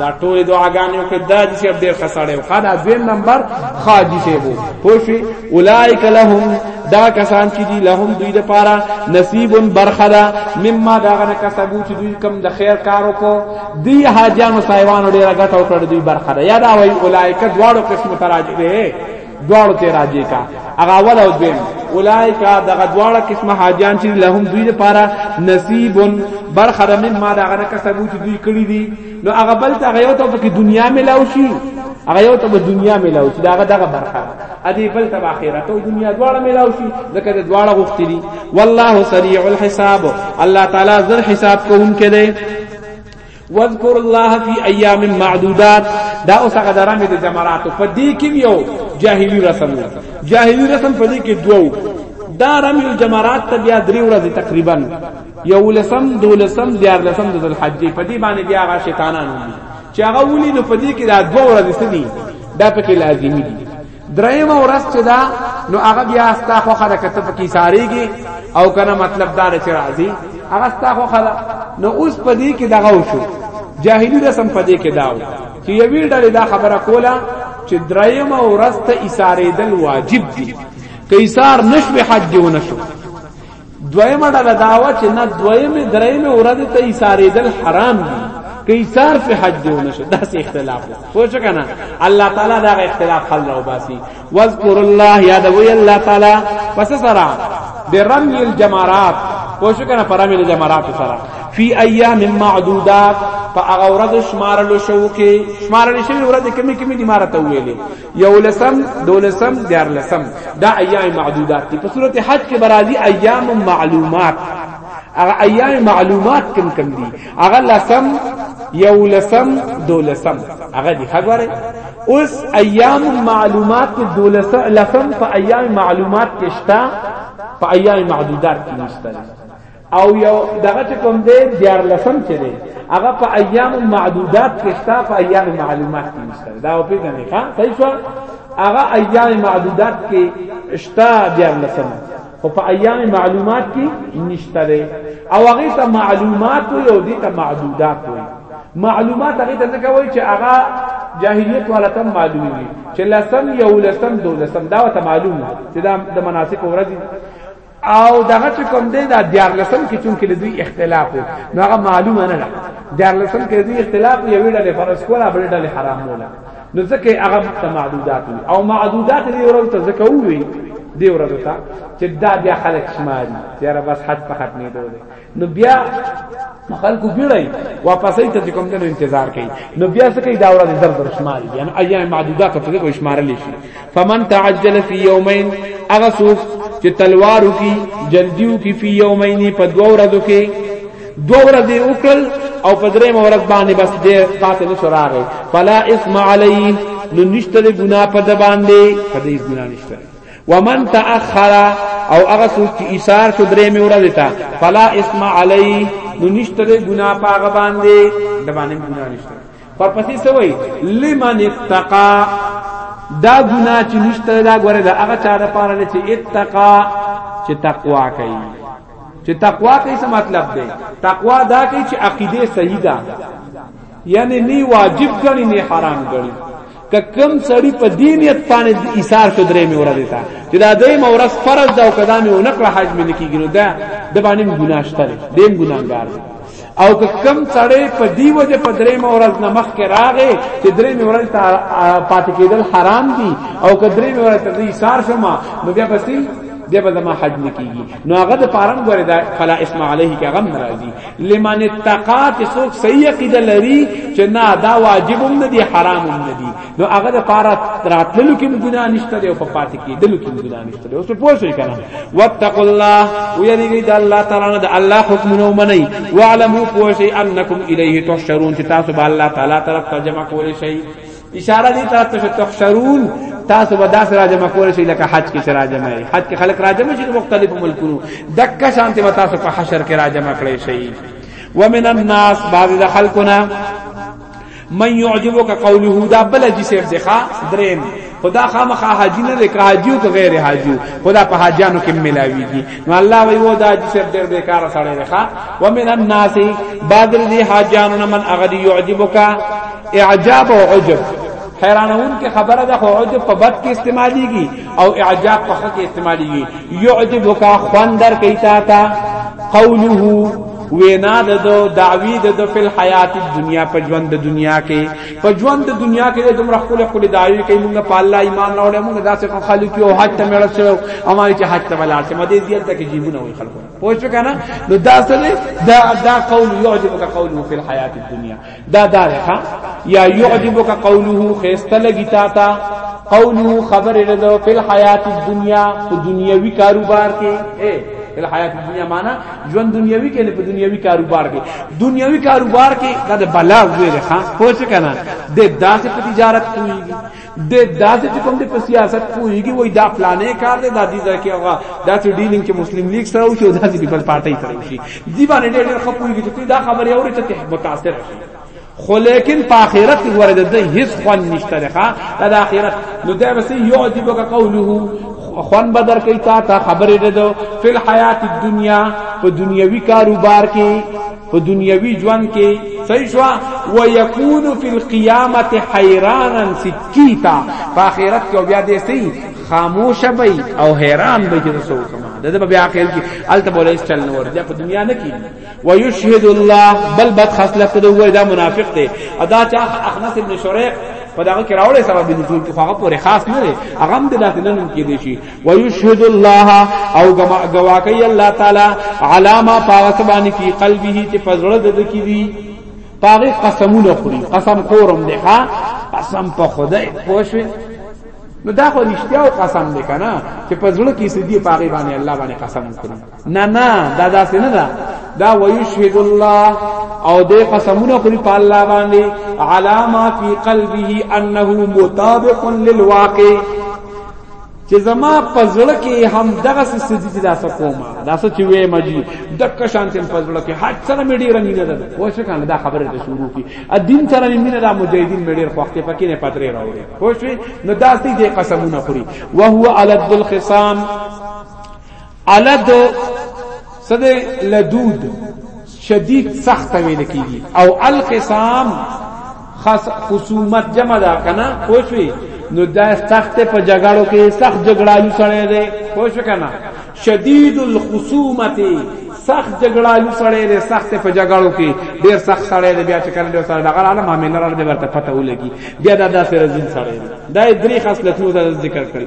دا ټول دعاګانې کې دا چې اب ډېر خسړې او خدا دویم نمبر خاجي شه وو پوښي اولایک لهم دا کسان چې دي لهم دوی د پاره نصیب برخدا مما دا غنه کسبو چې دوی کم د خیر کارو کو دی حاجانو سایوانو ډېر غټ او کړ دوی برخدا یاد اوی اولایک دواړو قسم تراجه دواړو ته راځي کا هغه اول او دویم اولایکا دغه دواړه قسمه حاجیان چې لهم دوی لپاره نصیب برخه د من ما دغه نه کسبو چې دوی کړی دي نو هغه بل ته غیو ته په دنیا ملاو شي هغه یو ته په دنیا ملاو شي دغه دغه برخه ادي بل ته اخرت او دنیا دواړه ملاو شي ځکه د دواړه غوښتلي والله سریع الحساب الله تعالی زر حساب کوونکی دی واذکر الله فی ایام معدودات دا اوس هغه درامه د جمرات په دې کې یو جاهلی رسم جاهلی رسم په دې کې دوو دا رمی الجمرات ته بیا درې ورځې تقریبا یو لسم دو لسم دیار لسم د ذوالحجې په دې باندې بیا هغه شیطانان دي چې هغه ولې نو په دې کې دا دوه ورځې سدي دا پکې لازمي دي دریم ورځ چې دا نو هغه بیا ستا خو خره کته پکې ساریږي او کنه مطلب دا چې راځي هغه ستا خو خره نو اوس پدې کې دغه وشو جاهلی رسم پدې کې داو چې یوی ډلې دا خبره کوله چې دریم ورځ ته اسارې دل واجب دي کیسار نشو حج دی ونشو دویمه ډله دا وه چې نه دویمې درېیمې ورځې ته ایسارېدل حرام دي که ایسار په حج دی ونه شو داسې اختلاف دی پوه شو که نه الله تعالی دا اختلاف حل راوباسي واذکر الله یادوئ الله تعالی پس سره برمی الجمرات پوه شو که نه په رمی الجمرات سره فی ایام معدودات په هغه ورځ شمارلو شو کې شمارل شوی ورځ کې مې کې مې دمارته ویلې یولسم دولسم دیارلسم دا ایام معدودات دي په صورت حج کې برازي ایام معلومات هغه ایام معلومات کم کم دي هغه لسم یولسم دولسم هغه دي خبره اوس ایام معلومات کې دولسم لسم په ایام معلومات کې شتا په ایام معدودات کې نشته او یو دغه چې کوم دی دیار لسم چې دی هغه په ایام معدودات کې شته په ایام معلومات کې نشته دا په پیژنې ښا صحیح شو هغه ایام معدودات کې شته دیار لسم او په ایام معلومات کې نشته دی او هغه ته معلومات وي او دي ته معدودات وي معلومات هغه ته څنګه وایي چې هغه جاهلیت والا تم معلومي وي چې لسم یو لسم دو لسم دا ته معلومه چې دا د مناسک ورځ او دغه چې کوم دی دا دیار لسم کې چون کې د دوی اختلاف وو نو هغه معلومه نه ده دیار لسم کې دوی اختلاف یو ډول فرض کوله بل ډول حرام ولا نو ځکه هغه ته معدودات وي او معدودات دی ورته ته ځکه وي دی ورته ته چې دا بیا خلک شماري چې را بس حد په حد نه دی نو بیا خلکو بیړی واپسې ته چې کوم دنو انتظار کوي نو بیا څه کوي دا ورځ زر زر شمار دي یعنی ایام معدودات ته کوي شمار لشي فمن تعجل فی یومین اغه سوق چې تلوارو کی جلدیو کی فی یومین په دوه ورځو کې دوه ورځې وکړل او په درې مورز باندې بس دې پاتې نشو راغی فلا اسم علی نو نشته ګناه په د باندې په دې ګناه نشته ومن تاخر او هغه څوک چې ایثار شو درې مې ورځې ته فلا اسم علی نو نشته دې ګناه پاغه باندې د باندې ګناه نشته پرپسې سوی لمن اتقا دا ګناه چې نشته دا ګوره دا هغه چا د پاره چې اتقا چې تقوا کوي چې تقوا کوي څه مطلب دی تقوا دا کوي چې عقیده صحیح ده یعنی نی واجب غنی نی حرام غنی که کم سړی په دینیت باندې ایثار شو درې مې ورځې تا چې دا دې مورس فرض دا او کدا مې ونکړه حج مې نکیږي نو دا د باندې ګناه شته دې ګناګار او که کم سړی په دی وجه په درې مورز نه مخ کې راغې چې درې مورز ته پاتې کېدل حرام دي او که درې مورز ته ایثار شوما نو بیا پسې دی به زما حج نکیږي نو هغه د پارم غره دا فلا اسم علیه کې غم ناراضي لمن اتقا چې څوک صحیح عقیده لري چې نه دا واجب هم نه دي حرام هم نه دي نو هغه د پاره راتللو کې ګناه نشته دی او په پاتې کې دلو کې ګناه نشته دی اوس په پوه شئ کنه واتقوا الله ويريږي د الله تعالی نه د الله حکم نو منئ واعلموا پوه شئ انکم الیه تحشرون چې تاسو به الله تعالی طرف ترجمه کولې شئ اشاره دي تاسو ته تحشرون تاسو به داس راځه مکول شي لکه حج کې راځه مې حج کې خلک راځه مې چې مختلفو ملکونو دک شانته به تاسو په حشر کې راځه مکړې شي ومن الناس بعض خلقنا من يعجبك قوله دا بل جي سيف دخا درين خدا خامخا حاجی نه لکه حاجی او غیر حاجی خدا په حاجانو کې ملاویږي نو الله وی و دا چې ډېر بیکار سره لري ښا ومن الناس بعض دې حاجانو من اغدی يعجبک اعجاب او عجب حیرانونکې خبره ده خو عجب په بد کې استعماليږي او اعجاب په ښه کې استعماليږي يعجبك خوندر کوي تا تا قوله وینا د دو دعوی د دو فل حیات دنیا په ژوند د دنیا کې په ژوند د دنیا کې د دومره خپل خپل دعوی کوي موږ په الله ایمان راوړې موږ داسې خو خالي کې او حج ته مړ شو او ما چې حج ته ولاړ شم دې دې ته کې جیبونه وي خلکو پوه شو کنه نو دا څه دا دا قول یعجبک قوله فی الحیات الدنیا دا داره ښا یا یعجبک قوله خیسته لګی تا تا قوله خبر رضو فی الحیات الدنیا په دنیوي کاروبار کې اے فی الحیات الدنیا معنا ژوند دنیوي کې نه په دنیوي کاروبار کې دنیوي کاروبار کې دا بلا ویره ښا پوه څه کنه د داسې په تجارت کوي د داسې چې کوم د په سیاست پوهیږي وای دا پلانې کار دی دا دې ځای کې هغه داسې ډیلینګ چې مسلم لیگ سره وشي او داسې پیپل پارټۍ سره وشي دی باندې ډېر ډېر خپويږي چې دا خبره اوري ته متاثر شي خو لیکن په آخرت کې ورته د هیڅ خوان نشته لخوا د آخرت نو دا بس یو عجیب کا قوله خوان بدر کوي تا ته خبره ده فل حیات الدنیا په دنیوي کاروبار کې په دنیوي ژوند کې صحیح شو و یکون فی القیامت حیرانا سکیتا په آخرت کې بیا دې سي خاموش به او حیران به چې رسول کما د دې بیا اخر کې الته بوله اس چل نور بیا په دنیا نه کې و یشهد الله بل بد خاصله ته وای دا منافق دی ادا چا اخنس ابن شریق په دغه کې راوړې سبب نزول کې هغه پورې خاص نه دی هغه هم د داتنن کې دی شي ويشهد الله او گواکی الله تعالی علامه پاوسبانی فی قلبه چې پزړه د کی دی پاغه قسمونه خوري قسم خورم دی ها قسم په خدای پوښوي نو دا خو رښتیا او قسم دی کنه چې پزړه کې سدي پاغه باندې الله باندې قسم خوري نه نه دا داسې نه ده دا ويشهد الله او دې قسمونه خوري په الله باندې علامه فی قلبه انه مطابق للواقع چې زما پزړه کې هم دغه سدي چې داسه کومه داسه چې وې مجي دک شانتم پزړه کې حد سره مې ډیر نه ده خو څه کنه دا خبره ته شروع کی ا دین سره مې نه دا مجاهدین مې ډیر خوخته پکې نه پترې راوړي خو شوي نو داسې دې قسمونه خوري وهو علد الخصام اله دو سد لدود شدید سخت ویل کیږي او القسام خاص خصومت جمع دا کنه پوښوي نو دا سخت په جګړو کې سخت جګړالو سره دی پوښ کنه شدید الخصومت سخت جګړالو سره دی سخت په جګړو کې ډیر سخت سره دی بیا چې کله ډیر سره دغه عالم معاملې لرل به ورته پته ولګي بیا دا داسې رزین سره دی دا درې خاص لتنو ذکر کړی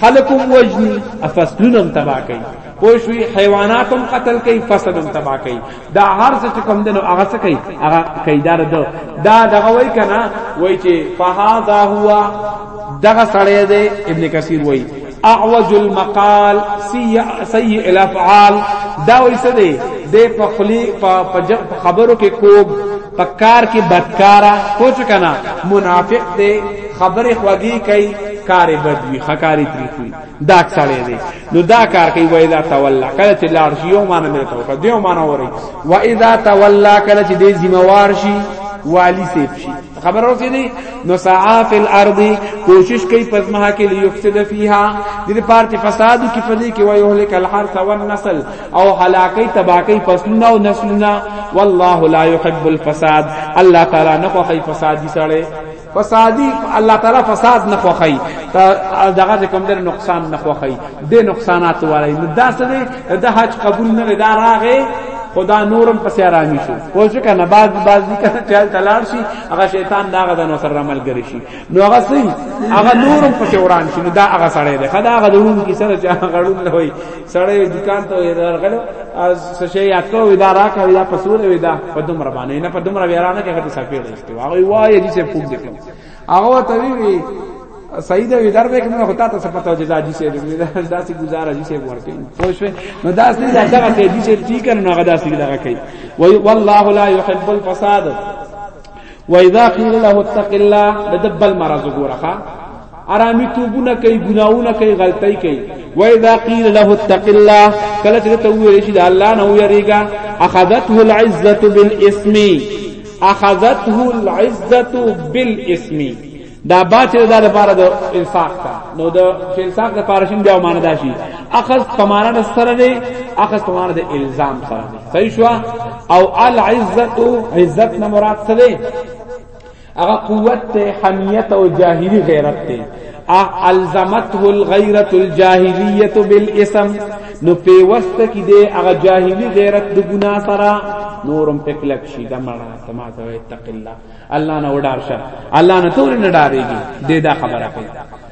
خلق هم وجنی فصلونه هم تباہ کوي پوه شوي حیوانات هم قتل کوي فصل هم تباہ کوي دا هر څه چې کوم دنو هغه څه کوي هغه کیدار ده دا دغه وای کنه وای چې فهذا هو دغه سړی دی ابن کثیر وای اعوج المقال سیء سیء الافعال دا وای څه دی د په خلی په خبرو کې کوب پکار کې بدکارا پوه شو کنه منافق دی خبره خوږی کوي کار بد وي خکاری تریخي دا څړې دی نو دا کار کوي و اذا تولى کله چې لار شي یو معنی مې توکه دیو معنی وری و اذا تولى کله چې دې ذمہوار شي والی سیب شي خبر اوسې دي نو ساعات الارض کوشش کوي پزما کې لیفسد فیها دې پار چې فساد کې پدې کې وایو هلک الحرث والنسل او هلاکی تباکی فصلونه او نسلونه والله لا يحب الفساد الله تعالی نه خوښي فساد دي سره فسادی الله تعالی فساد نه خوخی دغه کوم در نقصان نه خوخی د نقصانات وړي نو دا څه دی د حج قبول نه دا راغې خدا نورم پس آرامی شو پوه شو کنه بعد بعد کنه چل تلار شي هغه شیطان داغه د نو سره عمل کوي شي نو هغه سي هغه نورم پس وران شي دا هغه سړی دی خدا هغه دون کی سره چا غړون نه وي سړی دکان ته غلو سشه یا کو ودا را کا ودا پسور ودا پدوم ربانه نه پدوم را ویرانه کې هغه سپیړي هغه وایي چې څه پوښتنه کوي هغه ته وی سیده وی در بیک نو خطا ته سپتا جزا جی سے دا سی گزارا جی سے ورکی پوش نو دا سی دا دا سی جی سے ٹھیک ہے نو غدا سی دا کئی والله لا يحب الفساد واذا قيل له اتق الله لدبل مرض غورخه ارامی توبونه کوي ګناونه کوي غلطۍ کوي و اذا قيل له اتق الله کله چې ته ویل شي د الله نه ویریږه اخذته العزه بالاسم اخذته العزه بالاسم دا باچ دا لپاره د انفاق تا نو د انفاق لپاره شین بیا معنی دا شي اخذ پمانه د سره دی اخذ پمانه د الزام سره دی صحیح شو او العزه عزت نه مراد څه دی هغه قوت ته حمیت او جاهلی غیرت ته الزمته الغیرت الجاهلیت بالاسم نو په وست کې دی هغه جاهلی غیرت د ګنا سره نورم پکلک شي د مړه سما ته اتق الله الله نه وډار شه الله نه تور نه ډارېږي دې دا خبره کوي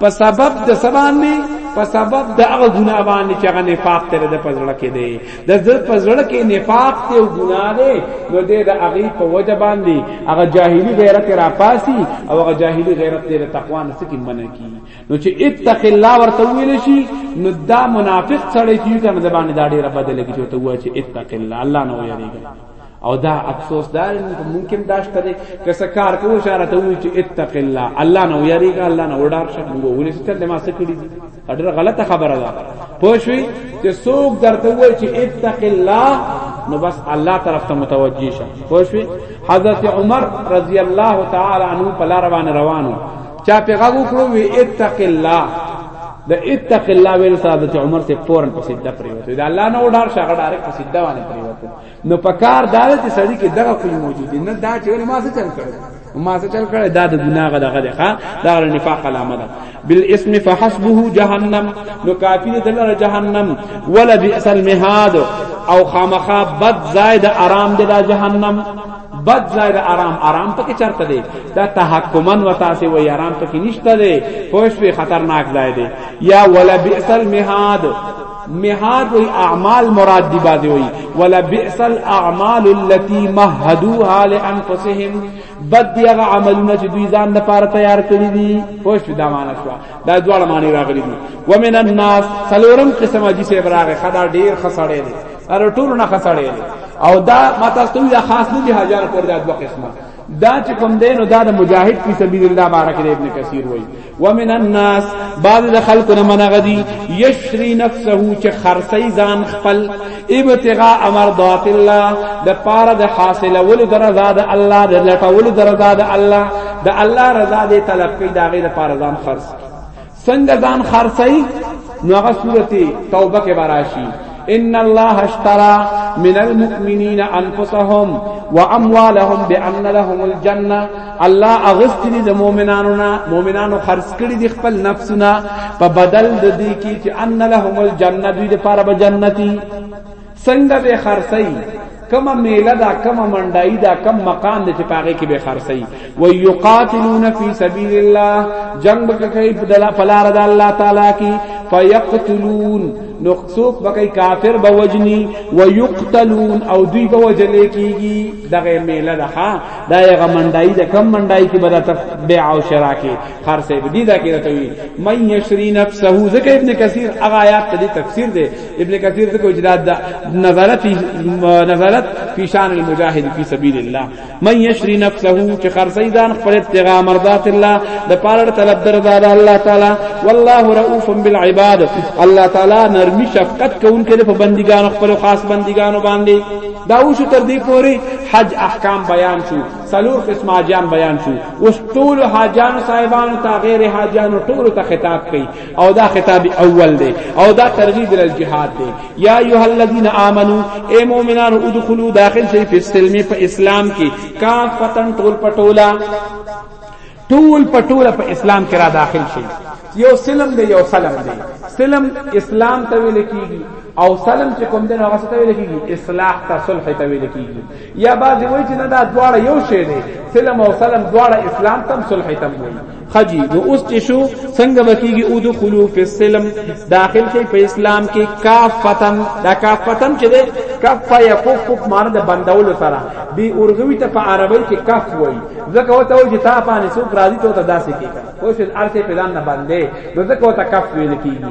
په سبب د سبان دی په سبب د هغه ګناه باندې چې هغه نفاق تر د پزړه کې دی د زړه پزړه کې نفاق ته او ګناه دی نو د هغه په وجه باندې هغه جاهلی غیرت را پاسي او هغه جاهلی غیرت د تقوا نه سکه منه کی نو چې اتق الله ورته ویل شي نو دا منافق سره چې کنه د باندې دا ډیره بدل کې چې ته وای چې اتق الله الله نو یریږي او دا افسوس دا ممکن دا شته که څه کار کوو اشاره ته وی چې اتق الله الله نو یریګا الله نو وډار شه موږ ولې ستل ما څه کړی دي اډر غلطه خبره ده پوه شئ چې څوک درته وایي چې اتق الله نو بس الله طرف ته متوجه شه پوه شئ حضرت عمر رضی الله تعالی عنہ په لار روان روانو چا پیغه وکړو وی اتق الله د اتق الله ویل ساده چې عمر ته فورن په سیده پریوته دا الله نه وډار شغه ډارک په سیده باندې پریوته نو په کار دا چې سړی کې دغه کوم موجود نه دا چې ولې ما څه چل کړو ما څه چل کړو دا د ګناه غدا غدا ښا دا غره نفاق علامه ده بالاسم فحسبه جهنم نو کافی دې دلر جهنم ولا بئس المهاد او خامخا بد زائد آرام دې دا جهنم بد زائد آرام آرام پکې چرته دی دا تحکمن و تاسو و آرام پکې نشته دی پوښ په خطرناک زائد یا ولا بئس المهاد مهاد وی اعمال مراد دی باندې وی ولا بئس الاعمال التي مهدوها لانفسهم بد دی هغه عملونه چې دوی ځان لپاره تیار کړی دي پوه شو دا معنا شو دا دواړه معنی راغلي دي ومن الناس سلورم قسم اجي سه براغه خدا ډیر خسړې دي ار ټول نه خسړې دي او دا ماته ستوي خاص نه دي هزار پر دا دوه قسمه دا چې کوم دی نو دا د مجاهد فی سبیل الله بارک دی ابن کثیر وای ومن الناس بعض د خلکو نه منغدی یشری نفسه چې خرسی ځان خپل ابتغاء مرضات الله د پاره د حاصل ول درزا د الله د لټول درزا د الله د الله رضا دې طلب کوي دا غیر پاره ځان خرڅ څنګه ځان خرڅي نو هغه سورته توبه کې براشي ان الله اشترى من المؤمنين انفسهم واموالهم بان لهم الجنه الله اغستني د مؤمنانو نه مؤمنانو خرج کړي دي خپل نفسونه په بدل د دې کې چې ان لهم الجنه دوی لپاره به جنتي څنګه به خرڅي کما میله دا کما منډای دا کم مقام دې چې پاګه کې به خرڅي و یقاتلون فی سبیل الله جنگ کوي په دلا فلار د الله تعالی کی فیقتلون نو څوک بکای کافر به وجنی و یقتلون او دوی به وجلې کیږي دغه میله ده ها دا یې غمنډای ده کم منډای کې بدا تف بیع او شرا کې خرڅې بدی دا کې راته وي مې یشری نفسه ځکه ابن کثیر هغه آیات ته تفسیر ده ابن کثیر ذکر اجداد نظرت نظرت فی شان المجاهد فی سبیل الله من یشری نفسه چې خرسی ځان خپل ابتغاء مرضات الله د پاره طلب دردا د الله تعالی والله رؤوف بالعباد الله تعالی نرمی شفقت کوونکی په بندګان خپل خاص بندګان باندې دا اوس تر دې پوري حج احکام بیان شو سلور قسم حاجان بیان شو اوس ټول حاجان صاحبانو ته غیر حاجانو ټول ته خطاب کړي او دا خطاب اول دی او دا ترغیب ال جهاد دی یا ایها الذین آمنو اے مومنان ادخلوا داخل شئ فی السلم په اسلام کې کافتن ټول پټولا ټول پټولا په اسلام کې را داخل شئ یو سلم دی یو سلم دی سلم اسلام ته ویل کیږي او سلم چې کوم دین هغه ته ویل کیږي اصلاح ته صلح ته ویل کیږي یا بعضی وایي چې نه دا دواړه یو شی دی سلم او سلم دواړه اسلام تم صلح تم وایي خجی نو اوس چې شو څنګه بکیږي او دخلوا فی السلم داخل شي په اسلام کې کافتن دا کافتن چې ده کف یکف کف معنی د بندول سره دی اورغوی ته په عربی کې کف وای ځکه وته وای چې تا باندې څوک راضی ته داسې کیږي خو چې ارته پلان نه باندې نو ځکه وته کف ویل کیږي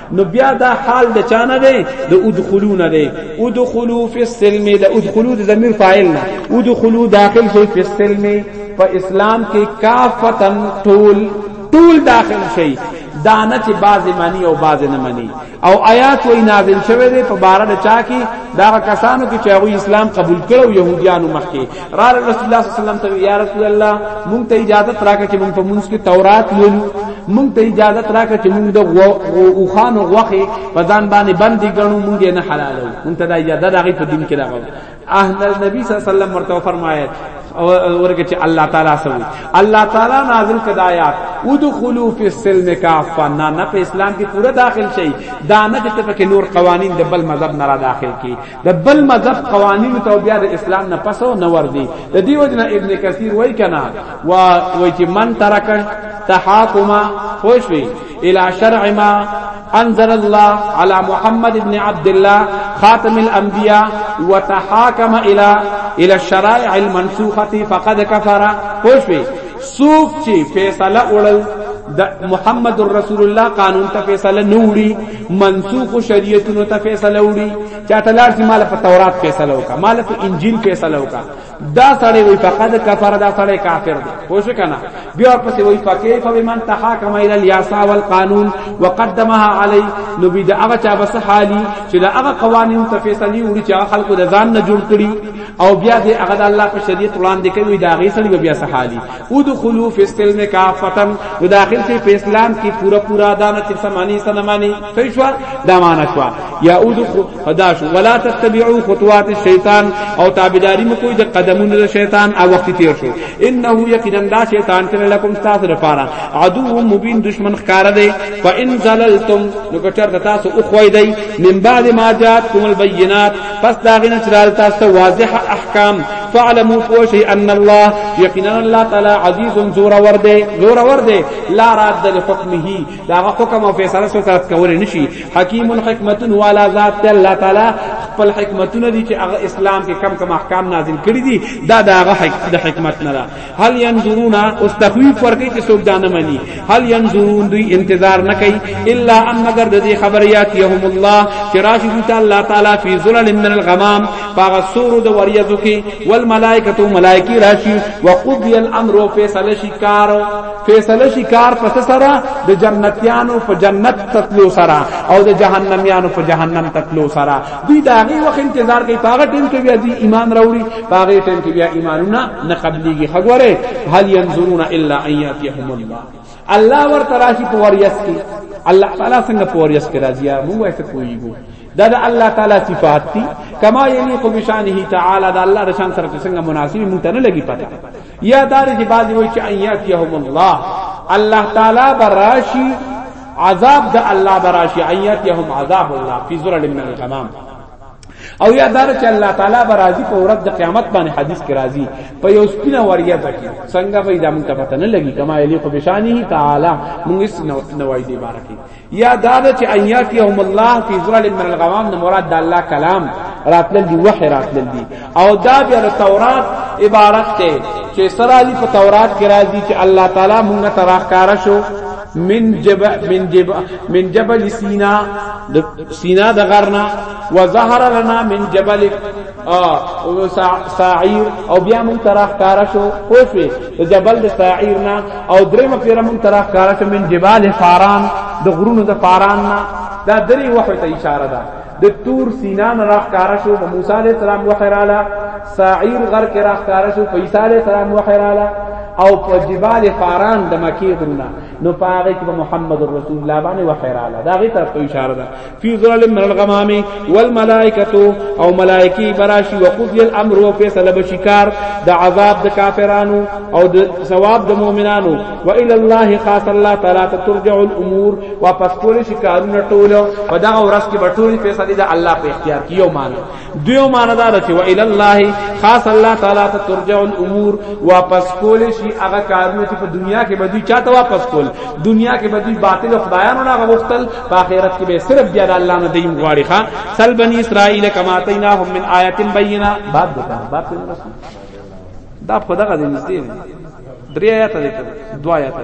نو بیا دا حال د چانه دی د ادخلون دی ادخلو فی السلم د ادخلو د ضمیر فاعل نه ادخلو داخل شي فی السلم په اسلام کې کافتن طول طول داخل شي دانه چې باز معنی او باز نه معنی او آیات وی نازل شوه دی په بار د چا کې دا کسانو کې چې هغه اسلام قبول کړو يهوديانو مخکې را رسول الله صلی الله علیه وسلم ته یا رسول الله مونږ ته اجازه راکړه چې مونږ په مونږ کې تورات لولو مونږ ته اجازه راکړه چې مونږ د اوخان او غوخه په ځان باندې باندې ګڼو مونږ نه حلالو مونږ ته اجازه راغی په دین کې راغو اهل نبی صلی الله علیه وسلم ورته فرمایي ورګه چې الله تعالی سو الله تعالی نازل کړه آیات ودخلوا فی السلم کافا نه نه په اسلام کې پوره داخل شي دا نه چې په کې نور قوانین د بل مذهب نه را داخل کی د بل مذهب قوانینو ته بیا د اسلام نه پسو نه ور دي د دې وجنه ابن کثیر وای کنا وا وای چې من ترک تحاکما خوشوي الى شرع ما انزل الله على محمد ابن عبد الله خاتم الانبياء وتحاكم الى الى الشرائع المنسوخه فقد كفر خوشوي سوق چې فیصله وړل د محمد رسول الله قانون ته فیصله نوړي منسوخ شریعتونو ته فیصله وړي چاته لار سي مال په تورات فیصله وکا مال په انجیل فیصله وکا دا سړی وی فقد کفر دا سړی کافر دی پوه شو کنه بیا پس وی فکیف بمن تحاکم الى الياسا والقانون وقدمها علی نو بی دا هغه چا بس حالی چې دا هغه قوانین ته فیصله وړي چې خلکو د ځان نه جوړ کړي او بیا دې هغه د الله په شریعت وړاندې کوي دا غي سړی بیا سحالی ادخلوا فی السلم کافتا نو داخل شي په اسلام کې پورا پورا دانه چې سمانی سنمانی صحیح شو دا معنا شو یا ادخل خدا شو ولا تتبعوا خطوات الشیطان او تابعداري مو کوی د قدمونو د شیطان او وخت تیر شو انه یقینا دا شیطان چې لکم تاسو لپاره عدو مبین دشمن ښکار دی فان زللتم نو کچر تاسو او خوای دی من بعد ما جاءتکم البینات پس داغینه چرال تاسو واضح احکام فعلموا فوشي ان الله يقينا الله تعالى عزيز زور ورده زور ورده لا راد لحكمه دا حكم او فیصله سو طرف کول نشي حکیم حکمت والا ذات الله تعالى خپل حکمتونه دي چې هغه اسلام کې کم کم احکام نازل کړی دي دا دا هغه د حکمت نه هل ينظرون اوس تخویف ورکی چې څوک دانه مني هل ينظرون دوی انتظار نه کوي الا ان مگر د دې خبريات يهم الله چې راشي دوی ته الله تعالی فی ظلل من الغمام پاغه سور د وریاضو کې والملائکه ملائکی راشي وقضي الامر فیصله شکار فیصله شکار پس سره د جنتیانو په جنت تتلو سره او د جهنميانو په جهنم تتلو سره دوی دا غي وخت انتظار کوي پاغه ټیم کې بیا دوی ایمان راوړي پاغه ټیم کې بیا ایمانونه نه قبليږي خبره هل ينظرون الا ان ياتيهم الله الله ور تراشي په وریس کې الله تعالی څنګه په وریس کې راځي مو وایي ته کویږو دا د الله تعالی صفات دي کما یلیق بشانه تعالی دا الله د شان سره څنګه مناسب مونږ ته نه لګي پته یا دار چې بعض وایي چې ان یاتیهم الله الله تعالی براشی عذاب د الله براشی ان یاتیهم عذاب الله فی ذلل من الغمام او یا دار چې الله تعالی برازي په ورځ د قیامت باندې حدیث کې راځي په یو سپینه وریا ځکه څنګه به دا مونږ ته پته نه لګي کما یلیق بشانه تعالی مونږ نوای دی بارکه یا دا ده چې ان یاتیهم الله فی ظلال من الغمام نه مراد د الله کلام راتل دی وحی راتل دی او دا بیا د تورات عبارت ته چې سره دی په تورات کې راځي چې الله تعالی مونږ ته راخاره شو من جبل من جبل من جبل سینا سینا د غرنا وظهر لنا من جبل او ساعیر او بیا مون تراخ کارا شو پوښوي د جبل د ساعیر نه او دریم پیر مون تراخ کارا شو من جبال فاران د غرونو د فاران نه دا درې وحی ته اشاره ده د تور سینا نه راخ کارا شو موسی علیہ السلام وحی رااله ساعیر غر کې راخ کارا شو عیسی علیہ السلام وحی رااله او په جبال فاران د مکی غرونه نو پاره کې محمد رسول الله باندې وحی رااله دا غي طرف ته اشاره ده فی ظلال من الغمام والملائکه او ملائکی براشی وقضی الامر او فیصله بشکار د عذاب د کافرانو او د ثواب د مؤمنانو و الی الله خاص الله تعالی ترجع الامور واپس کول شکارونه ټول په دا ورځ کې بټول فیصله د الله په اختیار کې یو معنی دیو معنی دار چې و الی الله خاص الله تعالی ته ترجع الامور واپس کول شي هغه کارونه چې په دنیا کې بدی چاته واپس کول دنیا کې بدی باطل خدایانو نه غوښتل په آخرت کې به صرف بیا الله نه دیم غواړي ښا سل بنی اسرائیل کما تیناهم من آیات بینه بعد بتا بعد دا په دغه دې نږدې درې آیات دي دوا آیات دي